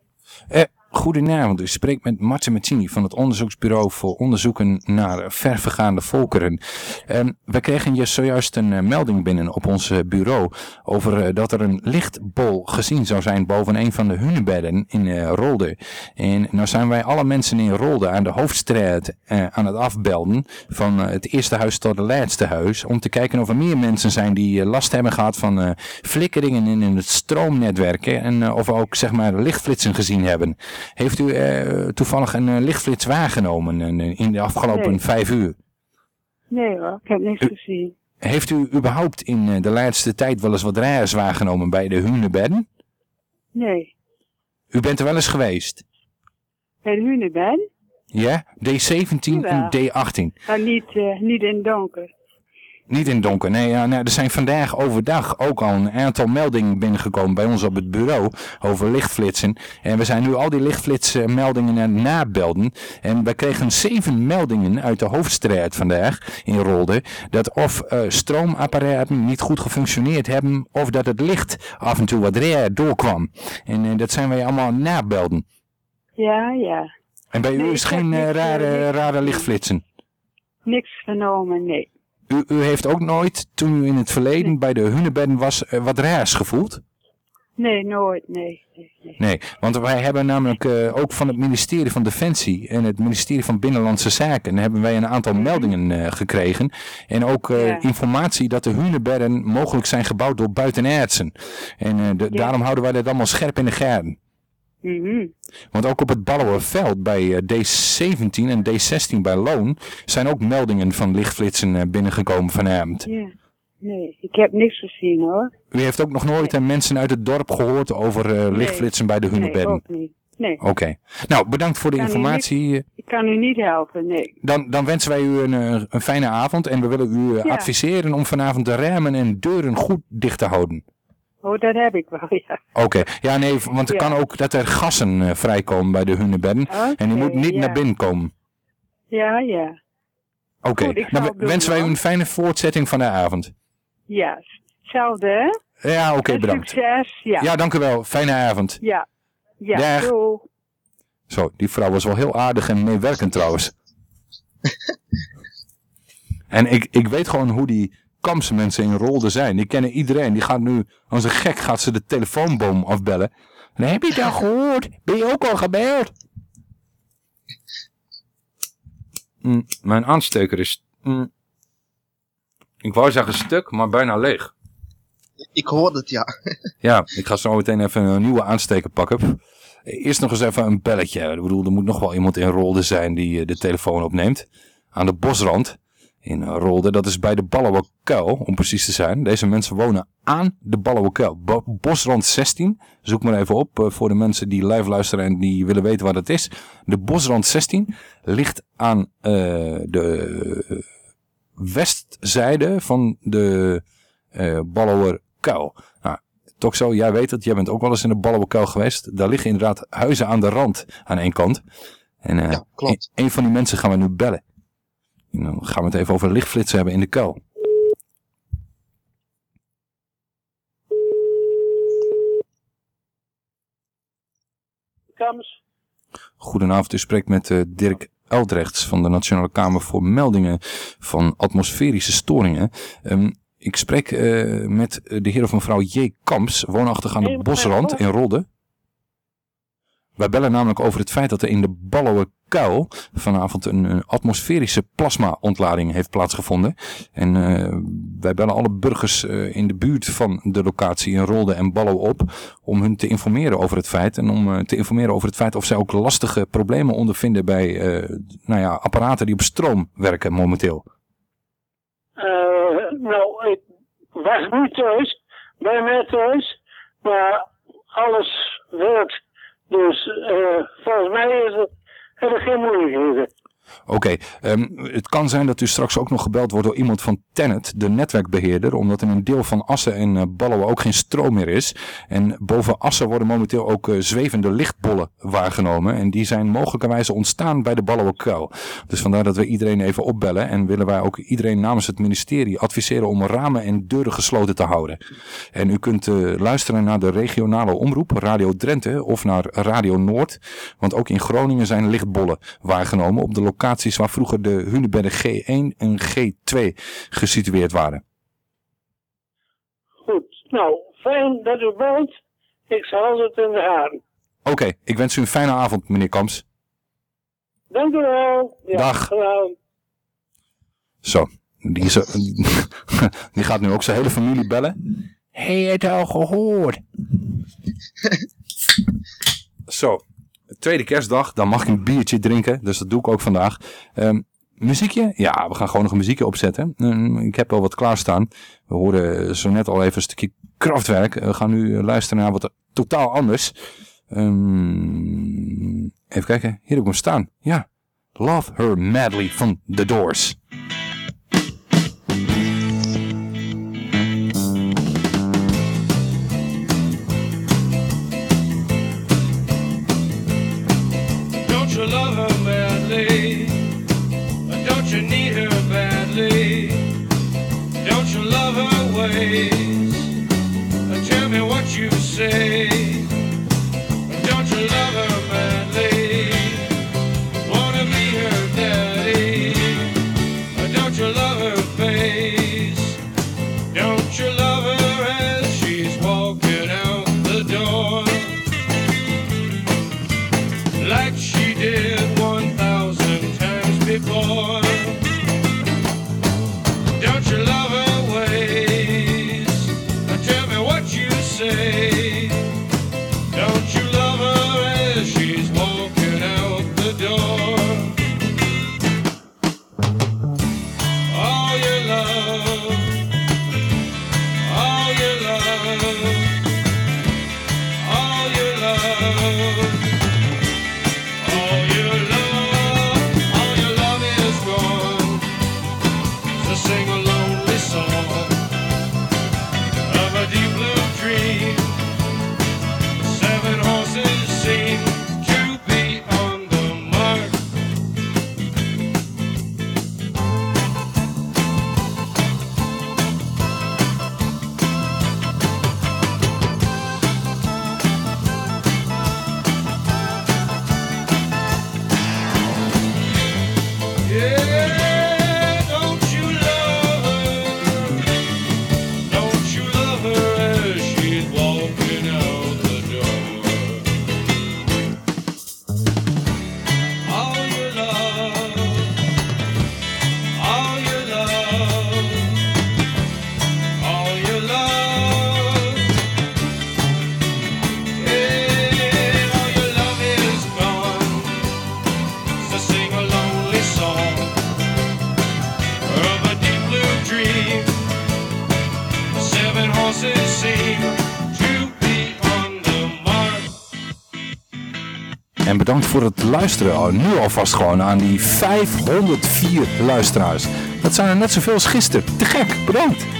Eh, goedenavond, u spreekt met Martin Mazzini van het onderzoeksbureau voor onderzoeken naar ververgaande volkeren. Ehm, we kregen zojuist een eh, melding binnen op ons eh, bureau over eh, dat er een lichtbol gezien zou zijn boven een van de hunebedden in Rolde. En nou zijn wij alle mensen in Rolde aan de hoofdstraat aan het afbelden van het eerste huis tot het laatste huis om te kijken of er meer mensen zijn die last hebben gehad van flikkeringen in, het stroomnetwerk en of we ook zeg maar lichtflitsen gezien hebben. Heeft u eh, toevallig een eh, lichtflits waargenomen eh, in de afgelopen Nee. vijf uur? Nee hoor, ik heb niks gezien. Heeft u überhaupt in de laatste tijd wel eens wat raars waargenomen bij de hunebedden? Nee. U bent er wel eens geweest? Bij de Hunebed? Ja? D17 en Jawel. D18. Maar niet, eh, niet in donker. Niet in het donker. Nee, ja, nou, er zijn vandaag overdag ook al een aantal meldingen binnengekomen bij ons op het bureau over lichtflitsen. En we zijn nu al die lichtflitsmeldingen aan het nabelden. En wij kregen zeven meldingen uit de hoofdstraat vandaag in Rolde. Dat of eh, stroomapparaten niet goed gefunctioneerd hebben of dat het licht af en toe wat raar doorkwam. En eh, dat zijn wij allemaal aan het nabelden. Ja, ja. En bij u is geen eh, rare, rare lichtflitsen. Niks vernomen, nee. U, u heeft ook nooit, toen u in het verleden bij de hunebedden was, eh, wat raars gevoeld? Nee, nooit, nee. nee, nee. Nee, want wij hebben namelijk eh, ook van het ministerie van Defensie en het ministerie van Binnenlandse Zaken hebben wij een aantal meldingen eh, gekregen. En ook Ja. informatie dat de hunebedden mogelijk zijn gebouwd door buitenaardsen. En daarom houden wij dat allemaal scherp in de gaten. Mhm. Want ook op het Ballowerveld bij eh, D17 en D16 bij Loon zijn ook meldingen van lichtflitsen eh, binnengekomen vanavond. Ja. Nee, ik heb niks gezien hoor. U heeft ook nog nooit eh, mensen uit het dorp gehoord over lichtflitsen bij de Nee, hunebedden? ook niet. Nee. Oké. Nou, bedankt voor de informatie. Ik kan u niet helpen, nee. Dan, dan wensen wij u een, een fijne avond en we willen u Ja. adviseren om vanavond de ramen en deuren goed dicht te houden. Oh, dat heb ik wel, *laughs* ja. Oké, ja nee, want er Ja. kan ook dat er gassen eh, vrijkomen bij de hunebedden en die moet niet ja. naar binnen komen. Ja, ja. Oké, dan doen, wensen wij u een fijne voortzetting van de avond. Ja, hetzelfde hè? Ja, oké, bedankt. Succes, ja. Ja, dank u wel. Fijne avond. Ja, ja. Dag. Zo, die vrouw was wel heel aardig en meewerkend trouwens. *laughs* en ik, ik weet gewoon hoe die Kamse mensen in Rolde zijn. Die kennen iedereen. Die gaat nu, als een gek, gaat ze de telefoonboom afbellen. En heb je dat gehoord? Ben je ook al gebeld? Mm, mijn aansteker is... mm, ik wou zeggen stuk, maar bijna leeg. Ik hoorde het, ja. *laughs* Ja, ik ga zo meteen even een nieuwe aansteker pakken. Eerst nog eens even een belletje. Ik bedoel, er moet nog wel iemand in Rolde zijn die eh, de telefoon opneemt. Aan de bosrand in eh, Rolde. Dat is bij de Ballauwe om precies te zijn. Deze mensen wonen aan de Bo- Bosrand 16. Zoek maar even op eh, voor de mensen die live luisteren en die willen weten waar dat is. De Bosrand 16 ligt aan eh, de westzijde van de Ballauwe Kuil. Nou, Toxo, jij weet het. Jij bent ook wel eens in de Ballauwe Kuil geweest. Daar liggen inderdaad huizen aan de rand aan één kant. En eh, klopt. Een, een van die mensen gaan we nu bellen. En dan gaan we het even over lichtflitsen hebben in de kuil. Kams. Goedenavond, u spreekt met eh, Dirk Eldrechts van de Nationale Kamer voor Meldingen van Atmosferische Storingen. Ehm, ik spreek eh, met de heer of mevrouw J. Kamps, woonachtig aan de Bosrand in Rolde. Wij bellen namelijk over het feit dat er in de Ballauwe Kuil vanavond een, atmosferische plasma-ontlading heeft plaatsgevonden. En eh, wij bellen alle burgers eh, in de buurt van de locatie in Rolde en Ballo op om hun te informeren over het feit. En om eh, te informeren over het feit of zij ook lastige problemen ondervinden bij nou ja, apparaten die op stroom werken momenteel. Nou, ik was niet thuis, ben net thuis, maar alles werkt. Dus volgens mij is het, heb ik geen Oké, ehm, het kan zijn dat u straks ook nog gebeld wordt door iemand van Tenet, de netwerkbeheerder, omdat in een deel van Assen en uh, ook geen stroom meer is. En boven Assen worden momenteel ook eh, zwevende lichtbollen waargenomen en die zijn mogelijkerwijze ontstaan bij de Ballo Kuil. Dus vandaar dat we iedereen even opbellen en willen wij ook iedereen namens het ministerie adviseren om ramen en deuren gesloten te houden. En u kunt eh, luisteren naar de regionale omroep, Radio Drenthe of naar Radio Noord, want ook in Groningen zijn lichtbollen waargenomen op de locaties waar vroeger de Hunebedden G1 en G2 gesitueerd waren. Goed, nou, fijn dat u belt. Ik zal het in de gaten. Oké, ik wens u een fijne avond, meneer Kamps. Dank u wel. Ja, Dag. gedaan. Zo, die, is, *laughs* die gaat nu ook zijn hele familie bellen. Heb je het al gehoord? Zo, tweede kerstdag, dan mag ik een biertje drinken, dus dat doe ik ook vandaag. Ehm, muziekje? Ja, we gaan gewoon nog een muziekje opzetten. Ehm, ik heb wel wat klaarstaan. We hoorden zo net al even een stukje krachtwerk. We gaan nu luisteren naar wat totaal anders. Ehm, even kijken, hier heb ik hem staan. Ja, Love Her Madly van The Doors. Ways? Tell me what you say. Luisteren. Oh, nu alvast gewoon aan die 504 luisteraars. Dat zijn er net zoveel als gisteren. Te gek, bedankt.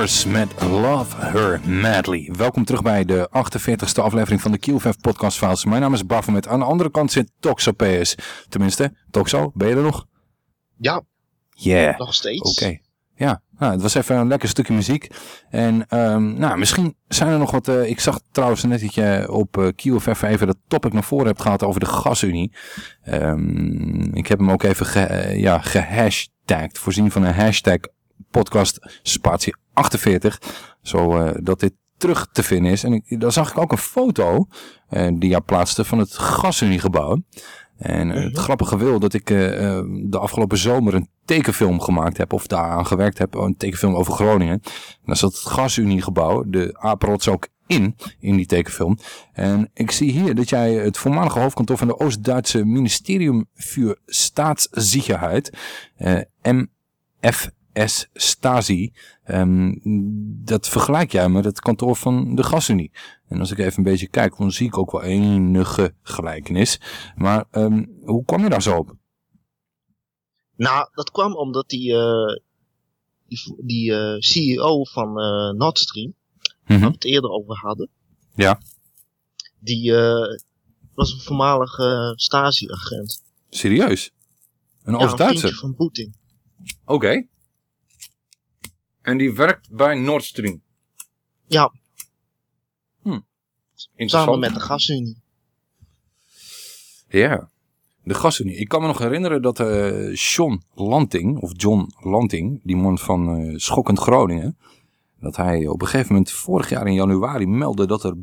Met Love Her Madly. Welkom terug bij de 48e aflevering van de QVF Podcast Files. Mijn naam is Baphomet. Aan de andere kant zit Toxo PS. Tenminste, Toxo, ben je er nog? Ja, Yeah. nog steeds. Oké. Ja, nou, het was even een lekker stukje muziek. En ehm, nou, misschien zijn er nog wat... eh, ik zag trouwens net dat je op eh, QFF even dat topic naar voren hebt gehad over de gasunie. Ehm, ik heb hem ook even ge, eh, ja, gehashtagd. Voorzien van een hashtag podcast spatie 48. Zodat dit terug te vinden is. En ik, daar zag ik ook een foto eh, die jij plaatste van het gasuniegebouw. En eh, het grappige wil dat ik eh, eh, de afgelopen zomer een tekenfilm gemaakt heb, of daaraan gewerkt heb, een tekenfilm over Groningen. En daar zat het gasuniegebouw, de apenrots ook in, in die tekenfilm. En ik zie hier dat jij het voormalige hoofdkantoor van de Oost-Duitse Ministerium voor Staatssicherheit, eh, MFS Stasi, ehm, dat vergelijk jij met het kantoor van de Gasunie. En als ik even een beetje kijk, dan zie ik ook wel enige gelijkenis. Maar ehm, hoe kwam je daar zo op? Nou, dat kwam omdat die, eh, die, die eh, CEO van eh Nord Stream, waar we het eerder over hadden, Ja, die was een voormalige Stasi-agent. serieus? Een Ja, een Oost-Duitser? van Poetin. Oké. En die werkt bij Nord Stream? Ja. Hm. Samen met de gasunie. Ja, de gasunie. Ik kan me nog herinneren dat eh John Lanting, of John Lanting, die man van eh, Schokkend Groningen, dat hij op een gegeven moment vorig jaar in januari meldde dat er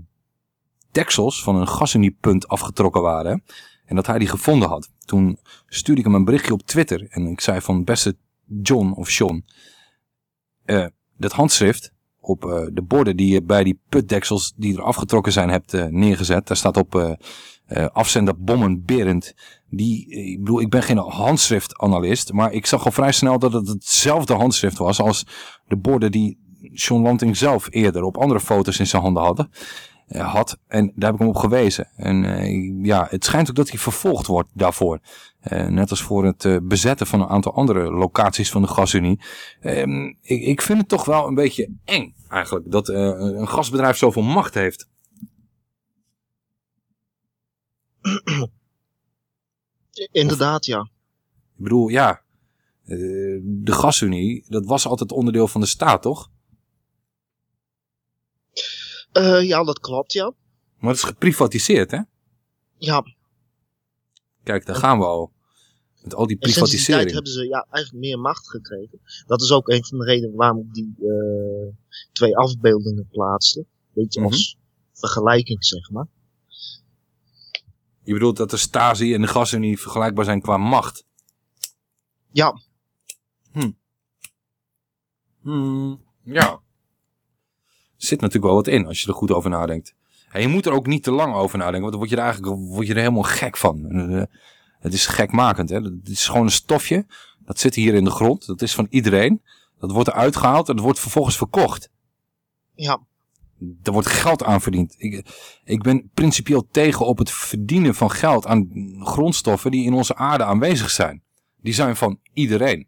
deksels van een gasuniepunt afgetrokken waren. En dat hij die gevonden had. Toen stuurde ik hem een berichtje op Twitter en ik zei van beste John of John, eh, dat handschrift op eh, de borden die je bij die putdeksels die er afgetrokken zijn hebt eh, neergezet. Daar staat op afzender Bommen Berend. Die, ik bedoel, ik ben geen handschriftanalist, maar ik zag al vrij snel dat het hetzelfde handschrift was als de borden die John Lanting zelf eerder op andere foto's in zijn handen hadden, had. En daar heb ik hem op gewezen. En eh, ja, het schijnt ook dat hij vervolgd wordt daarvoor. Eh, net als voor het eh, bezetten van een aantal andere locaties van de gasunie. Ehm, ik, ik vind het toch wel een beetje eng eigenlijk. Dat eh, een gasbedrijf zoveel macht heeft. *clears throat* Inderdaad, ja. Ik bedoel, ja. de gasunie, dat was altijd onderdeel van de staat, toch? Ja, dat klopt, ja. Maar het is geprivatiseerd, hè? Ja, Kijk, daar gaan we al. Met al die en privatisering. hebben ze ja, eigenlijk meer macht gekregen. Dat is ook een van de redenen waarom ik die eh, twee afbeeldingen plaatste. Beetje Mhm. als vergelijking, zeg maar. Je bedoelt dat de Stasi en de gasunie vergelijkbaar zijn qua macht? Ja. Hm. Hmm, ja. Er zit natuurlijk wel wat in als je er goed over nadenkt. En je moet er ook niet te lang over nadenken, want dan word je er eigenlijk word je er helemaal gek van. Het is gekmakend. Hè? Het is gewoon een stofje. Dat zit hier in de grond. Dat is van iedereen. Dat wordt eruit gehaald en dat wordt vervolgens verkocht. Ja. Er wordt geld aan verdiend. Ik, ik ben principieel tegen op het verdienen van geld aan grondstoffen die in onze aarde aanwezig zijn. Die zijn van iedereen.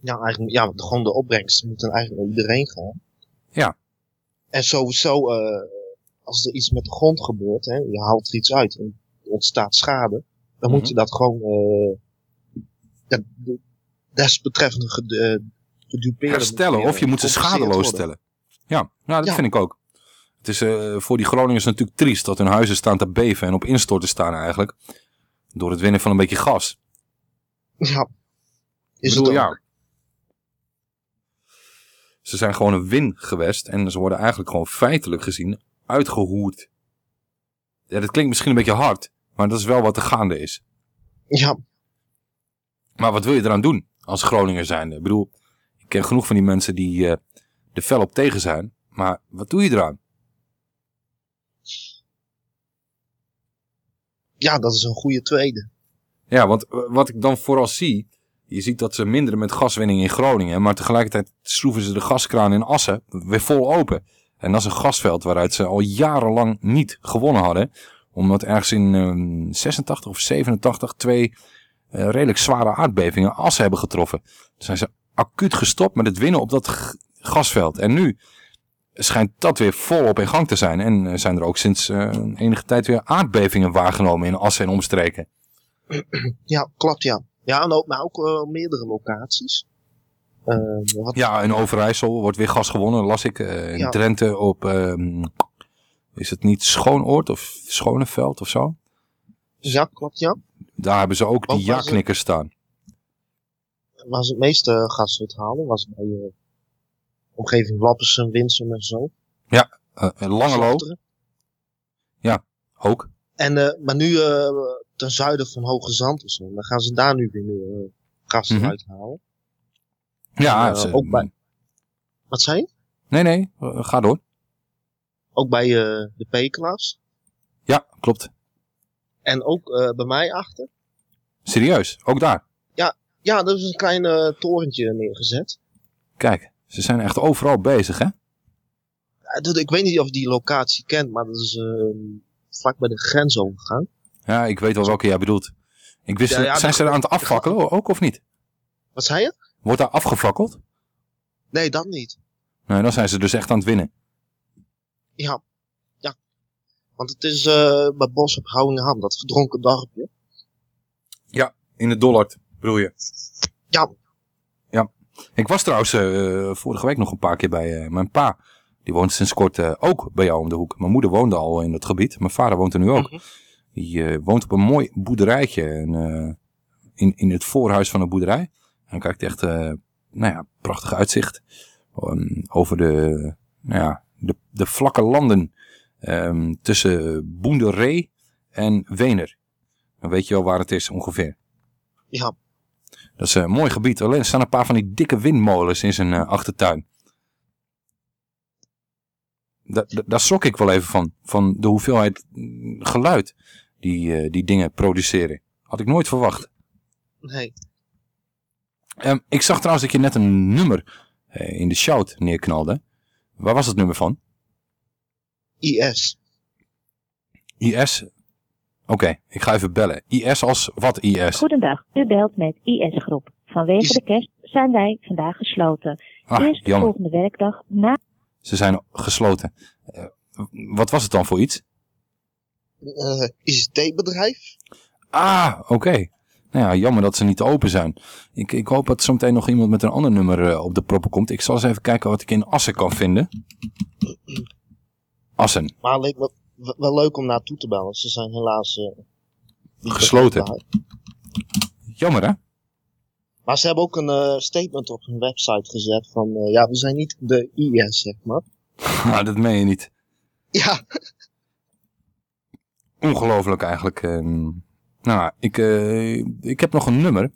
Ja, eigenlijk, ja, gewoon de opbrengsten moeten eigenlijk naar iedereen gaan. Ja. En sowieso, eh, als er iets met de grond gebeurt, hè, je haalt er iets uit en ontstaat schade, dan moet Mhm. je dat gewoon, eh ja, de desbetreffende eh, gedupeerde... herstellen of je moet ze schadeloos worden. stellen. Ja, nou dat Ja. vind ik ook. Het is eh, voor die Groningers natuurlijk triest dat hun huizen staan te beven en op instorten staan eigenlijk. Door het winnen van een beetje gas. Ja. Is bedoel, het ook. ja. Ze zijn gewoon een win gewest en ze worden eigenlijk gewoon feitelijk gezien uitgehoerd. Ja, dat klinkt misschien een beetje hard, maar dat is wel wat er gaande is. Ja. Maar wat wil je eraan doen als Groninger zijnde? Ik bedoel, ik ken genoeg van die mensen die eh er fel op tegen zijn. Maar wat doe je eraan? Ja, dat is een goede tweede. Ja, want eh, wat ik dan vooral zie... Je ziet dat ze minderen met gaswinning in Groningen. Maar tegelijkertijd schroeven ze de gaskraan in Assen weer vol open. En dat is een gasveld waaruit ze al jarenlang niet gewonnen hadden. Omdat ergens in eh, 86 of 87 twee eh, redelijk zware aardbevingen Assen hebben getroffen. Toen zijn ze acuut gestopt met het winnen op dat gasveld. En nu schijnt dat weer volop in gang te zijn. En eh, zijn er ook sinds eh, enige tijd weer aardbevingen waargenomen in Assen en omstreken. *clears throat* Ja, klopt ja. Ja, en ook, maar ook op meerdere locaties. Eh, wat, Ja, in Overijssel wordt weer gas gewonnen, las ik. In Ja. Drenthe op, ehm, is het niet Schoonoord of Schoneveld of zo? Ja, klopt ja. Daar hebben ze ook die ja-knikkers staan. Waar ze het meeste gas uithalen was bij uh, omgeving Lappersen, Winsum en zo. Ja, eh, Langelo. Slachteren. Ja, ook. En, eh, maar nu eh, ten zuiden van Hoge Zand of zo, dan gaan ze daar nu weer meer eh, gas Mhm. eruit halen. Ja, En, eh, ze- ook bij... Wat zei je? nee, nee, eh, ga door. Ook bij eh, de Pekelaars. Ja, klopt. En ook eh, bij mij achter. Serieus, ook daar. Ja, ja, er is een klein eh, torentje neergezet. Kijk, ze zijn echt overal bezig, hè? Ik weet niet of je die locatie kent, maar dat is eh, vlak bij de grensovergang. Ja, ik weet wel welke jij bedoelt. Ik wist, Ja, ja, zijn ze er aan het afvakkelen ook of niet? Wat zei je? Wordt daar afgefakkeld? Nee, dat niet. Nee, dan zijn ze dus echt aan het winnen. Ja. Ja. Want het is eh, bij Bos op Houwingham, dat verdronken dorpje. Ja, in de Dollard, bedoel je? Ja. Ja. Ik was trouwens eh, vorige week nog een paar keer bij eh, mijn pa. Die woont sinds kort ook bij jou om de hoek. Mijn moeder woonde al in dat gebied. Mijn vader woont er nu ook. Die eh, woont op een mooi boerderijtje. En, in, in het voorhuis van een boerderij. En dan kijkt echt, nou ja, prachtig uitzicht. ehm, over de, nou ja, de, de vlakke landen ehm, tussen Boenderee en Wener. Dan weet je wel waar het is ongeveer. Ja. Dat is een mooi gebied. Alleen er staan een paar van die dikke windmolens in zijn eh, achtertuin. Da da- daar schrok ik wel even van. Van de hoeveelheid mm, geluid die eh, die dingen produceren. Had ik nooit verwacht. Nee. Ehm, ik zag trouwens dat je net een nummer eh, in de shout neerknalde. Waar was het nummer van? IS. IS? Oké, ik ga even bellen. IS als wat IS? Goedendag, u belt met IS-groep. Vanwege de kerst zijn wij vandaag gesloten. Ah, Eerst jammer. volgende werkdag na Ze zijn gesloten. Eh, wat was het dan voor iets? Eh ICT-bedrijf. Ah, oké. Nou ja, jammer dat ze niet open zijn. Ik, ik hoop dat zometeen nog iemand met een ander nummer eh, op de proppen komt. Ik zal eens even kijken wat ik in Assen kan vinden. Assen, Maar het leek me wel leuk om naartoe te bellen. Ze zijn helaas eh, gesloten. Jammer hè? Maar ze hebben ook een eh, statement op hun website gezet van... ja, we zijn niet de IS, zeg maar. Nou, *laughs* dat meen je niet. Ja. Ongelooflijk eigenlijk. ehm. Nou, ik, eh, ik heb nog een nummer.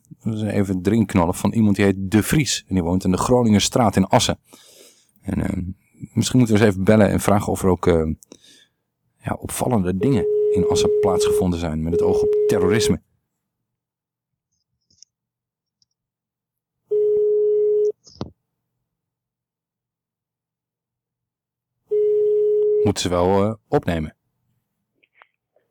Even erin knallen van iemand die heet De Vries. En die woont in de Groningerstraat in Assen. En ehm, misschien moeten we eens even bellen en vragen of er ook ehm, ja, opvallende dingen in Assen plaatsgevonden zijn. Met het oog op terrorisme. Moeten ze wel eh, opnemen.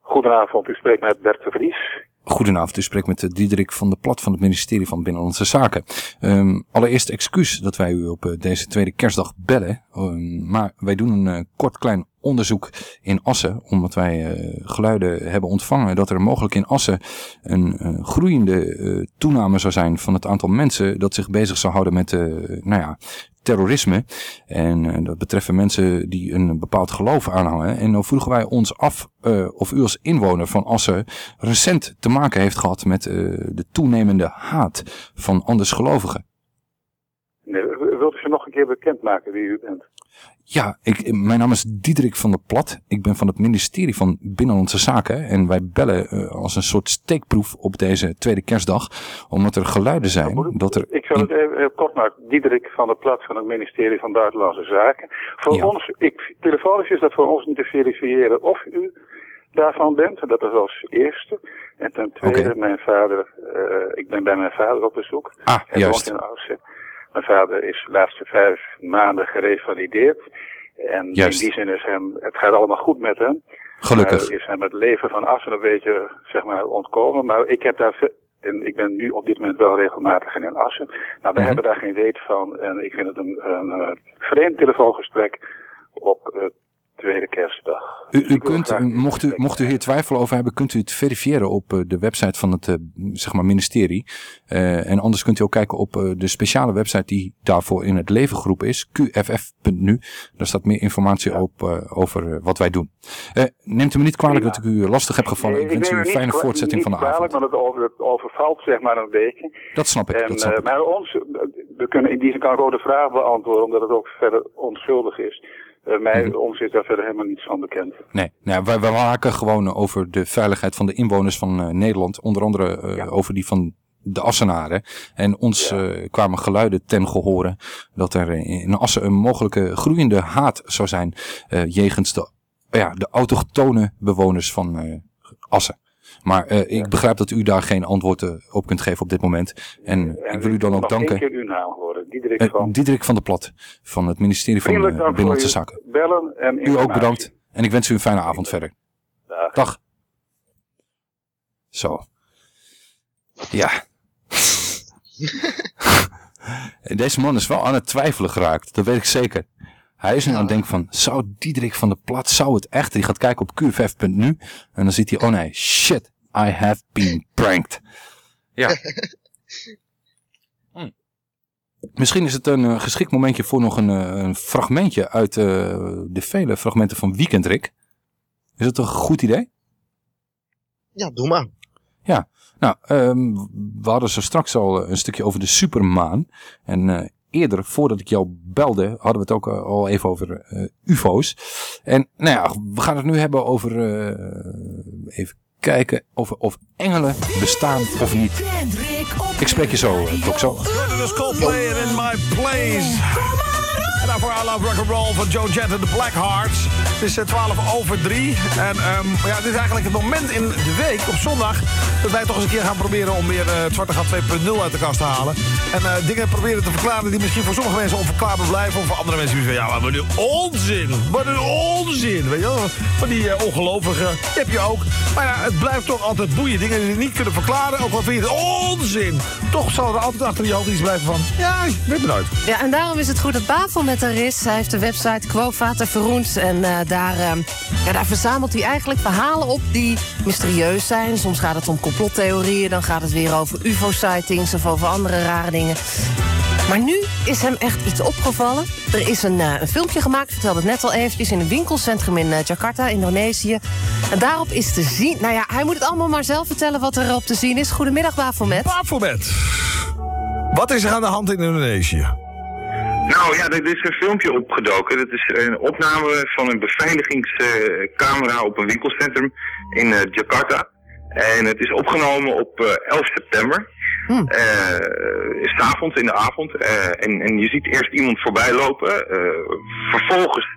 Goedenavond, u spreekt met Bert de Vries. Goedenavond, u spreekt met eh, Diederik van der Plat van het ministerie van Binnenlandse Zaken. Ehm, allereerst excuus dat wij u op eh, deze tweede kerstdag bellen. Ehm, maar wij doen een eh, kort klein onderzoek in Assen. Omdat wij eh, geluiden hebben ontvangen dat er mogelijk in Assen een groeiende eh, toename zou zijn van het aantal mensen dat zich bezig zou houden met eh, nou ja, terrorisme. En dat betreffen mensen die een bepaald geloof aanhangen. En dan vroegen wij ons af of u als inwoner van Assen recent te maken heeft gehad met de toenemende haat van andersgelovigen. Nee, wilt u zich nog een keer bekendmaken wie u bent? Ja, ik, mijn naam is Diederik van der Plat. Ik ben van het ministerie van Binnenlandse Zaken. En wij bellen eh, als een soort steekproef op deze tweede kerstdag. Omdat er geluiden zijn dat er... Ik zal het even heel kort maken. Diederik van der Plat van het ministerie van Buitenlandse Zaken. Voor Ja. ons, ik, telefonisch is dat voor ons niet te verifiëren of u daarvan bent. Dat is als eerste. En ten tweede, mijn vader, eh, ik ben bij mijn vader op bezoek. Ah, Hij juist. in. Mijn vader is de laatste vijf maanden gerevalideerd. En Juist. in die zin is hem, het gaat allemaal goed met hem. Gelukkig. Is hem het leven van Assen een beetje, zeg maar, ontkomen. Maar ik heb daar, en ik ben nu op dit moment wel regelmatig in Assen. Nou, wij Mhm. hebben daar geen weet van. En ik vind het een, een, eh, vreemd telefoongesprek op eh, tweede kerstdag. U, u kunt, u- mocht, u, mocht u hier twijfel over hebben, kunt u het verifiëren op eh, de website van het eh, zeg maar ministerie. Eh, en anders kunt u ook kijken op de speciale website die daarvoor in het leven geroepen is, qff.nu. Daar staat meer informatie op over wat wij doen. Neemt u me niet kwalijk dat ik u lastig heb gevallen. Ik wens u een fijne voortzetting van de niet avond. kwalijk, want het, over, het overvalt zeg maar een beetje. Dat snap ik, En, dat snap ik. maar ons, we kunnen in die zin kan ook de vraag beantwoorden, omdat het ook verder onschuldig is. Eh mij, Mhm. Ons is daar verder helemaal niets van bekend. Nee, nou, wij, wij waken gewoon over de veiligheid van de inwoners van eh, Nederland. Onder andere eh, over die van de Assenaren. En ons kwamen geluiden ten gehore dat er in Assen een mogelijke groeiende haat zou zijn eh, jegens de, ja, de autochtone bewoners van Assen. Maar eh, ik begrijp dat u daar geen antwoord op kunt geven op dit moment. En ik wil u dan ook danken. keer uw naam horen, Diederik Eh, van. Diederik van der Plat van het ministerie van Binnenlandse Zaken. bellen en U ook bedankt. En ik wens u een fijne avond verder. Dag. Zo. Ja. *laughs* *laughs* Deze man is wel aan het twijfelen geraakt. Dat weet ik zeker. Hij is nu aan het denken van, zou Diederik van der Plat, zou het echt? Die gaat kijken op qff.nu en dan ziet hij, oh nee, shit, I have been pranked. Ja. *laughs* Hm. Misschien is het een eh, geschikt momentje voor nog een, eh, een fragmentje uit eh, de vele fragmenten van Weekendrik. Is dat toch een goed idee? Ja, doe maar. Ja, nou, ehm, we hadden zo straks al een stukje over de supermaan. En eh, eerder, voordat ik jou belde, hadden we het ook eh, al even over eh, ufo's. En nou ja, we gaan het nu hebben over, eh, even kijken, over of engelen bestaan of niet. Ik spreek je zo, uh, place. En daarvoor I Love Rock and Roll van Joe Jett en de Blackhearts. Het is eh, 12 over 3. En ehm, ja, dit is eigenlijk het moment in de week, op zondag... dat wij toch eens een keer gaan proberen om weer eh, het Zwarte Gat 2.0 uit de kast te halen. En eh, dingen proberen te verklaren die misschien voor sommige mensen onverklaarbaar blijven... of voor andere mensen die zeggen, ja, maar wat een onzin. Wat een onzin. Weet je wel? Van die uh, ongelovigen, die heb je ook. Maar ja, het blijft toch altijd boeien. Dingen die je niet kunnen verklaren, ook al vind je het onzin. Toch zal er altijd achter je hoofd iets blijven van... ja, ik weet het nooit. Ja, en daarom is het goed dat Bafelmet er is. Hij heeft de website Quo Vater Verroens. En eh, daar, eh, ja, daar verzamelt hij eigenlijk verhalen op die mysterieus zijn. Soms gaat het om complottheorieën. Dan gaat het weer over ufo-sightings of over andere rare dingen. Maar nu is hem echt iets opgevallen. Er is een, eh, een filmpje gemaakt, vertelde het net al eventjes... in een winkelcentrum in eh, Jakarta, Indonesië. En daarop is te zien... Nou ja, hij moet het allemaal maar zelf vertellen wat er op te zien is. Goedemiddag, Bafelmet. Bafelmet. Wat is er aan de hand in Indonesië? Nou ja, er is een filmpje opgedoken. Dat is een opname van een beveiligingscamera op een winkelcentrum in eh, Jakarta. En het is opgenomen op eh, 11 september. Eh, is 's avonds in de avond. Eh, en, en je ziet eerst iemand voorbij lopen. Eh, vervolgens,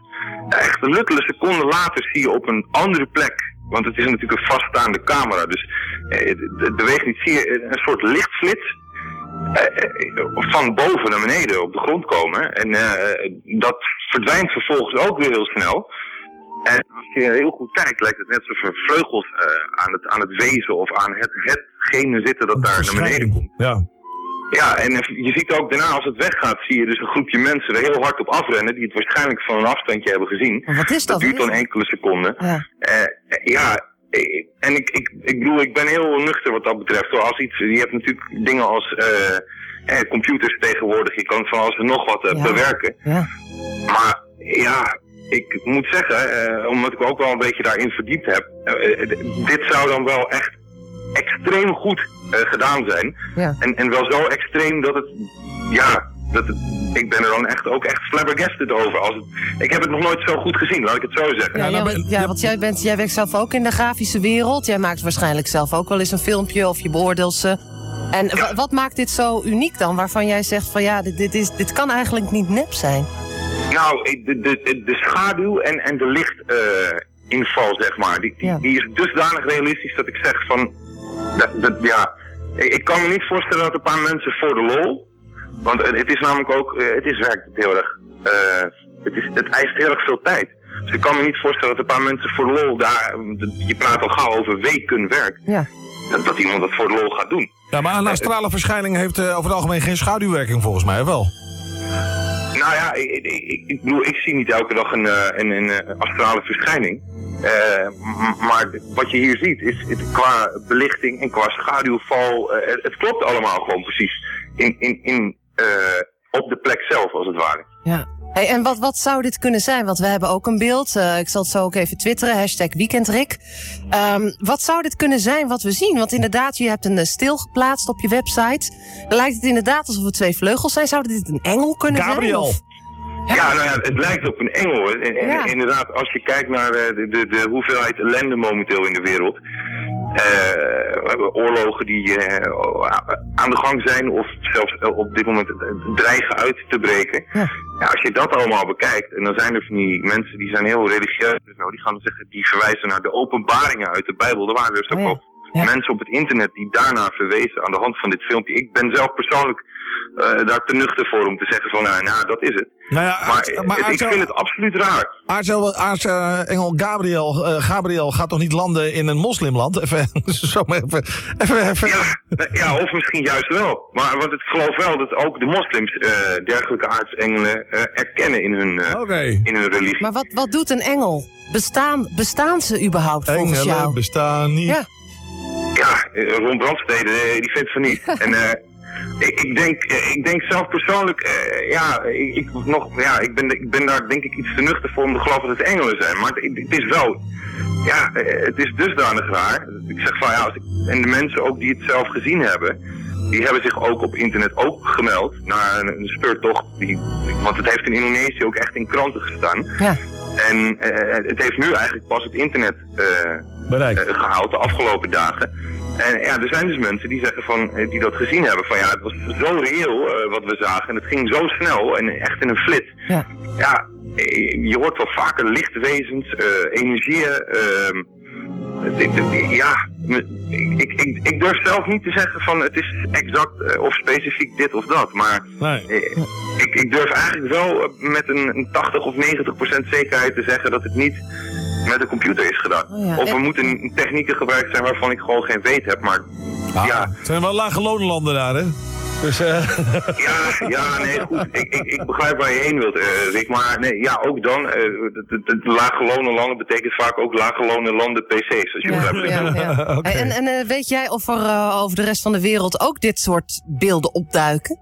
echt luttele seconden later, zie je op een andere plek. Want het is natuurlijk een vaststaande camera. Dus eh, de beweegt niet. Zie je een soort lichtflits eh, eh, van boven naar beneden op de grond komen. En eh, dat verdwijnt vervolgens ook weer heel snel. En als je heel goed kijkt, lijkt het net alsof er vleugels eh, aan, het, aan het wezen of aan het, hetgene zitten dat daar naar beneden komt. Ja. Ja, en je ziet ook daarna als het weggaat, zie je dus een groepje mensen er heel hard op afrennen, die het waarschijnlijk van een afstandje hebben gezien. Wat is dat? duurt dan enkele seconden. Ja. Eh, eh, ja, eh, en ik, ik, ik bedoel, ik ben heel nuchter wat dat betreft. hoor. Als iets, je hebt natuurlijk dingen als eh, eh, computers tegenwoordig, je kan van alles en nog wat eh, bewerken. Ja. Maar ja, ik moet zeggen, eh, omdat ik ook wel een beetje daarin verdiept heb, eh, eh, dit zou dan wel echt extreem goed eh, gedaan zijn. Ja. En, en wel zo extreem dat het, ja, dat het, ik ben er dan echt ook echt flabbergasted over. Als het, ik heb het nog nooit zo goed gezien, laat ik het zo zeggen. Ja, ja, want- ja, want jij, bent, jij werkt zelf ook in de grafische wereld. Jij maakt waarschijnlijk zelf ook wel eens een filmpje of je beoordeelt ze. En wa- wat maakt dit zo uniek dan, waarvan jij zegt van ja, dit, dit, is, dit kan eigenlijk niet nep zijn? Nou, de, de, de schaduw en, en de lichtinval, zeg maar, die, die, die is dusdanig realistisch dat ik zeg van, dat, dat, ja, ik, ik kan me niet voorstellen dat een paar mensen voor de lol, want het, het is namelijk ook, eh, het is werkt heel erg, eh, het, is, het eist heel erg veel tijd. Dus ik kan me niet voorstellen dat een paar mensen voor de lol daar, je praat al gauw over weken werk, Ja. dat, dat iemand dat voor de lol gaat doen. Ja, maar een astrale verschijning heeft eh, over het algemeen geen schaduwwerking volgens mij, wel? Nou ja, ik, ik, ik, ik bedoel, ik zie niet elke dag een, eh, een, een, astrale verschijning. Eh, maar wat je hier ziet is, is qua belichting en qua schaduwval, eh, het, het klopt allemaal gewoon precies in, in, in, op de plek zelf als het ware. Ja. Hey, en wat, wat zou dit kunnen zijn? Want we hebben ook een beeld. eh, ik zal het zo ook even twitteren. Hashtag weekendrik. Ehm, wat zou dit kunnen zijn wat we zien? Want inderdaad, je hebt een eh, stil geplaatst op je website. Dan lijkt het inderdaad alsof het twee vleugels zijn. Zou dit een engel kunnen zijn? Ja, nou ja, het lijkt op een engel. En, Ja. inderdaad, als je kijkt naar eh, de, de, de hoeveelheid ellende momenteel in de wereld. Eh, we hebben oorlogen die eh, aan de gang zijn of zelfs eh, op dit moment dreigen uit te breken. Ja. als je dat allemaal bekijkt, en dan zijn er van die mensen die zijn heel religieus zo, die gaan zeggen, die verwijzen naar de openbaringen uit de Bijbel. Er waren dus ook mensen op het internet die daarna verwezen aan de hand van dit filmpje. Ik ben zelf persoonlijk eh, daar te nuchter voor om te zeggen van, nou, nou dat is het. Nou ja, maar Aart- maar het- ik vind het absoluut raar. Aartsel, Aartsengel Gabriel, eh, Gabriel gaat toch niet landen in een moslimland? Even, *laughs* zo maar even, even, even. Ja, ja, of misschien juist wel. Maar want ik geloof wel dat ook de moslims eh, dergelijke aartsengelen eh, erkennen in hun, eh, in hun religie. Maar wat, wat doet een engel? Bestaan, bestaan ze überhaupt volgens Engelen jou? bestaan niet. Ja. Ja, Ron Brandstede, die vindt van niet. *laughs* en eh, ik, ik, denk, eh, ik denk zelf persoonlijk, eh, ja, ik, ik, nog, ja ik, ben, ik ben daar denk ik iets te nuchter voor om te geloven dat het engelen zijn. Maar het, het is wel, ja, eh, het is dusdanig raar. Ik zeg van ja, als ik, en de mensen ook die het zelf gezien hebben, die hebben zich ook op internet ook gemeld naar een, een speurtocht. Die, want het heeft in Indonesië ook echt in kranten gestaan. Ja. En het heeft nu eigenlijk pas het internet eh, eh, gehaald de afgelopen dagen. En ja, er zijn dus mensen die zeggen van, eh, die dat gezien hebben van ja, het was zo reëel eh, wat we zagen. En het ging zo snel en echt in een flits. Ja. Ja, eh, je hoort wel vaker lichtwezens, energieën. ehm, ja, ik, ik, ik durf zelf niet te zeggen van het is exact of specifiek dit of dat. Maar eh, ik, ik durf eigenlijk wel met een, een 80 of 90 procent zekerheid te zeggen dat het niet met een computer is gedaan. Oh ja, Of er en- moeten technieken gebruikt zijn waarvan ik gewoon geen weet heb. Maar ja, Het zijn wel lage lonenlanden daar, hè? Dus, eh *laughs* ja, ja, nee, goed. Ik, ik, ik begrijp waar je heen wilt, eh, Rick. Maar nee, ja, ook dan. eh, de, de, de lage lonen landen betekent vaak ook lage lonen landen PC's. Als je begrijpt bedoel. Hey, *laughs* En, en eh, weet jij of er over de rest van de wereld ook dit soort beelden opduiken?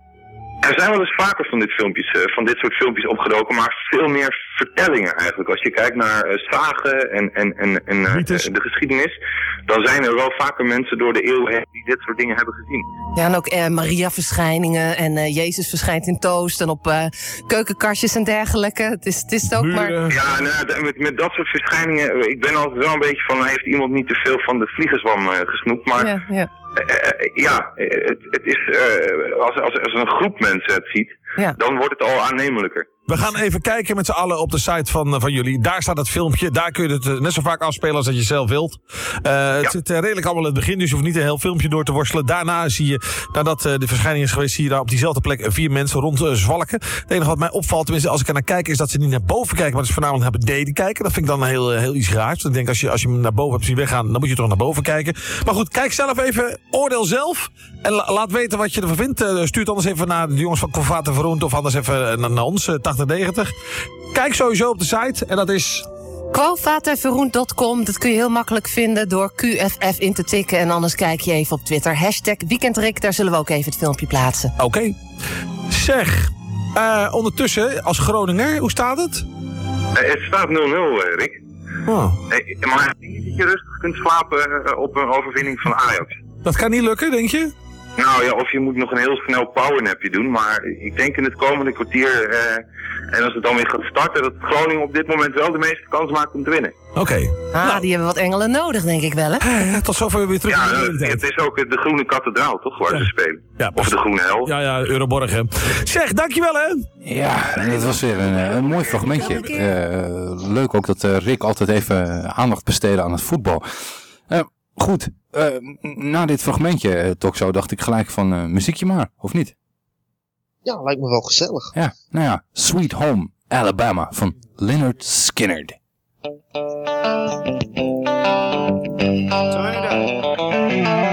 Er zijn wel eens vaker van dit, filmpjes, eh, van dit soort filmpjes opgedoken, maar veel meer vertellingen eigenlijk. Als je kijkt naar eh, zagen en, en, en, en eh, de geschiedenis, dan zijn er wel vaker mensen door de eeuwen heen die dit soort dingen hebben gezien. Ja, en ook eh, Maria-verschijningen en eh, Jezus verschijnt in toast en op eh, keukenkastjes en dergelijke. Het is, het is ook maar... Ja, nou, met, met dat soort verschijningen, eh, ik ben altijd wel een beetje van, heeft iemand niet te veel van de vliegenzwam eh, gesnoept, maar... Ja, ja. Eh, ja, eh, het, het is, eh, als, als, als een groep mensen het ziet, dan wordt het al aannemelijker. We gaan *laughs* even kijken met z'n allen op de site van, eh, van jullie. Daar staat het filmpje. Daar kun je het eh, net zo vaak afspelen als dat je zelf wilt. Eh, het zit redelijk allemaal in het begin, dus je hoeft niet een heel filmpje door te worstelen. Daarna zie je, nadat de verschijning is geweest, zie je daar op diezelfde plek vier mensen rond zwalken. Het enige wat mij opvalt, tenminste als ik er naar kijk, is dat ze niet naar boven kijken, maar dat ze voornamelijk naar beneden kijken. Dat vind ik dan heel, heel iets raars. ik denk, als je, als je hem naar boven hebt zien weggaan, dan moet je toch naar boven kijken. Maar goed, kijk zelf even, oordeel zelf. En laat weten wat je ervan vindt. stuur het anders even naar de jongens van Covate Verroend of anders even naar, ons. Kijk sowieso op de site en dat is Quovaterveroend.com, dat kun je heel makkelijk vinden door QFF in te tikken. En anders kijk je even op Twitter. Hashtag Weekendrik, daar zullen we ook even het filmpje plaatsen. Oké. Zeg, eh, ondertussen als Groninger, hoe staat het? Eh, het staat 0-0, eh, Rick. Oh. Maar denk dat je rustig kunt slapen op een overwinning van Ajax. Dat kan niet lukken, denk je? Nou ja, of je moet nog een heel snel powernapje doen. Maar ik denk in het komende kwartier, eh, en als het dan weer gaat starten, dat Groningen op dit moment wel de meeste kans maakt om te winnen. Oké. Ah, die hebben wat engelen nodig, denk ik wel, hè? tot zover weer terug Ja, in de eh, het is ook de Groene Kathedraal, toch, waar ze spelen? Ja, of de Groene Hel. Ja, ja, Euroborg, hè. Zeg, dankjewel, hè. Ja, dat was weer een, eh, een mooi fragmentje. Eh, leuk ook dat eh, Rick altijd even aandacht besteedde aan het voetbal. Eh, goed, eh, na dit fragmentje, eh, Toxo, dacht ik gelijk van eh, muziekje maar, of niet? Ja, lijkt me wel gezellig. Ja, nou ja, Sweet Home Alabama van Leonard Skinner. Big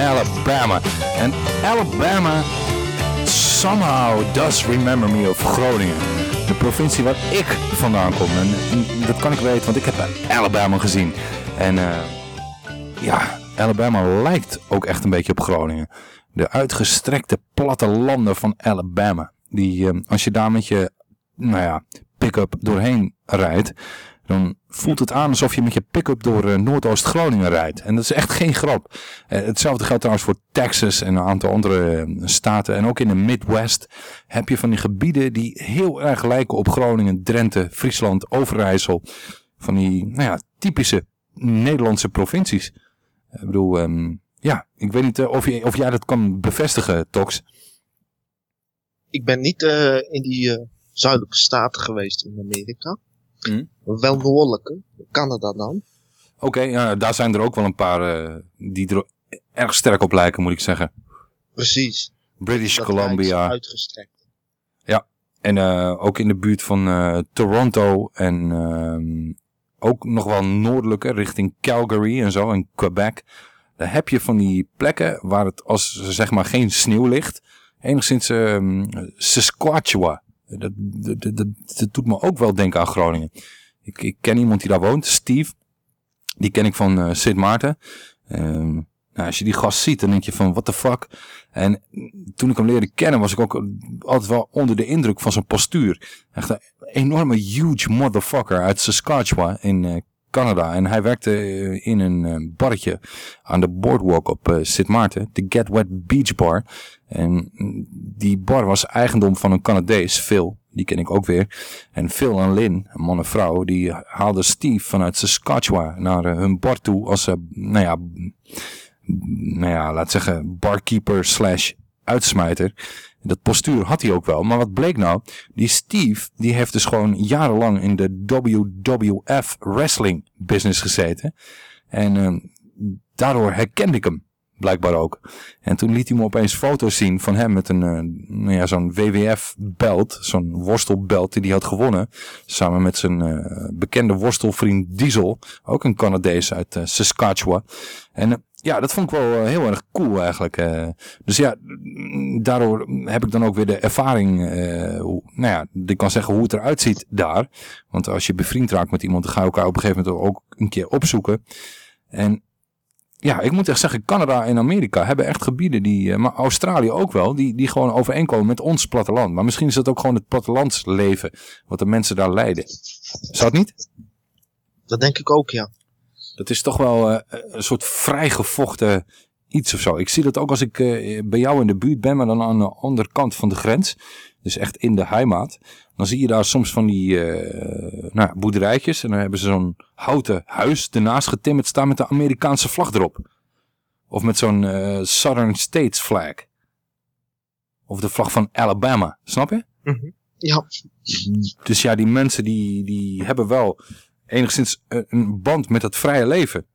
Alabama. En Alabama somehow does remember me of Groningen. De provincie waar ik vandaan kom. En, dat kan ik weten, want ik heb Alabama gezien. En eh, ja, Alabama lijkt ook echt een beetje op Groningen. De uitgestrekte plattelanden van Alabama. Die, eh, als je daar met je, nou ja, pick-up doorheen rijdt, dan voelt het aan alsof je met je pick-up door eh, Noordoost-Groningen rijdt. En dat is echt geen grap. Eh, hetzelfde geldt trouwens voor Texas en een aantal andere eh, staten. En ook in de Midwest heb je van die gebieden die heel erg lijken op Groningen, Drenthe, Friesland, Overijssel. Van die, nou ja, typische Nederlandse provincies. Ik bedoel, ehm, ja, ik weet niet of, je, of jij dat kan bevestigen, Tox. Ik ben niet in die zuidelijke staten geweest in Amerika. Wel noordelijke. Canada dan. Oké, ja, daar zijn er ook wel een paar eh, die er erg sterk op lijken, moet ik zeggen. Precies. British Dat Columbia. Uitgestrekt. Ja, en eh, ook in de buurt van eh, Toronto en ehm, ook nog wel noordelijker richting Calgary en zo en Quebec. Daar heb je van die plekken waar het als zeg maar geen sneeuw ligt, enigszins ehm Saskatchewan. Dat, dat, dat, doet me ook wel denken aan Groningen. Ik, ik ken iemand die daar woont, Steve. Die ken ik van eh, Sint Maarten. Ehm, nou, als je die gast ziet, dan denk je van, what the fuck. En toen ik hem leerde kennen, was ik ook altijd wel onder de indruk van zijn postuur. Echt een enorme huge motherfucker uit Saskatchewan in eh, Canada. En hij werkte eh, in een eh, barretje aan de boardwalk op eh, Sint Maarten. De Get Wet Beach Bar. En mm, die bar was eigendom van een Canadees, Phil. Die ken ik ook weer. En Phil en Lynn, een man en vrouw, die haalden Steve vanuit Saskatchewan naar hun bar toe als, nou ja, nou ja, laat zeggen, barkeeper slash uitsmijter. Dat postuur had hij ook wel. Maar wat bleek nou? Die Steve, die heeft dus gewoon jarenlang in de WWF wrestling business gezeten. En eh, daardoor herkende ik hem. Blijkbaar ook. En toen liet hij me opeens foto's zien van hem met een, eh, nou ja, zo'n WWF-belt. Zo'n worstelbelt die hij had gewonnen. Samen met zijn eh, bekende worstelvriend Diesel. Ook een Canadees uit eh, Saskatchewan. En ja, dat vond ik wel eh, heel erg cool eigenlijk. eh. dus ja, daardoor heb ik dan ook weer de ervaring, eh, hoe, nou ja, ik kan zeggen hoe het eruit ziet daar. Want als je bevriend raakt met iemand, dan ga je elkaar op een gegeven moment ook een keer opzoeken. En ja, ik moet echt zeggen, Canada en Amerika hebben echt gebieden die, maar Australië ook wel, die, die gewoon overeenkomen met ons platteland. Maar misschien is dat ook gewoon het plattelandsleven, wat de mensen daar leiden. Zou het niet? Dat denk ik ook, ja. Dat is toch wel eh, een soort vrijgevochten iets of zo. Ik zie dat ook als ik eh, bij jou in de buurt ben, maar dan aan de andere kant van de grens. Dus echt in de heimaat. Dan zie je daar soms van die eh, nou, boerderijtjes. En dan hebben ze zo'n houten huis ernaast getimmerd staan met de Amerikaanse vlag erop. Of met zo'n Southern States flag. Of de vlag van Alabama. Snap je? Ja. Dus ja, die mensen die, die hebben wel enigszins een- een band met het vrije leven.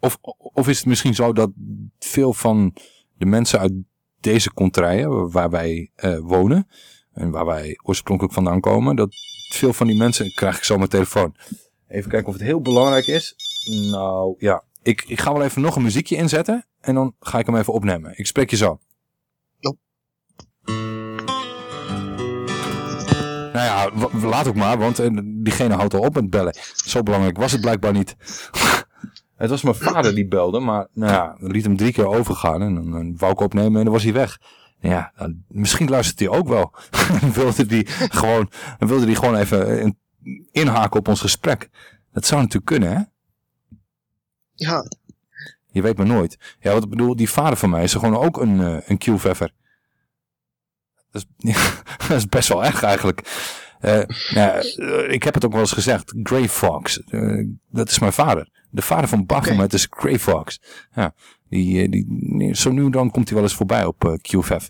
Of, of is het misschien zo dat veel van de mensen uit deze contraien, waar wij eh, wonen, en waar wij oorspronkelijk vandaan komen, dat veel van die mensen, krijg ik zo mijn telefoon. Even kijken of het heel belangrijk is. Nou ja, ik, ik ga wel even nog een muziekje inzetten en dan ga ik hem even opnemen. Ik spreek je zo. Nou ja, laat ook maar, want eh, diegene houdt al op met bellen. Zo belangrijk was het blijkbaar niet. *laughs* het was mijn vader die belde, maar nou ja, liet hem drie keer overgaan en dan, wou ik opnemen en dan was hij weg. Nou Ja, nou, misschien luistert hij ook wel. *laughs* Dan wilde hij gewoon, wilde hij gewoon even eh, inhaken op ons gesprek. Dat zou natuurlijk kunnen, hè? Ja. Je weet maar nooit. Ja, wat ik bedoel, die vader van mij is gewoon ook een, eh, een Q-veffer. Dat is, *laughs* dat is best wel erg eigenlijk. Eh, nou, eh, ik heb het ook wel eens gezegd. Grey Fox. eh, dat is mijn vader. De vader van Baphomet is Grey Fox. Ja, die, die, zo nu en dan komt hij wel eens voorbij op eh, QFF.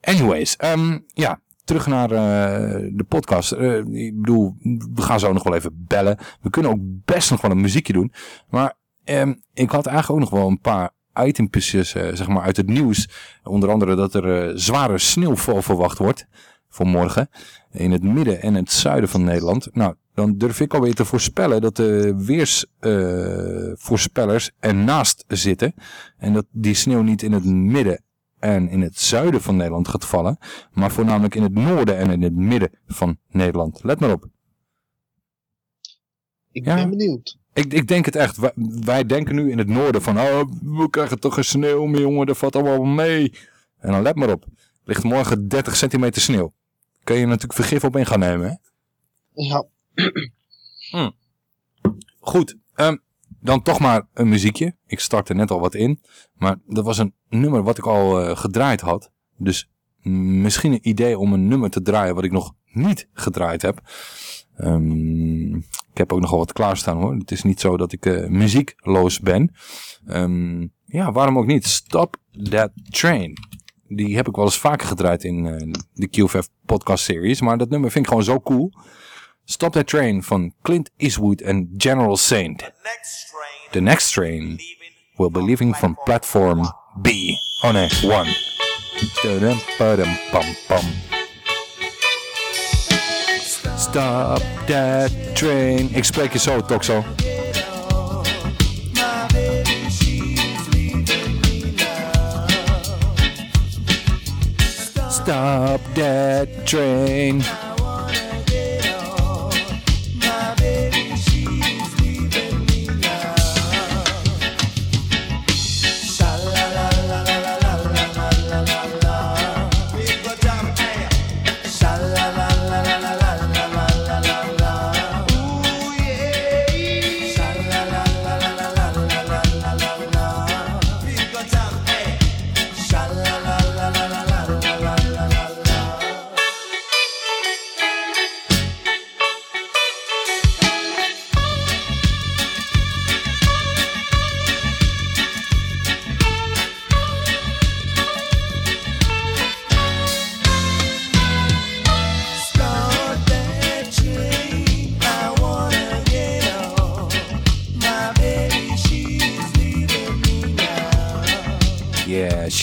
Anyways, ehm, ja, terug naar de podcast. Ik bedoel, we gaan zo nog wel even bellen. We kunnen ook best nog wel een muziekje doen. Maar ehm, ik had eigenlijk ook nog wel een paar itempjes eh, zeg maar uit het nieuws. Onder andere dat er eh, zware sneeuwval verwacht wordt voor morgen. In het midden en het zuiden van Nederland. Nou, dan durf ik alweer te voorspellen dat de weersvoorspellers ernaast zitten. En dat die sneeuw niet in het midden en in het zuiden van Nederland gaat vallen, maar voornamelijk in het noorden en in het midden van Nederland. Let maar op. Ik Ja. ben benieuwd. Ik, ik denk het echt. Wij, wij denken nu in het noorden van, oh, we krijgen toch geen sneeuw meer, jongen, dat valt allemaal mee. En dan let maar op. Ligt morgen 30 centimeter sneeuw. Kun je natuurlijk vergif op in gaan nemen, hè? Ja. *clears throat* Hm. Goed, ehm, dan toch maar een muziekje. Ik startte net al wat in. Maar dat was een nummer wat ik al eh, gedraaid had. Dus misschien een idee om een nummer te draaien wat ik nog niet gedraaid heb. Ehm, ik heb ook nogal wat klaarstaan hoor. Het is niet zo dat ik eh, muziekloos ben. Ehm, ja, waarom ook niet? Stop That Train. Die heb ik wel eens vaker gedraaid in eh, de QFF podcast series. Maar dat nummer vind ik gewoon zo cool. Stop That Train van Clint Eastwood en General Saint. The next train will be leaving from platform B. Oh nee, one. Pam, pam. Stop that train. Ik spreek je zo, Toxo. Stop that train.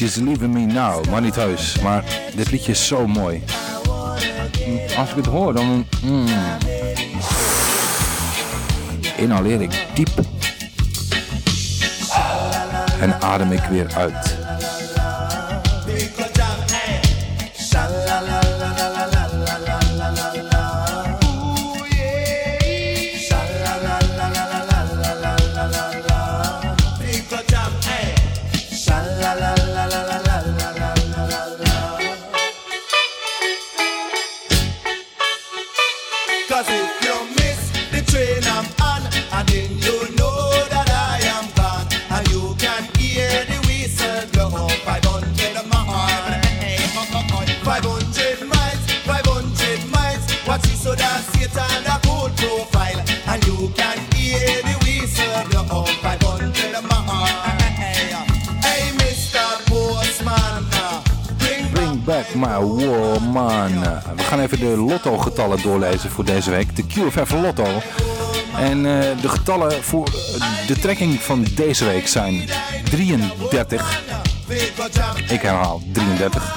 She's leaving me now. Maar niet heus. Maar dit liedje is zo mooi. Mm, Als ik het hoor, dan... mm, inhaleer ik diep. En adem ik weer uit. Doorlezen voor deze week. De QFF Lotto. En eh, de getallen voor eh, de trekking van deze week zijn 33. Ik herhaal 33.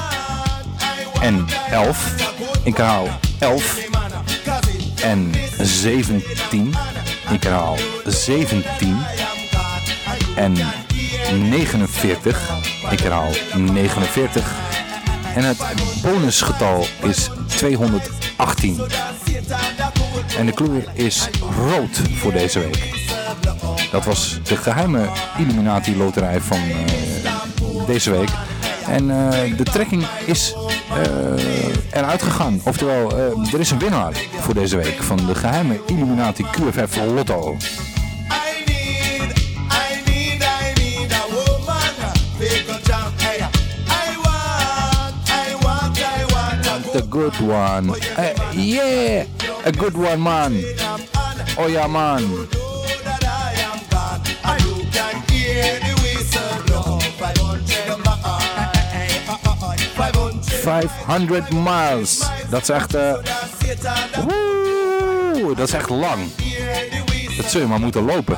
En 11. Ik herhaal 11. En 17. Ik herhaal 17. En 49. Ik herhaal 49. En het bonusgetal is 218. En de kleur is rood voor deze week. Dat was de geheime Illuminati loterij van eh, deze week. En eh, de trekking is eh, eruit gegaan. Oftewel, er is een winnaar voor deze week van de geheime Illuminati QFF Lotto. Good one. Eh, yeah, a good one man. Oh ja man. And you can hear the whistle blow. 500 miles. 500 500 miles. Dat is echt... eh, woe, dat is echt lang. Dat zul je maar moeten lopen.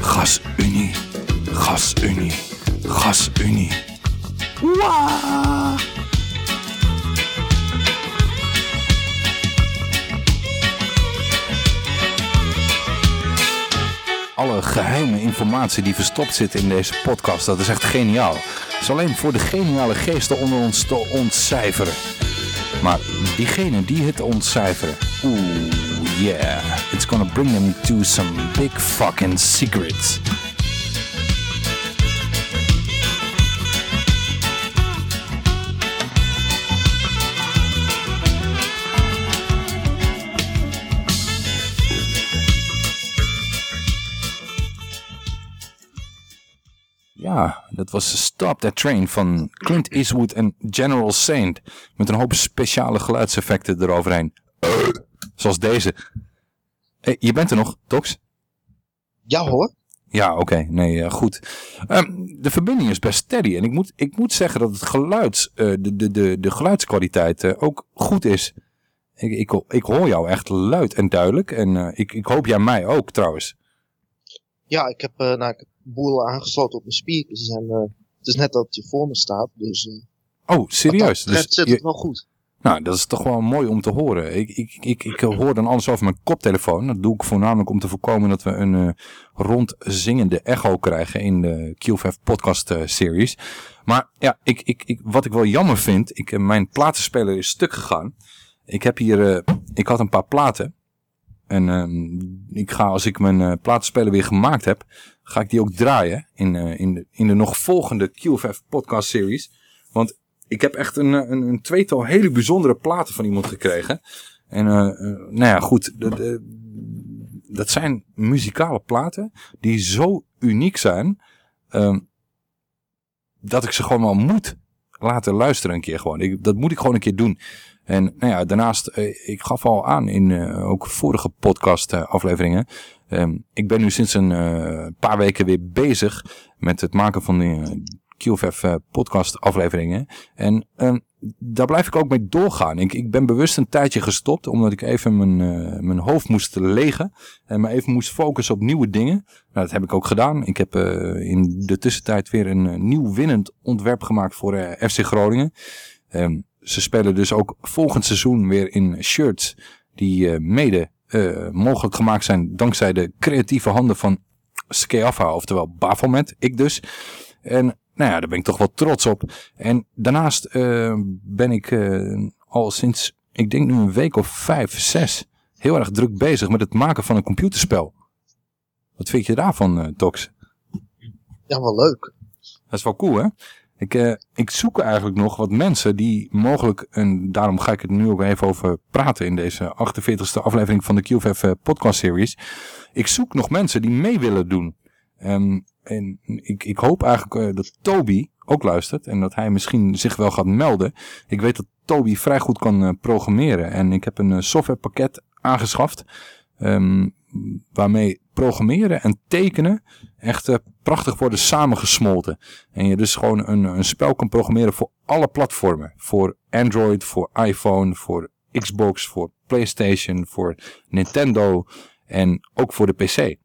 Gasunie. Gasunie. Gasunie. Alle geheime informatie die verstopt zit in deze podcast. Dat is echt geniaal. Het is alleen voor de geniale geesten onder ons te ontcijferen. Maar diegenen die het ontcijferen, oeh, yeah. It's gonna bring them to some big fucking secrets. Ja, dat was Stop That Train van Clint Eastwood en General Saint. Met een hoop speciale geluidseffecten eroverheen. Zoals deze. Hey, je bent er nog, Tox? Ja hoor. Ja, oké. Nee, uh, goed. Um, de verbinding is best steady. En ik moet, ik moet zeggen dat het geluids, uh, de, de, de, de geluidskwaliteit uh, ook goed is. Ik, ik, ik hoor jou echt luid en duidelijk. En ik, ik hoop jij mij ook trouwens. Ja, ik heb, nou, ik heb boel aangesloten op mijn speakers. En het is net dat je voor me staat. Dus, oh, serieus? Dat dus zit het wel goed. Nou, dat is toch wel mooi om te horen. Ik, ik, ik, ik hoor dan alles over mijn koptelefoon. Dat doe ik voornamelijk om te voorkomen dat we een uh, rondzingende echo krijgen in de QFF podcast uh, series. Maar ja, ik, ik, ik, wat ik wel jammer vind, ik, mijn platenspeler is stuk gegaan. Ik heb hier, ik had een paar platen. En uh, ik ga, als ik mijn platenspeler weer gemaakt heb, ga ik die ook draaien in, in, de, in de nog volgende QFF podcast series. Want ik heb echt een, een, een tweetal hele bijzondere platen van iemand gekregen. En nou ja, goed, dat, dat zijn muzikale platen die zo uniek zijn, ehm, dat ik ze gewoon wel moet laten luisteren een keer gewoon. Ik, dat moet ik gewoon een keer doen. En nou ja, daarnaast, eh, ik gaf al aan in ook vorige podcast afleveringen. Um, ik ben nu sinds een paar weken weer bezig met het maken van de QFF podcast afleveringen. En um, daar blijf ik ook mee doorgaan. Ik, ik ben bewust een tijdje gestopt, omdat ik even mijn, mijn hoofd moest legen. En me even moest focussen op nieuwe dingen. Nou, dat heb ik ook gedaan. Ik heb in de tussentijd weer een nieuw winnend ontwerp gemaakt voor FC Groningen. Um, ze spelen dus ook volgend seizoen weer in shirts die mede mogelijk gemaakt zijn dankzij de creatieve handen van Skeafa, oftewel Bafomet, ik dus. En nou ja, daar ben ik toch wel trots op. En daarnaast uh, ben ik al sinds, ik denk nu een week of vijf, zes, heel erg druk bezig met het maken van een computerspel. Wat vind je daarvan, Tox? Ja, wel leuk. Dat is wel cool, hè? Ik, ik zoek eigenlijk nog wat mensen die mogelijk, en daarom ga ik het nu ook even over praten in deze 48e aflevering van de QVF podcast series. Ik zoek nog mensen die mee willen doen. Um, en ik, ik hoop eigenlijk uh, dat Toby ook luistert en dat hij misschien zich wel gaat melden. Ik weet dat Toby vrij goed kan programmeren en ik heb een softwarepakket aangeschaft. Um, waarmee programmeren en tekenen echt prachtig worden samengesmolten. En je dus gewoon een, een spel kan programmeren voor alle platformen. Voor Android, voor iPhone, voor Xbox, voor Playstation, voor Nintendo en ook voor de PC.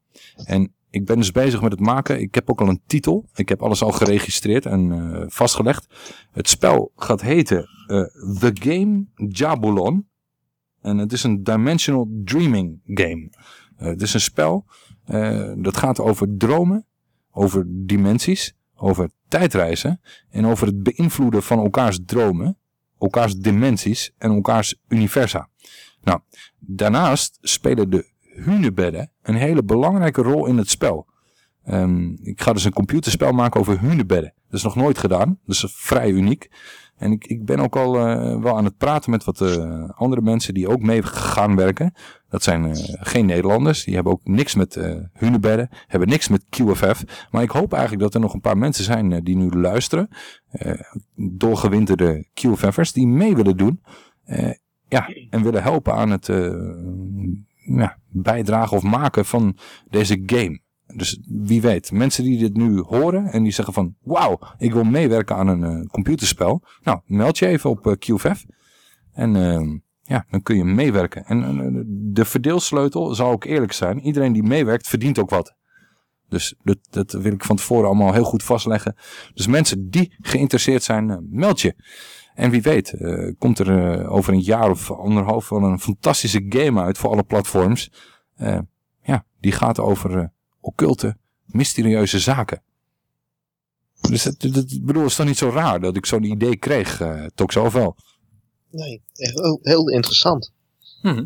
En ik ben dus bezig met het maken. Ik heb ook al een titel. Ik heb alles al geregistreerd en uh, vastgelegd. Het spel gaat heten uh, The Game Jabulon. En het is een dimensional dreaming game. Uh, het is een spel dat gaat over dromen, over dimensies, over tijdreizen en over het beïnvloeden van elkaars dromen, elkaars dimensies en elkaars universa. Nou, daarnaast spelen de hunebedden een hele belangrijke rol in het spel. Um, ik ga dus een computerspel maken over hunebedden. Dat is nog nooit gedaan, dat is vrij uniek. En ik, ik ben ook al uh, wel aan het praten met wat uh, andere mensen die ook mee gaan werken. Dat zijn uh, geen Nederlanders. Die hebben ook niks met hunebedden. Hebben niks met QFF. Maar ik hoop eigenlijk dat er nog een paar mensen zijn die nu luisteren. doorgewinterde QFF'ers die mee willen doen. ja, en willen helpen aan het ja, bijdragen of maken van deze game. Dus wie weet, mensen die dit nu horen en die zeggen van... Wauw, ik wil meewerken aan een uh, computerspel. Nou, meld je even op uh, QFF. En uh, ja, dan kun je meewerken. En eh, de verdeelsleutel, zal ook eerlijk zijn, iedereen die meewerkt verdient ook wat. Dus dat, dat wil ik van tevoren allemaal heel goed vastleggen. Dus mensen die geïnteresseerd zijn, eh, meld je. En wie weet, eh, komt er eh, over een jaar of anderhalf wel een fantastische game uit voor alle platforms. Eh, ja, die gaat over occulte, mysterieuze zaken. Dus ik bedoel, het is toch niet zo raar dat ik zo'n idee kreeg, toch zo wel. Nee, heel, heel interessant. Mhm.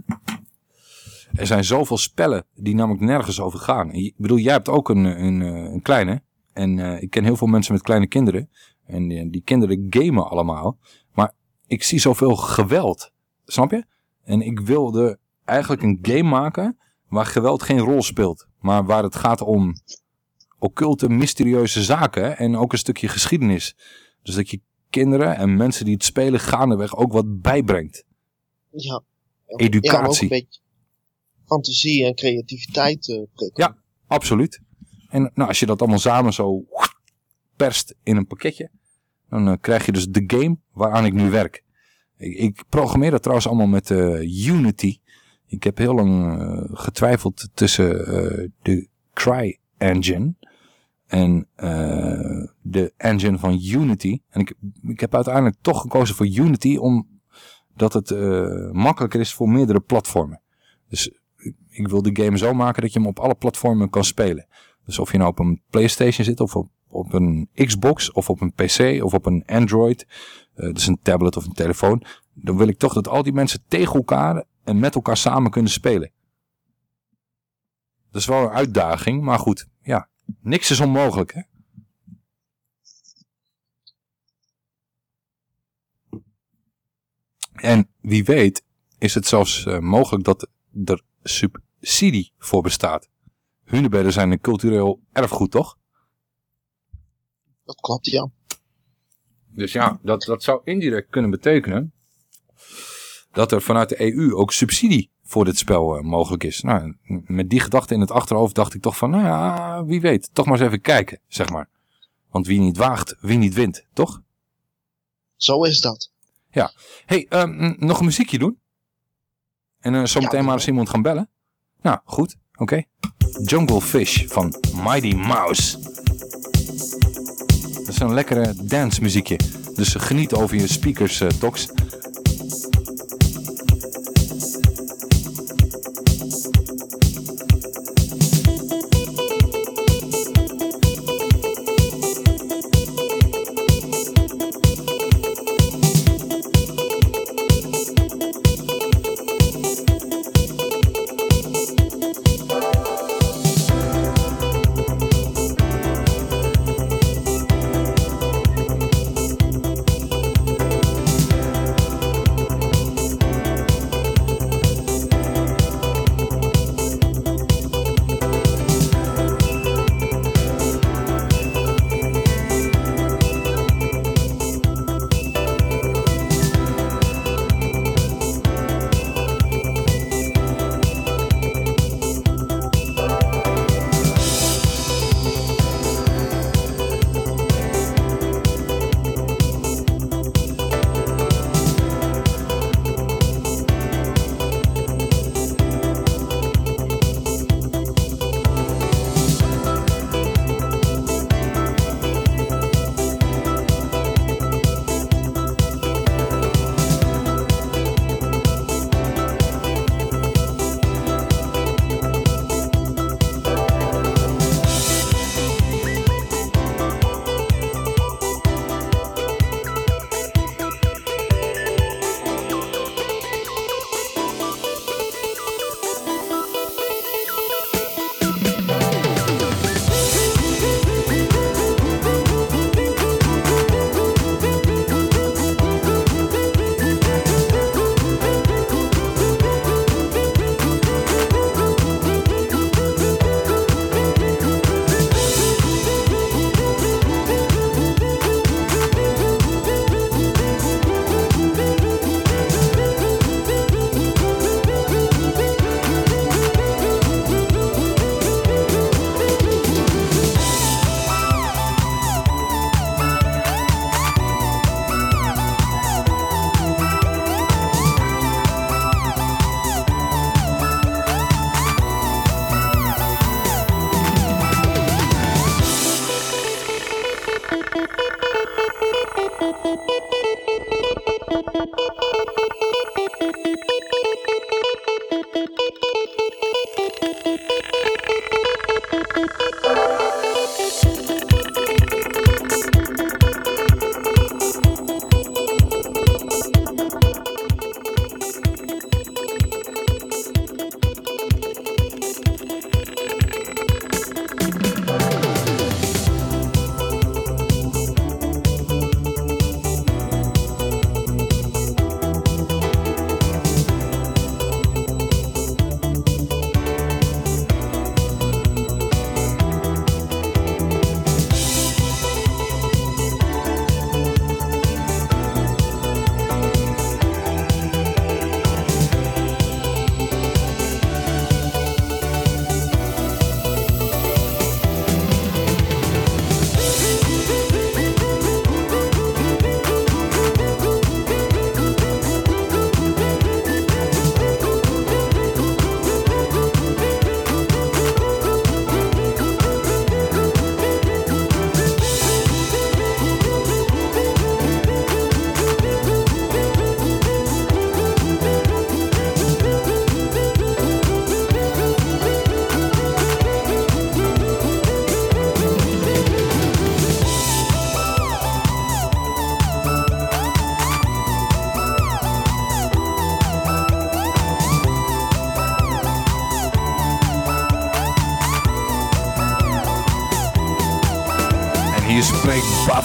Er zijn zoveel spellen die namelijk nergens over gaan. Ik bedoel, jij hebt ook een, een, een kleine. En ik ken heel veel mensen met kleine kinderen. En die, die kinderen gamen allemaal. Maar ik zie zoveel geweld. Snap je? En ik wilde eigenlijk een game maken waar geweld geen rol speelt. Maar waar het gaat om occulte, mysterieuze zaken. En ook een stukje geschiedenis. Dus dat je kinderen en mensen die het spelen gaandeweg ook wat bijbrengt. Ja. Educatie. Ja, ook een beetje fantasie en creativiteit eh prikkelen. Ja, absoluut. En nou, als je dat allemaal samen zo perst in een pakketje, dan eh, krijg je dus de game waaraan ik nu werk. Ik, programmeer dat trouwens allemaal met eh, Unity. Ik heb heel lang eh, getwijfeld tussen de Cry Engine en de engine van Unity. En ik, ik heb uiteindelijk toch gekozen voor Unity omdat het makkelijker is voor meerdere platformen. Dus ik wil de game zo maken dat je hem op alle platformen kan spelen. Dus of je nou op een Playstation zit, of op, op een Xbox, of op een PC, of op een Android, eh, dus een tablet of een telefoon, dan wil ik toch dat al die mensen tegen elkaar en met elkaar samen kunnen spelen. Dat is wel een uitdaging, maar goed, ja, niks is onmogelijk, hè? En wie weet is het zelfs eh, mogelijk dat er subsidie voor bestaat. Hunebedden zijn een cultureel erfgoed, toch? Dat klopt, ja. Dus ja, dat, dat zou indirect kunnen betekenen dat er vanuit de EU ook subsidie voor dit spel eh, mogelijk is. Nou, met die gedachte in het achterhoofd dacht ik toch van, nou ja, wie weet, toch maar eens even kijken, zeg maar. Want wie niet waagt, wie niet wint, toch? Zo is dat. Ja. hey, ehm, nog een muziekje doen? En eh zometeen maar eens iemand gaan bellen? Nou, goed, oké. Jungle Fish van Mighty Mouse. Een lekkere dance muziekje. Dus geniet over je speakers, eh Tox.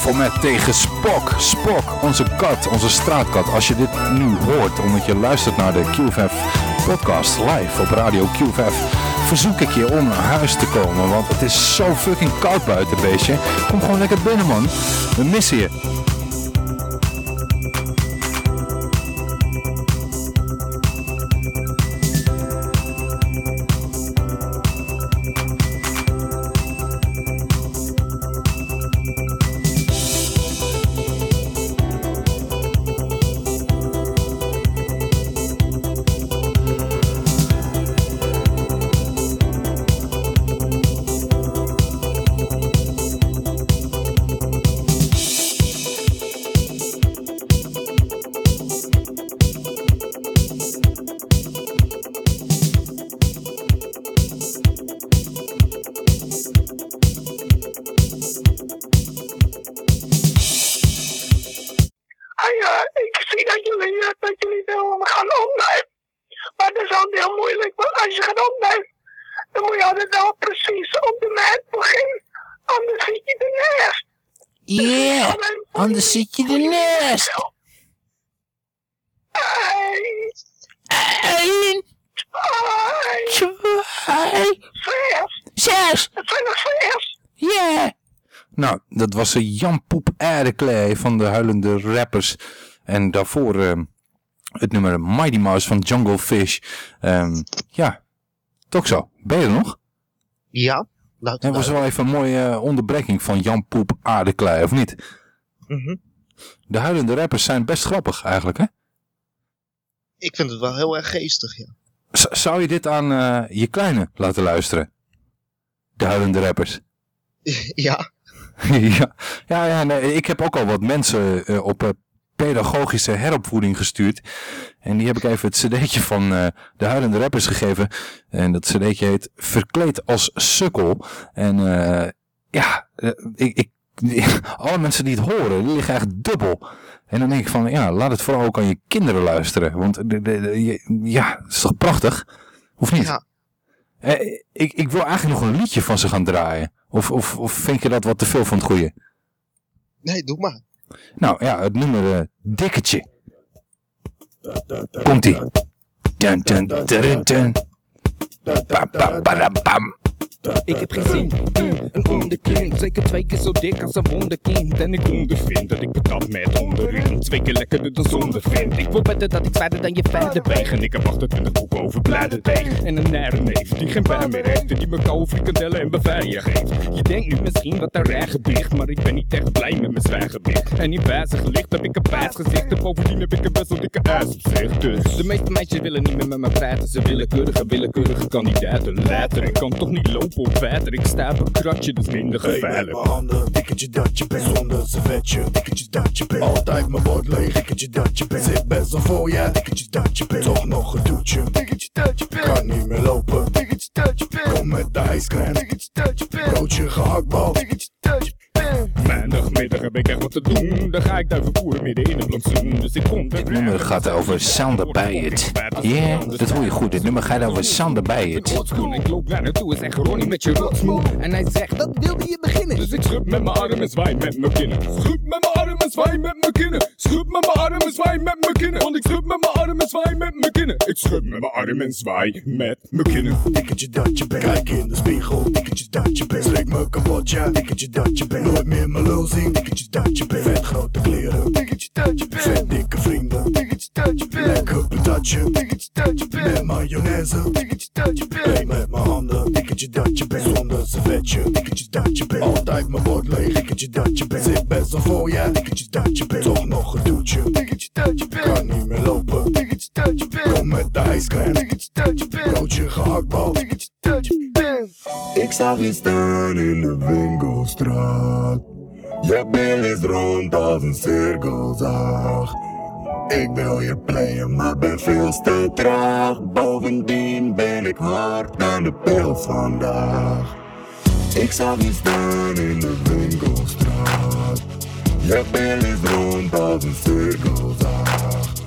Baphomet tegen Spock. Spock, onze kat, onze straatkat. Als je dit nu hoort, omdat je luistert naar de QVF podcast live op Radio QVF, verzoek ik je om naar huis te komen. Want het is zo fucking koud buiten, beestje. Kom gewoon lekker binnen, man. We missen je. Aardeklee van de Huilende Rappers. En daarvoor eh, het nummer Mighty Mouse van Jungle Fish. Ehm, ja, toch zo. Ben je er nog? Ja. Dat was wel even een mooie eh, onderbreking van Jan Poep Aardeklei, of niet? Mhm. De huilende rappers zijn best grappig eigenlijk, hè? Ik vind het wel heel erg geestig, ja. Z- zou je dit aan eh, je kleine laten luisteren? De huilende rappers. *laughs* ja. *laughs* ja, ja, ja nee, ik heb ook al wat mensen eh, op eh, pedagogische heropvoeding gestuurd. En die heb ik even het cd'tje van eh, de huilende rappers gegeven. En dat cd'tje heet Verkleed als sukkel. En ja, ik, ik, *laughs* alle mensen die het horen, die liggen echt dubbel. En dan denk ik van, ja, laat het vooral ook aan je kinderen luisteren. Want de, de, de- je- ja, dat is toch prachtig? Of niet? Eh, ik, ik wil eigenlijk nog een liedje van ze gaan draaien. Of, of, of vind je dat wat te veel van het goede? Nee, doe maar. Nou ja, het nummer eh, Dikketje. Komt-ie. Dun, dun, dun, dun. Bam, bam, badam, bam. Ik heb geen zin in een onderkind. Zeker twee keer zo dik als een wonderkind. En ik ondervind dat ik patat met onderin. Twee keer lekkerder dan zonder vind. Ik wil beter dat ik zwaarder dan je verder weeg. En ik heb 28 boeken over bladerdeeg. En een nare neef die geen pijn meer heeft. En die me koude frikandellen en beveiliging geeft. Je denkt nu misschien dat er eigen ligt. Maar ik ben niet echt blij met mijn zwijgewicht. En in wijzig licht heb ik een pijsgezicht. En bovendien heb ik een best wel dikke ijs op zich. Dus de meeste meisjes willen niet meer met me praten. Ze willen keurige, willekeurige kandidaten. Later, ik kan toch niet lopen op water. Ik sta op een kratje, dus minder gevaarlijk. mijn handen, dikketje dat je bent Zonder servetje, dikketje dat je bent Altijd mijn bord leeg, dikketje dat je bent Zit best wel voor ja, dikketje dat je bent. Toch nog een doetje, dikketje dat je bent. Kan niet meer lopen, dikketje dat je bent. Kom met de ijskraan, dikketje dat je bent. Broodje gehaktbal, dikketje heb ik echt wat te doen. Dan ga ik duiven voeren midden in het plantsoen. Dus ik kom Dit nummer gaat over Sander bij het. Ja, dat hoor je goed. Dit nummer gaat over Sander bij het. Rotskoen, ik loop naar naartoe en zeg Ronnie met je rotsmoe. En hij zegt, dat wilde je beginnen. Dus ik schud met mijn arm en zwaai met mijn kinnen. Schud met mijn arm en zwaai met mijn kinnen. Schud met mijn arm en zwaai met mijn kinnen. Want ik schud met mijn arm en zwaai met mijn kinnen. Ik schud met mijn arm en zwaai met mijn kinnen. Dikketje dat je bent Kijk in de spiegel, dikketje dat je bent Slik me kapot, ja, dikketje dat je bent Nooit meer mijn lul zien, dikketje dat je bent Vet grote kleren, dikketje dat je bent Vet dikke vrienden, dikketje dat je bent Lekker patatje, dikketje dat je bent Met mayonaise, dikketje dat je bent met mijn handen, dikketje dat je bent Zonder servetje, dikketje dat je bent Altijd mijn bord leeg, dikketje dat je bent Zit best wel voor, ja, dikketje dat je bent Toch nog een doetje, dikketje dat je bent Kan niet meer lopen, dikketje dat je bent Kom met de ijskraan, dikketje dat je bent Broodje gehaktbal, dikketje dat je bent Ik zag je staan in de winkelstraat Je bil is rond als een cirkelzaag. Ik wil je playen, maar ben veel te traag. Bovendien ben ik hard aan de pil vandaag. Ik zag je staan in de winkelstraat. Je bil is rond als een cirkelzaag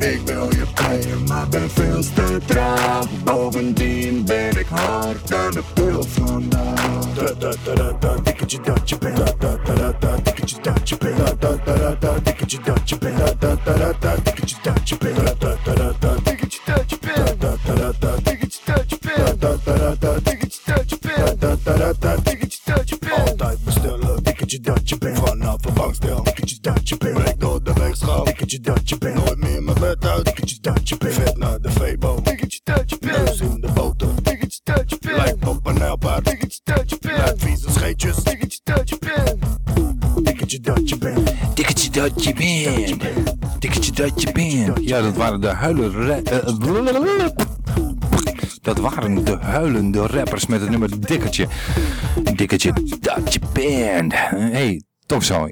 Ik wil je kleien, maar ben veel te traag. Bovendien ben ik hard aan de pil vandaan. Da da da da da, dikketje dat je bent. Da da da da da, dikketje dat je bent. Da da da da da, dikketje dat je bent. Da da da da da, dikketje dat je bent. Da da da da da, dikketje dat je bent. Da da da da, dikketje dat je bent. Da da da da, dikketje dat je bent. Da da da da, dikketje dat je bent. Altijd dikketje dat je bent. Vanaf een bankstel, dikketje dat je bent. Breek door de weegschaal, dikketje dat je bent. Nooit meer mijn bed uit, dikketje dat je bent. Vet naar de Febo, dikketje dat je bent. Neus in de boter, dikketje dat je bent. Lijkt op een helpaard, dikketje dat je bent. Lijkt vieze scheetjes, dikketje dat je bent. Dikketje dat je bent. Dikketje dat je bent. Dikketje dat je bent. Ja, dat waren de huilen... dat waren de huilende rappers met het nummer Dikkertje. Dikkertje dat je bent. Hé, hey, toch zo.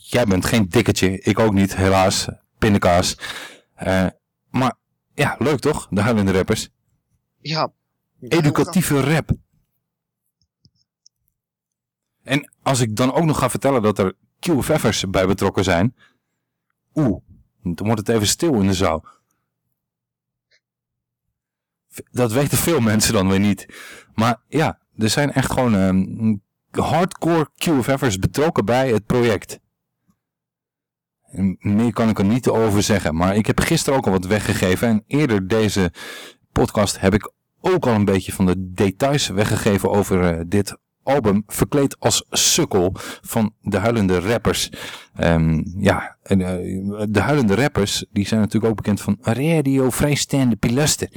Jij bent geen dikkertje. Ik ook niet, helaas. Pindakaas. Eh, maar ja, leuk toch? De huilende rappers. Ja. Educatieve rap. En als ik dan ook nog ga vertellen dat er QFF'ers bij betrokken zijn. Oeh, dan wordt het even stil in de zaal. Dat weten veel mensen dan weer niet. Maar ja, er zijn echt gewoon ehm, hardcore QFF'ers betrokken bij het project. En meer kan ik er niet over zeggen. Maar ik heb gisteren ook al wat weggegeven. En eerder deze podcast heb ik ook al een beetje van de details weggegeven over eh, dit album. Verkleed als sukkel van de huilende rappers. Ehm, ja, en, eh, de huilende rappers die zijn natuurlijk ook bekend van radio vrijstaande pilasten.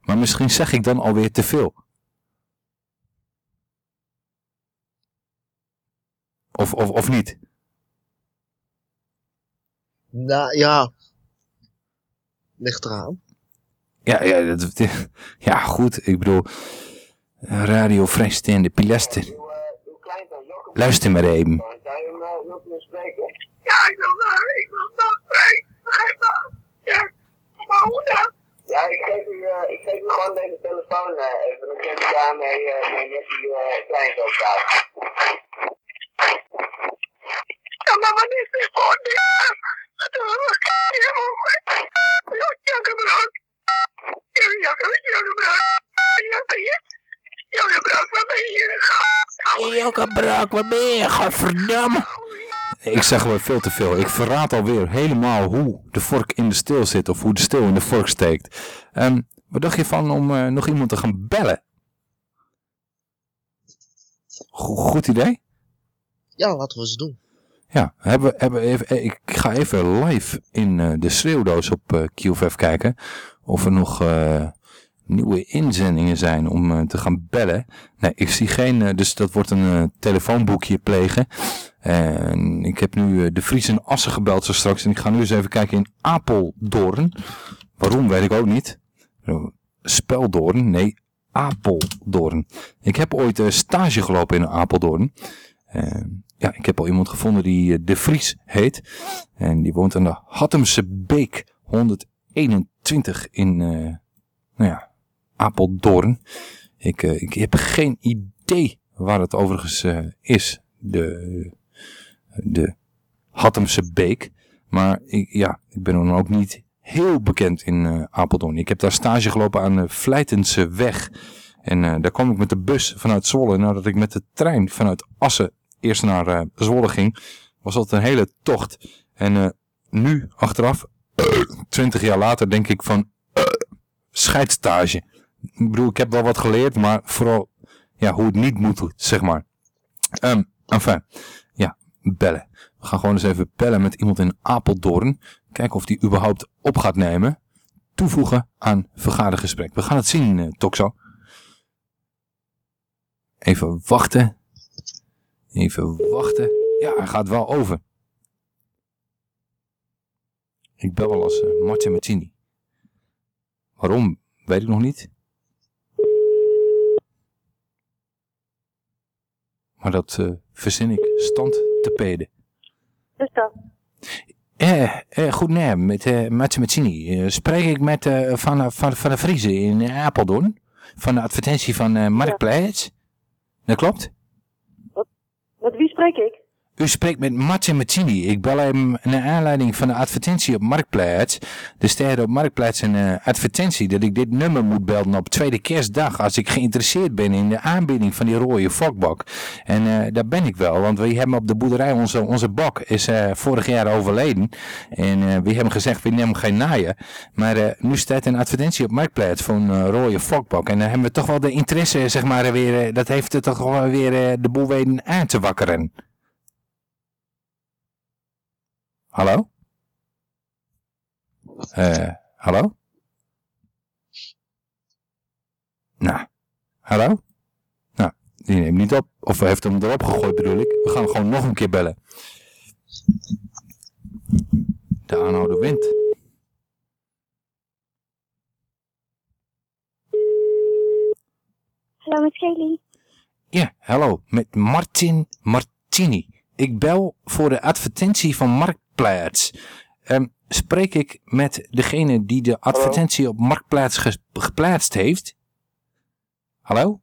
Maar misschien zeg ik dan alweer te veel. Of, of, of niet? Nou ja. Ligt eraan. Ja, ja, dat, *laughs* ja goed. Ik bedoel, radio vrijstaande pilasten. Luister maar even. Ja, ik wil daar, ik wil daar spreken. Begrijp dat? Ja, maar hoe dan? Ja, ik geef u, eh, ik geef u gewoon deze telefoon eh, even. Dan kunt u daarmee uh, mee met die uh, kleinzoon praten. Ja, maar wat is dit voor ja? Dat is een kaaie, hoor. Ja, jakkenbrood. Ja, jakken, jakkenbrood. Ja, jakkenbrood, waar ben je gegaan? Jakkenbrood, waar ben je? Godverdamme. Ik zeg wel veel te veel. Ik verraad alweer helemaal hoe de vork in de steel zit. Of hoe de steel in de vork steekt. Ehm, wat dacht je van om uh, nog iemand te gaan bellen? Go goed idee? Ja, laten we eens doen. Ja, hebben, hebben even, ik ga even live in uh, de schreeuwdoos op uh, QFF kijken. Of er nog nieuwe inzendingen zijn om te gaan bellen. Nee, ik zie geen, dus dat wordt een telefoonboekje plegen. En ik heb nu de Vries en Assen gebeld zo straks. En ik ga nu eens even kijken in Apeldoorn. Waarom, weet ik ook niet. Speldoorn, nee, Apeldoorn. Ik heb ooit stage gelopen in Apeldoorn. Ja, ik heb al iemand gevonden die De Vries heet. En die woont aan de Hattemse Beek 121 in, nou ja, Apeldoorn. Ik, uh, ik heb geen idee waar het overigens uh, is. De, de Hattemse Beek. Maar ik, ja, ik ben dan ook niet heel bekend in uh, Apeldoorn. Ik heb daar stage gelopen aan de Vlijtense weg. En daar kwam ik met de bus vanuit Zwolle. Nadat ik met de trein vanuit Assen eerst naar Zwolle ging, was dat een hele tocht. En nu, achteraf, *clears throat* 20 jaar later, denk ik van *clears throat* scheidstage. Ik bedoel, ik heb wel wat geleerd, maar vooral ja, hoe het niet moet, zeg maar. Um, enfin, ja, bellen. We gaan gewoon eens even bellen met iemand in Apeldoorn. Kijken of die überhaupt op gaat nemen. Toevoegen aan vergadergesprek. We gaan het zien, uh, Toxo. Even wachten. Even wachten. Ja, hij gaat wel over. Ik bel wel als Martin Martini. Waarom, weet ik nog niet. Maar dat uh, verzin ik stand te peden. Dus dat. Eh, eh, goed, nee, met Martini. Uh, spreek ik met uh, van, van, van de Vriezen in Apeldoorn. Van de advertentie van uh, Marktplaats. Ja. Dat klopt? Wat, met wie spreek ik? U spreekt met Martin Martini. Ik bel hem naar aanleiding van de advertentie op Marktplaats. Er staat op Marktplaats een advertentie dat ik dit nummer moet bellen op tweede kerstdag als ik geïnteresseerd ben in de aanbieding van die rode fokbok. En eh, daar ben ik wel, want we hebben op de boerderij, onze, onze bok is eh, vorig jaar overleden. En eh, we hebben gezegd, we nemen geen naaien. Maar nu staat een advertentie op Marktplaats voor een rode fokbok. En dan hebben we toch wel de interesse, zeg maar, weer, dat heeft het toch wel weer de boel weten aan te wakkeren. Hallo? Eh, hallo? Nou, hallo? Nou, die neemt niet op. Of heeft hem erop gegooid bedoel ik. We gaan gewoon nog een keer bellen. De aanhouder wint. Hallo met Kelly. Ja, hallo, met Martin Martini. Ik bel voor de advertentie van Marktplaats. Ehm, spreek ik met degene die de advertentie op Marktplaats geplaatst heeft? Hallo?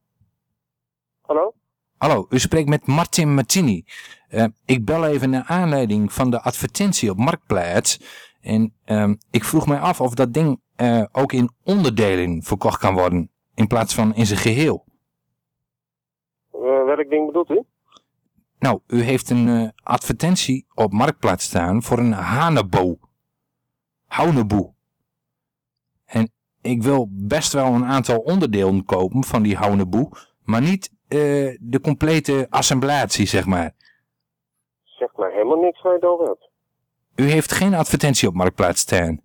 Hallo? Hallo, u spreekt met Martin Martini. Ehm, ik bel even naar aanleiding van de advertentie op Marktplaats. En ehm, ik vroeg mij af of dat ding eh, ook in onderdelen verkocht kan worden. In plaats van in zijn geheel. Eh, welk ding bedoelt u? Nou, u heeft een eh, advertentie op Marktplaats staan voor een hanebo. Houneboe. En ik wil best wel een aantal onderdelen kopen van die houneboe, maar niet eh, de complete assemblatie, zeg maar. Zegt mij helemaal niks waar je over hebt. U heeft geen advertentie op Marktplaats staan.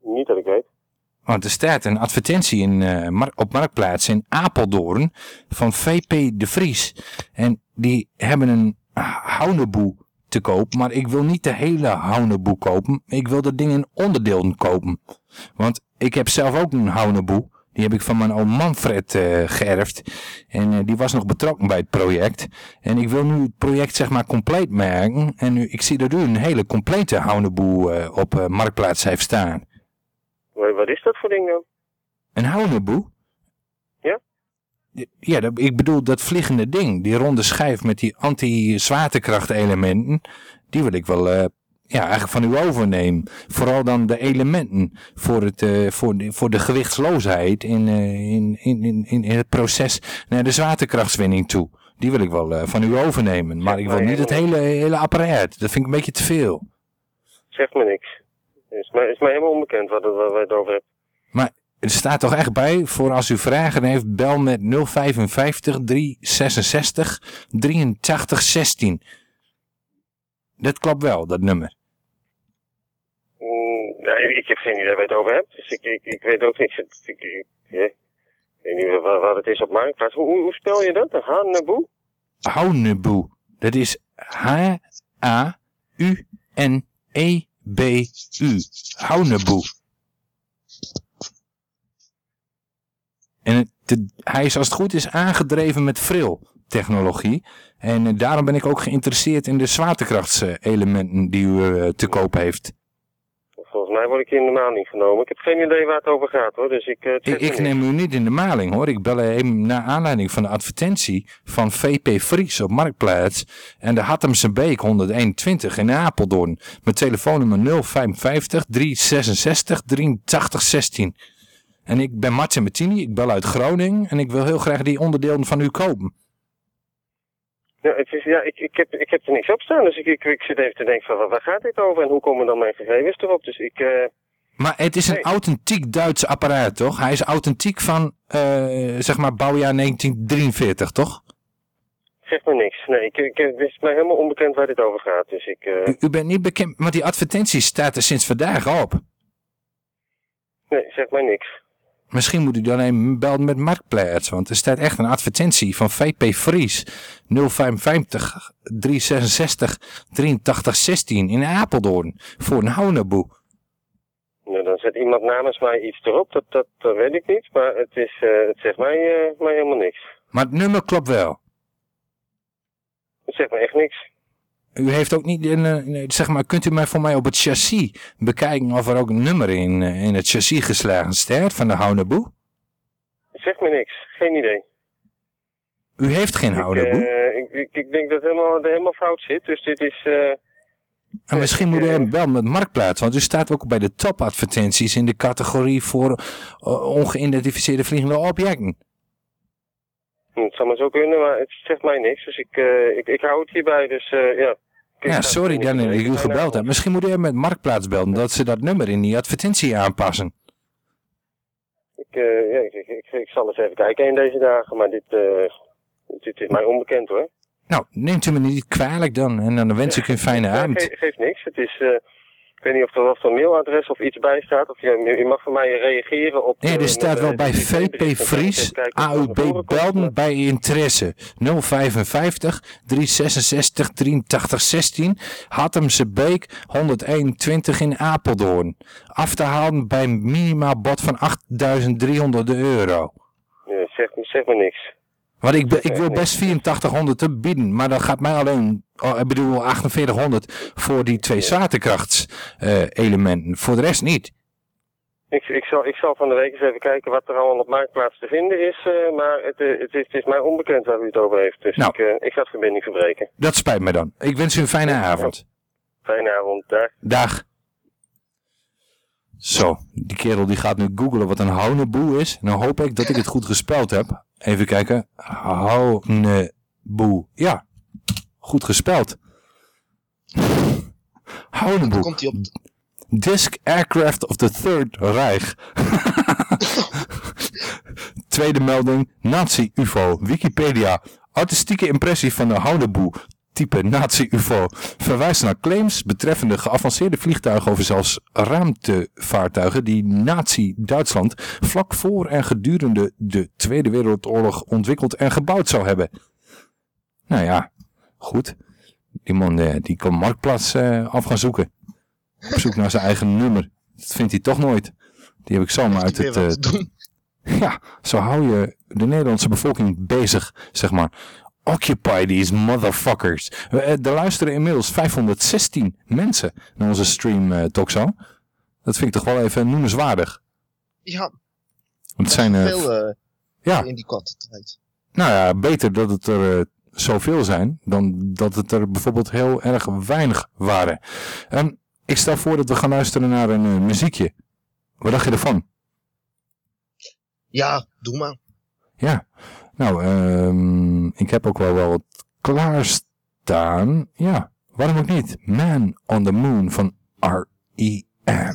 Niet dat ik weet. Want er staat een advertentie in, eh, op Marktplaats in Apeldoorn van VP de Vries. En die hebben een houneboe te koop, maar ik wil niet de hele houneboe kopen. Ik wil dat ding in onderdelen kopen. Want ik heb zelf ook een houneboe. Die heb ik van mijn oom Manfred eh, geërfd. En eh, die was nog betrokken bij het project. En ik wil nu het project zeg maar compleet maken. En nu, ik zie dat u een hele complete houneboe op Marktplaats heeft staan. Wa- Wat is dat voor ding dan? Een houneboe? Ja? Ja, dat, ik bedoel dat vliegende ding. Die ronde schijf met die anti-zwaartekrachtelementen. Die wil ik wel, eh, ja, eigenlijk van u overnemen. Vooral dan de elementen voor, het, eh, voor, de, voor de gewichtsloosheid in, eh, in, in, in, in het proces naar de zwaartekrachtswinning toe. Die wil ik wel eh, van u overnemen. Maar ik wil niet het hele, hele apparaat. Dat vind ik een beetje te veel. Zegt me niks. Is mij, is mij helemaal onbekend wat, waar je het over hebt. Maar er staat toch echt bij, voor als u vragen heeft, bel met 055 366 83 16. Dat klopt wel, dat nummer. Mm, ik heb geen idee waar je het over hebt. Dus ik, ik, ik weet ook niet. *laughs* Ik, ik, ik, ja. ik weet niet wat, wat het is op Marktplaats. Hoe, hoe, hoe spel je dat? Haneboe? Houneboe. Dat is Houneboe. En hij is als het goed is aangedreven met vril technologie. En eh, daarom ben ik ook geïnteresseerd in de zwaartekrachtselementen die u eh, te koop heeft. Volgens mij word ik hier in de maling genomen. Ik heb geen idee waar het over gaat hoor. Dus ik, eh, Ik, neem u niet in de maling hoor. Ik bel hem naar aanleiding van de advertentie van VP Fries op Marktplaats. En de Hattemse Beek 121 in Apeldoorn. Met telefoonnummer 055 366 83 16. En ik ben Martin Martini, ik bel uit Groningen. En ik wil heel graag die onderdelen van u kopen. Ja, het is, ja ik, ik, heb, ik heb er niks op staan. Dus ik, ik, ik zit even te denken van waar, gaat dit over en hoe komen dan mijn gegevens erop? Dus ik... eh, Maar het is een authentiek Duits apparaat, toch? Hij is authentiek van, eh, zeg maar, bouwjaar 1943, toch? zeg me niks. Nee, ik, ik, het is mij helemaal onbekend waar dit over gaat. Dus ik... eh, U, u bent niet bekend, want die advertentie staat er sinds vandaag op. nee, zeg mij niks. Misschien moet u dan even bellen met Marktplaats, want er staat echt een advertentie van VP Fries 055 366 83 16 in Apeldoorn voor een houneboe. Nou, dan zet iemand namens mij iets erop. Dat, dat, dat weet ik niet. Maar het, is, eh, het zegt mij, eh, mij helemaal niks. Maar het nummer klopt wel. Het zegt me echt niks. U heeft ook niet, een, eh, zeg maar, kunt u mij voor mij op het chassis bekijken of er ook een nummer in, eh, in het chassis geslagen staat van de houneboe? Het zegt me niks. Geen idee. U heeft geen houdeboe. Eh, ik, ik, ik denk dat het helemaal, dat helemaal fout zit. Dus dit is... En misschien moet u hem wel met Marktplaats, want u staat ook bij de topadvertenties in de categorie voor ongeïdentificeerde vliegende objecten. het zou maar zo kunnen, maar het zegt mij niks. Dus ik, ik, ik hou het hierbij. Dus ja. Ja, sorry het dan niet dat ik u gebeld heb. Misschien moet u hem met Marktplaats belden, dat ze dat nummer in die advertentie aanpassen. Ik, eh, ja, ik, ik, ik, zal eens even kijken in deze dagen, maar dit, eh, dit is mij onbekend hoor. Nou, neemt u me niet kwalijk dan en dan wens ik u een fijne Ja, avond. ge- geeft niks. Het is, eh, ik weet niet of er, of een mailadres of iets bij staat. Of je, je mag van mij reageren op... Nee, eh, er staat met, wel eh, bij VP voren AUB. Belden bij interesse. 055 366 83 16, Hattemse Beek 121 in Apeldoorn. Af te halen bij een minimabod van 8300 euro. Ja, zeg, zeg me niks. Want ik, ik wil best 8400 te bieden, maar dan gaat mij alleen, oh, ik bedoel 4800 voor die twee zwaartekrachtselementen. voor de rest niet. Ik, ik, zal, ik zal van de week eens even kijken wat er allemaal op Marktplaats te vinden is. eh, maar het, eh, het, is, het is mij onbekend waar u het over heeft. Dus Nou. ik, eh, ik ga de verbinding verbreken. Dat spijt me dan. Ik wens u een fijne avond. Fijne avond, dag. Dag. Zo, die kerel die gaat nu googlen wat een houneboe is. Nou hoop ik dat ik het goed gespeld heb. Even kijken. Houneboe. Ja, goed gespeld. Houneboe. Komt hij op? Disc Aircraft of the Third Reich. Tweede melding, Nazi-UFO. Wikipedia. Artistieke impressie van de Houdeboe. Type Nazi-UFO. Verwijst naar claims betreffende geavanceerde vliegtuigen over zelfs ruimtevaartuigen die Nazi-Duitsland vlak voor en gedurende de Tweede Wereldoorlog ontwikkeld en gebouwd zou hebben. Nou ja, goed. Die man eh, die kan Marktplaats eh, af gaan zoeken. Op zoek naar zijn eigen nummer. Dat vindt hij toch nooit. Die heb ik zomaar uit het... eh, ja, zo hou je de Nederlandse bevolking bezig, zeg maar. Occupy these motherfuckers. Eh, Er luisteren inmiddels 516 mensen naar onze stream uh, Toxo. Dat vind ik toch wel even noemenswaardig. Ja, Het zijn, eh, veel eh, ja. in die korte tijd. nou ja, beter dat het er zoveel zijn dan dat het er bijvoorbeeld heel erg weinig waren. Ehm, ik stel voor dat we gaan luisteren naar een muziekje. Wat dacht je ervan? Ja, doe maar. Ja, nou, ehm, ik heb ook wel wel wat klaarstaan. Ja, waarom ook niet? Man on the Moon van R.E.M.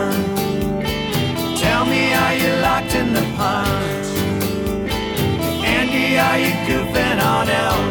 You goofing on Elvis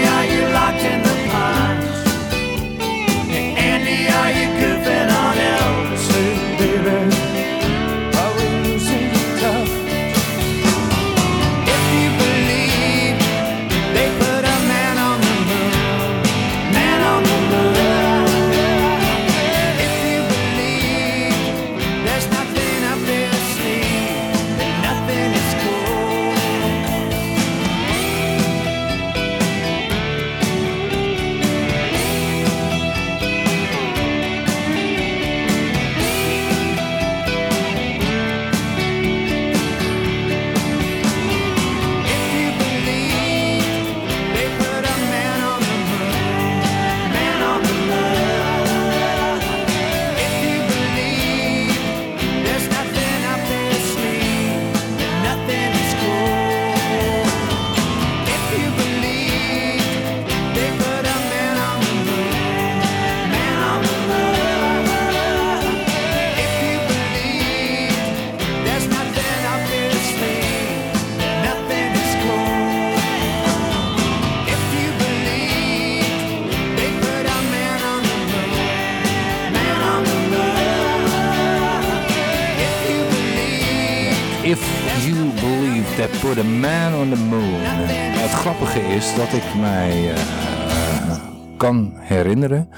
dat ik mij eh, kan herinneren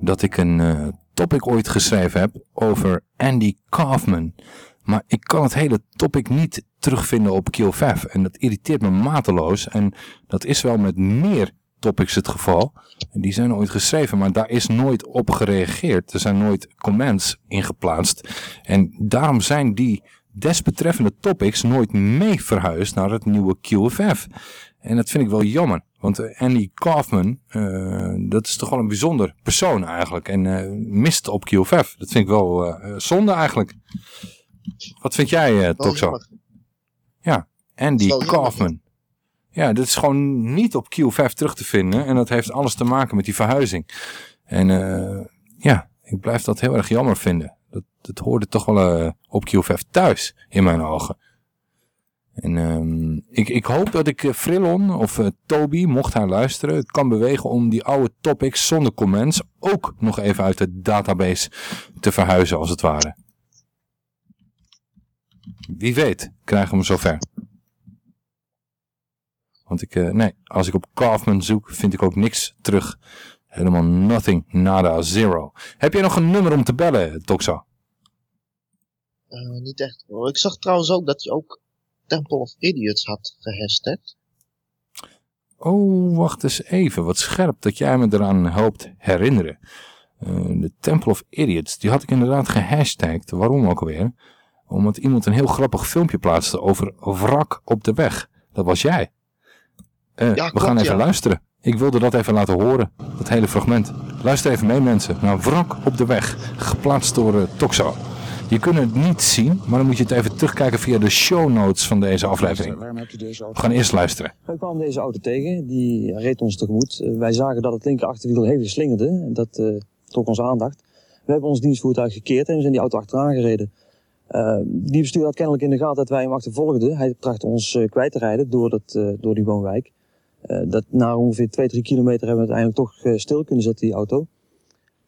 dat ik een eh, topic ooit geschreven heb over Andy Kaufman. Maar ik kan het hele topic niet terugvinden op QFF. En dat irriteert me mateloos. En dat is wel met meer topics het geval. Die zijn ooit geschreven, maar daar is nooit op gereageerd. Er zijn nooit comments ingeplaatst. En daarom zijn die desbetreffende topics nooit mee verhuisd naar het nieuwe QFF. En dat vind ik wel jammer. Want eh, Andy Kaufman, eh, dat is toch wel een bijzonder persoon eigenlijk. En eh, mist op QFF. Dat vind ik wel zonde eigenlijk. Wat vind jij, eh Toxo? Ja, Andy Kaufman. Ja, dat is gewoon niet op Q5 terug te vinden. En dat heeft alles te maken met die verhuizing. En ja, ik blijf dat heel erg jammer vinden. Dat, dat hoorde toch wel op Q5 thuis, in mijn ogen. En ehm, ik, ik hoop dat ik eh, Frillon of eh, Toby, mocht hij luisteren, kan bewegen om die oude topics zonder comments ook nog even uit de database te verhuizen als het ware. Wie weet, krijgen we hem zover. Want ik, eh, nee, als ik op Kaufman zoek, vind ik ook niks terug. Helemaal nothing, nada, zero. Heb jij nog een nummer om te bellen, Toxa? Niet echt. Ik zag trouwens ook dat je ook Temple of Idiots had gehashtagd. Oh, wacht eens even. Wat scherp dat jij me eraan helpt herinneren. Eh, de Temple of Idiots, die had ik inderdaad gehashtagd. Waarom ook alweer? Omdat iemand een heel grappig filmpje plaatste over wrak op de weg. Dat was jij. Eh, Ja, we klopt, gaan even ja. luisteren. Ik wilde dat even laten horen, dat hele fragment. Luister even mee mensen, naar wrak op de weg. Geplaatst door eh, Toxo. Je kunt het niet zien, maar dan moet je het even terugkijken via de show notes van deze aflevering. Waarom heb je deze auto? We gaan eerst luisteren. Wij kwamen deze auto tegen, die reed ons tegemoet. Eh, wij zagen dat het linker achterwiel hevig slingerde dat eh, trok onze aandacht. We hebben ons dienstvoertuig gekeerd en we zijn die auto achteraan gereden. Eh, die bestuurder had kennelijk in de gaten dat wij hem achtervolgden. Hij trachtte ons kwijt te rijden door, dat, door die woonwijk. Dat, na ongeveer 2, 3 kilometer hebben we uiteindelijk toch stil kunnen zetten, die auto. En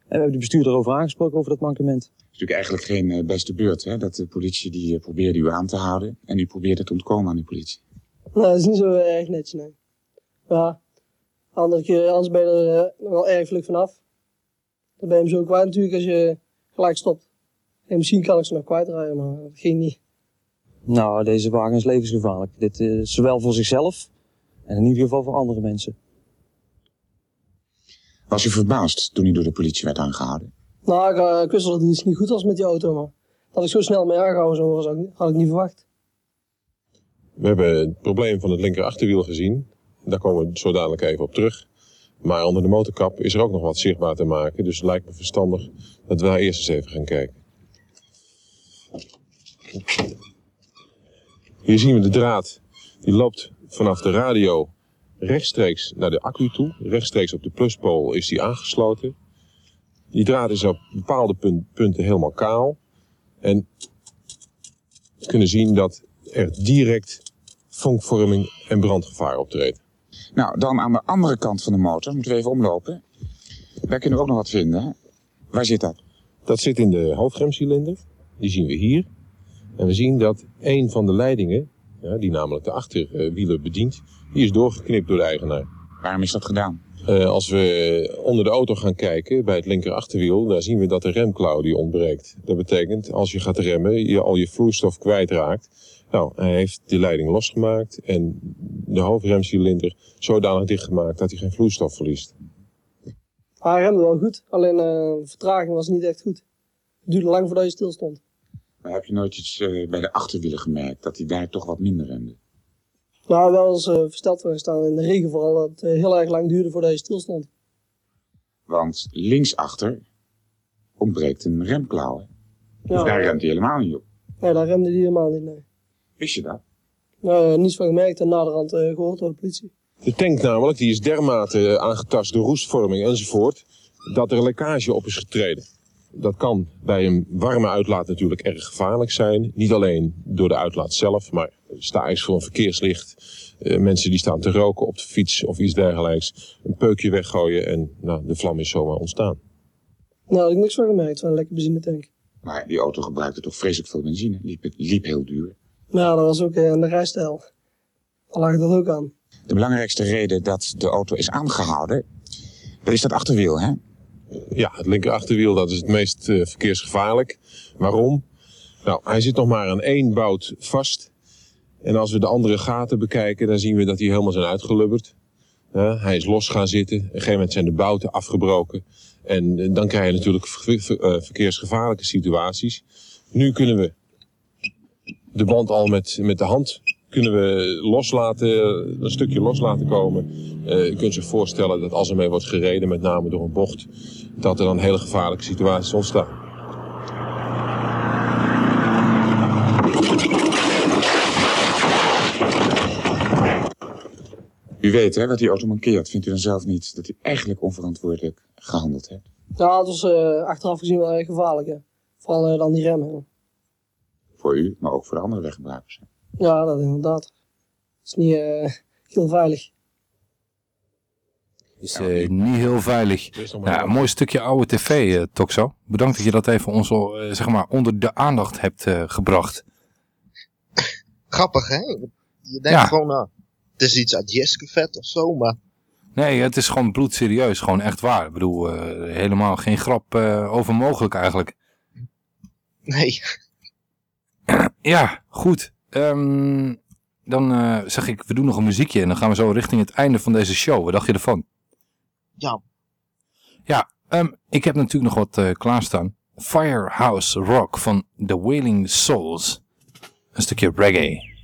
we hebben de bestuurder over aangesproken over dat mankement. Het is natuurlijk eigenlijk geen eh, beste beurt, hè? Dat de politie die eh, probeerde u aan te houden en u probeerde te ontkomen aan de politie. Nou, dat is niet zo erg netjes, nee. Ja, anders, keer- anders ben je er eh, nog wel erg vlug vanaf. Dan ben je hem zo kwijt natuurlijk als je gelijk stopt. En misschien kan ik ze nog kwijtrijden, maar dat ging niet. Nou, deze wagen is levensgevaarlijk. Dit is zowel voor zichzelf en in ieder geval voor andere mensen. Was u verbaasd toen u door de politie werd aangehouden? Nou, ik, eh, ik wist dat het niet goed was met die auto, maar dat ik zo snel mee aangehouden worden, had ik- niet verwacht. We hebben het probleem van het linker achterwiel gezien. Daar komen we zo dadelijk even op terug. Maar onder de motorkap is er ook nog wat zichtbaar te maken. Dus het lijkt me verstandig dat we eerst eens even gaan kijken. Hier zien we de draad. Die loopt vanaf de radio rechtstreeks naar de accu toe. Rechtstreeks op de pluspool is die aangesloten. Die draad is op bepaalde pun- punten helemaal kaal. En we kunnen zien dat er direct vonkvorming en brandgevaar optreedt. Nou, dan aan de andere kant van de motor, moeten we even omlopen. Daar kunnen we ook nog wat vinden. Waar zit dat? Dat zit in de hoofdremcilinder. Die zien we hier. En we zien dat een van de leidingen, ja, die namelijk de achterwieler bedient, die is doorgeknipt door de eigenaar. Waarom is dat gedaan? Eh, als we onder de auto gaan kijken, bij het linker achterwiel, daar zien we dat de remklauw die ontbreekt. Dat betekent, als je gaat remmen, je al je vloeistof kwijtraakt. Nou, hij heeft die leiding losgemaakt en de hoofdremcilinder zodanig dichtgemaakt dat hij geen vloeistof verliest. Hij remde wel goed, alleen eh, de vertraging was niet echt goed. Het duurde lang voordat je stil stond. Maar heb je nooit iets eh, bij de achterwielen gemerkt, dat hij daar toch wat minder remde? Nou, wel eens eh, versteld van gestaan in de regen vooral, dat het eh, heel erg lang duurde voordat je stil stond. Want linksachter ontbreekt een remklauw. hè? Ja. Daar remt hij helemaal niet op. Nee, daar remde hij helemaal niet, nee. Wist je dat? Nou, eh, niets van gemerkt en naderhand eh gehoord door de politie. De tank namelijk, die is dermate aangetast door roestvorming enzovoort, dat er lekkage op is getreden. Dat kan bij een warme uitlaat natuurlijk erg gevaarlijk zijn. Niet alleen door de uitlaat zelf, maar sta eens voor een verkeerslicht. eh, mensen die staan te roken op de fiets of iets dergelijks. Een peukje weggooien en nou, de vlam is zomaar ontstaan. Nou, daar had ik niks van gemerkt van een lekker benzinetank. Maar die auto gebruikte toch vreselijk veel benzine. Liep, liep heel duur. Nou, dat was ook eh, aan de rijstijl. Daar lag dat ook aan. De belangrijkste reden dat de auto is aangehouden, dat is dat achterwiel, hè? Ja, het linker achterwiel dat is het meest eh, verkeersgevaarlijk. Waarom? Nou, hij zit nog maar aan één bout vast. En als we de andere gaten bekijken, dan zien we dat die helemaal zijn uitgelubberd. Hij is los gaan zitten. Op een gegeven moment zijn de bouten afgebroken. En eh, dan krijg je natuurlijk eh, verkeersgevaarlijke situaties. Nu kunnen we de band al met, met de hand kunnen we loslaten, een stukje los laten komen. Eh, je kunt zich voorstellen dat als er mee wordt gereden, met name door een bocht, dat er dan hele gevaarlijke situaties ontstaan. U weet hè, wat die auto mankeert. Vindt u dan zelf niet dat u eigenlijk onverantwoordelijk gehandeld hebt? Ja, het was eh, achteraf gezien wel erg gevaarlijk, hè. Vooral eh, dan die remmen. Voor u, maar ook voor de andere weggebruikers. Ja, dat inderdaad. Het is niet eh, heel veilig. Is niet heel veilig. Ja, een mooi stukje oude tv, eh, Toxo. Bedankt dat je dat even ons, eh, zeg maar, onder de aandacht hebt eh, gebracht. Grappig, hè? Je denkt Ja. gewoon, nou, het is iets uit Jeskevet of zo, maar Nee, het is gewoon bloedserieus. Gewoon echt waar. Ik bedoel, eh, helemaal geen grap eh, over mogelijk eigenlijk. nee. *clears throat* Ja, goed. Ehm, dan eh, zeg ik, we doen nog een muziekje en dan gaan we zo richting het einde van deze show. Wat dacht je ervan? Ja. Ja, ehm, ik heb natuurlijk nog wat klaarstaan. Firehouse Rock van The Wailing Souls. Een stukje reggae.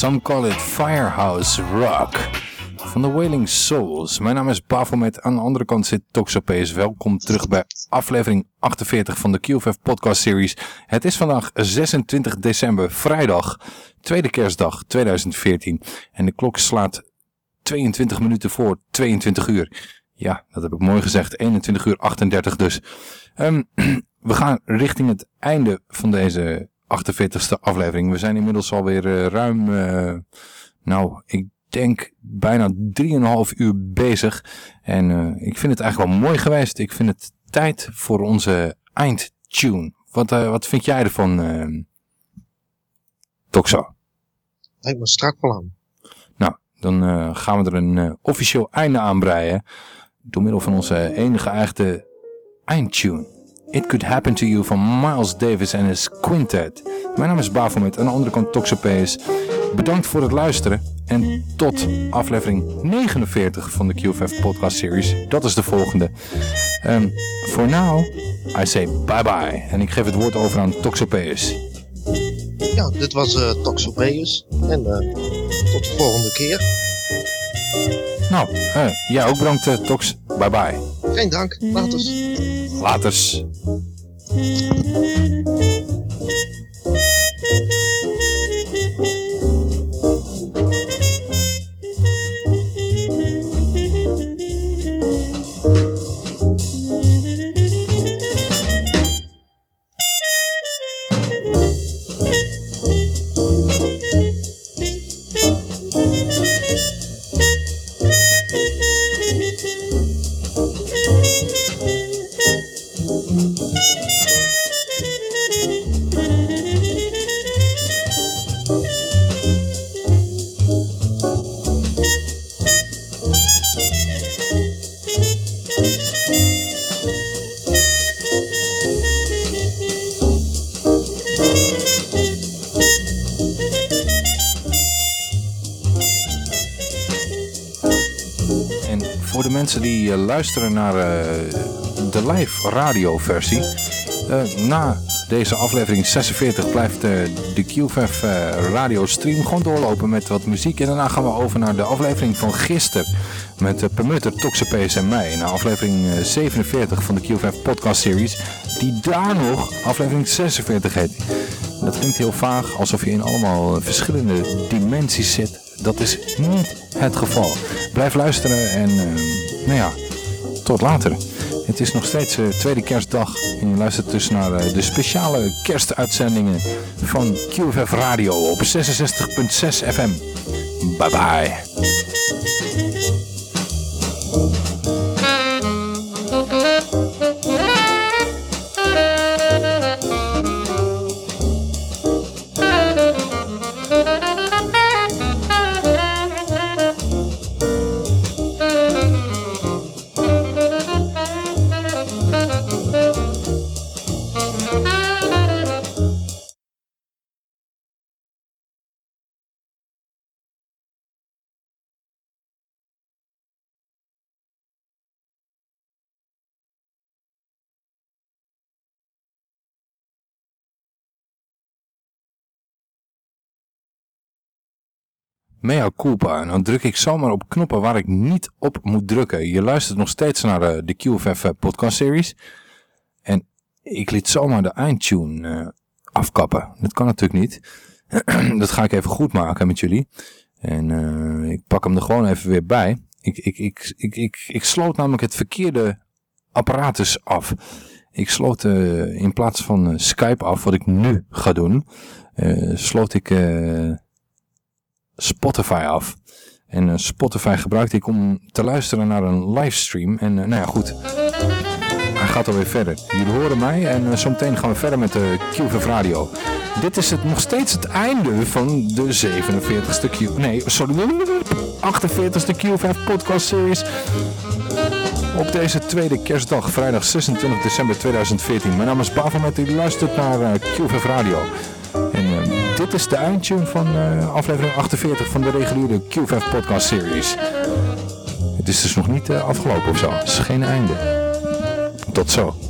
Some call it Firehouse Rock. Van de Wailing Souls. Mijn naam is Bafomet. Aan de andere kant zit Toxopees. Welkom terug bij aflevering 48 van de QFF podcast series. Het is vandaag 26 december, vrijdag, tweede kerstdag 2014. En de klok slaat 22 minuten voor 22 uur. Ja, dat heb ik mooi gezegd. 21 uur 38 dus. Ehm, *clears throat* we gaan richting het einde van deze 48ste aflevering. We zijn inmiddels alweer uh, ruim, uh, nou, ik denk bijna 3,5 uur bezig. En uh, ik vind het eigenlijk wel mooi geweest. Ik vind het tijd voor onze eindtune. Wat, wat vind jij ervan, uh, Toxa? Lijkt me strak aan. Nou, dan gaan we er een officieel einde aan breien. Door middel van onze enige eigen eindtune. It Could Happen To You van Miles Davis en his Quintet. Mijn naam is Bafomet, aan de andere kant Toxopeus. Bedankt voor het luisteren en tot aflevering 49 van de QFF podcast series. Dat is de volgende. Um, for now, I say bye bye. En ik geef het woord over aan Toxopeus. Ja, dit was uh, Toxopeus. En uh, tot de volgende keer. Nou, uh, jij ook bedankt Tox. Bye bye. Geen dank. Laters. Laters. die uh, luisteren naar uh, de live radioversie. Uh, na deze aflevering 46 blijft de QVF radio stream gewoon doorlopen met wat muziek. En daarna gaan we over naar de aflevering van gisteren met uh, Permutter, Toxapees en mij. Na aflevering 47 van de QVF podcast series, die daar nog aflevering 46 heet. Dat klinkt heel vaag, alsof je in allemaal verschillende dimensies zit. Dat is niet het geval. Blijf luisteren en nou ja, tot later. Het is nog steeds uh, tweede kerstdag en je luistert dus naar uh, de speciale kerstuitzendingen van QFF Radio op 66.6 FM. Bye bye. Mea culpa. En dan druk ik zomaar op knoppen waar ik niet op moet drukken. Je luistert nog steeds naar de, de QFF eh, podcast series. En ik liet zomaar de eindtune uh, afkappen. Dat kan natuurlijk niet. *clears throat* dat ga ik even goed maken met jullie. En ik pak hem er gewoon even weer bij. Ik, ik, ik, ik, ik, ik sloot namelijk het verkeerde apparatus af. Ik sloot in plaats van Skype af, wat ik nu ga doen, sloot ik Spotify af. En uh, Spotify gebruikte ik om te luisteren naar een livestream. En uh, nou ja, goed. Hij gaat alweer verder. Jullie horen mij en uh, zometeen gaan we verder met de QVF Radio. Dit is het, nog steeds het einde van de 47ste Q... Nee, sorry, 48ste QVF podcast series. Op deze tweede kerstdag, vrijdag 26 december 2014. Mijn naam is Bavel u luistert naar QVF Radio. Dit is de eindtune van uh, aflevering 48 van de reguliere Q5 podcast series. Het is dus nog niet uh, afgelopen of zo. Het is geen einde. Tot zo.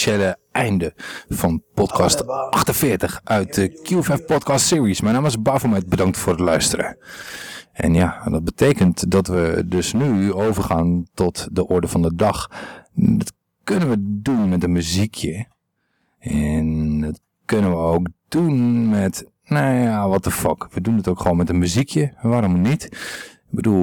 Officiële einde van podcast 48 uit de Q5 Podcast Series. Mijn naam is Bafomet, bedankt voor het luisteren. En ja, dat betekent dat we dus nu overgaan tot de orde van de dag. Dat kunnen we doen met een muziekje. En dat kunnen we ook doen met, nou ja, what the fuck. We doen het ook gewoon met een muziekje. Waarom niet? Ik bedoel,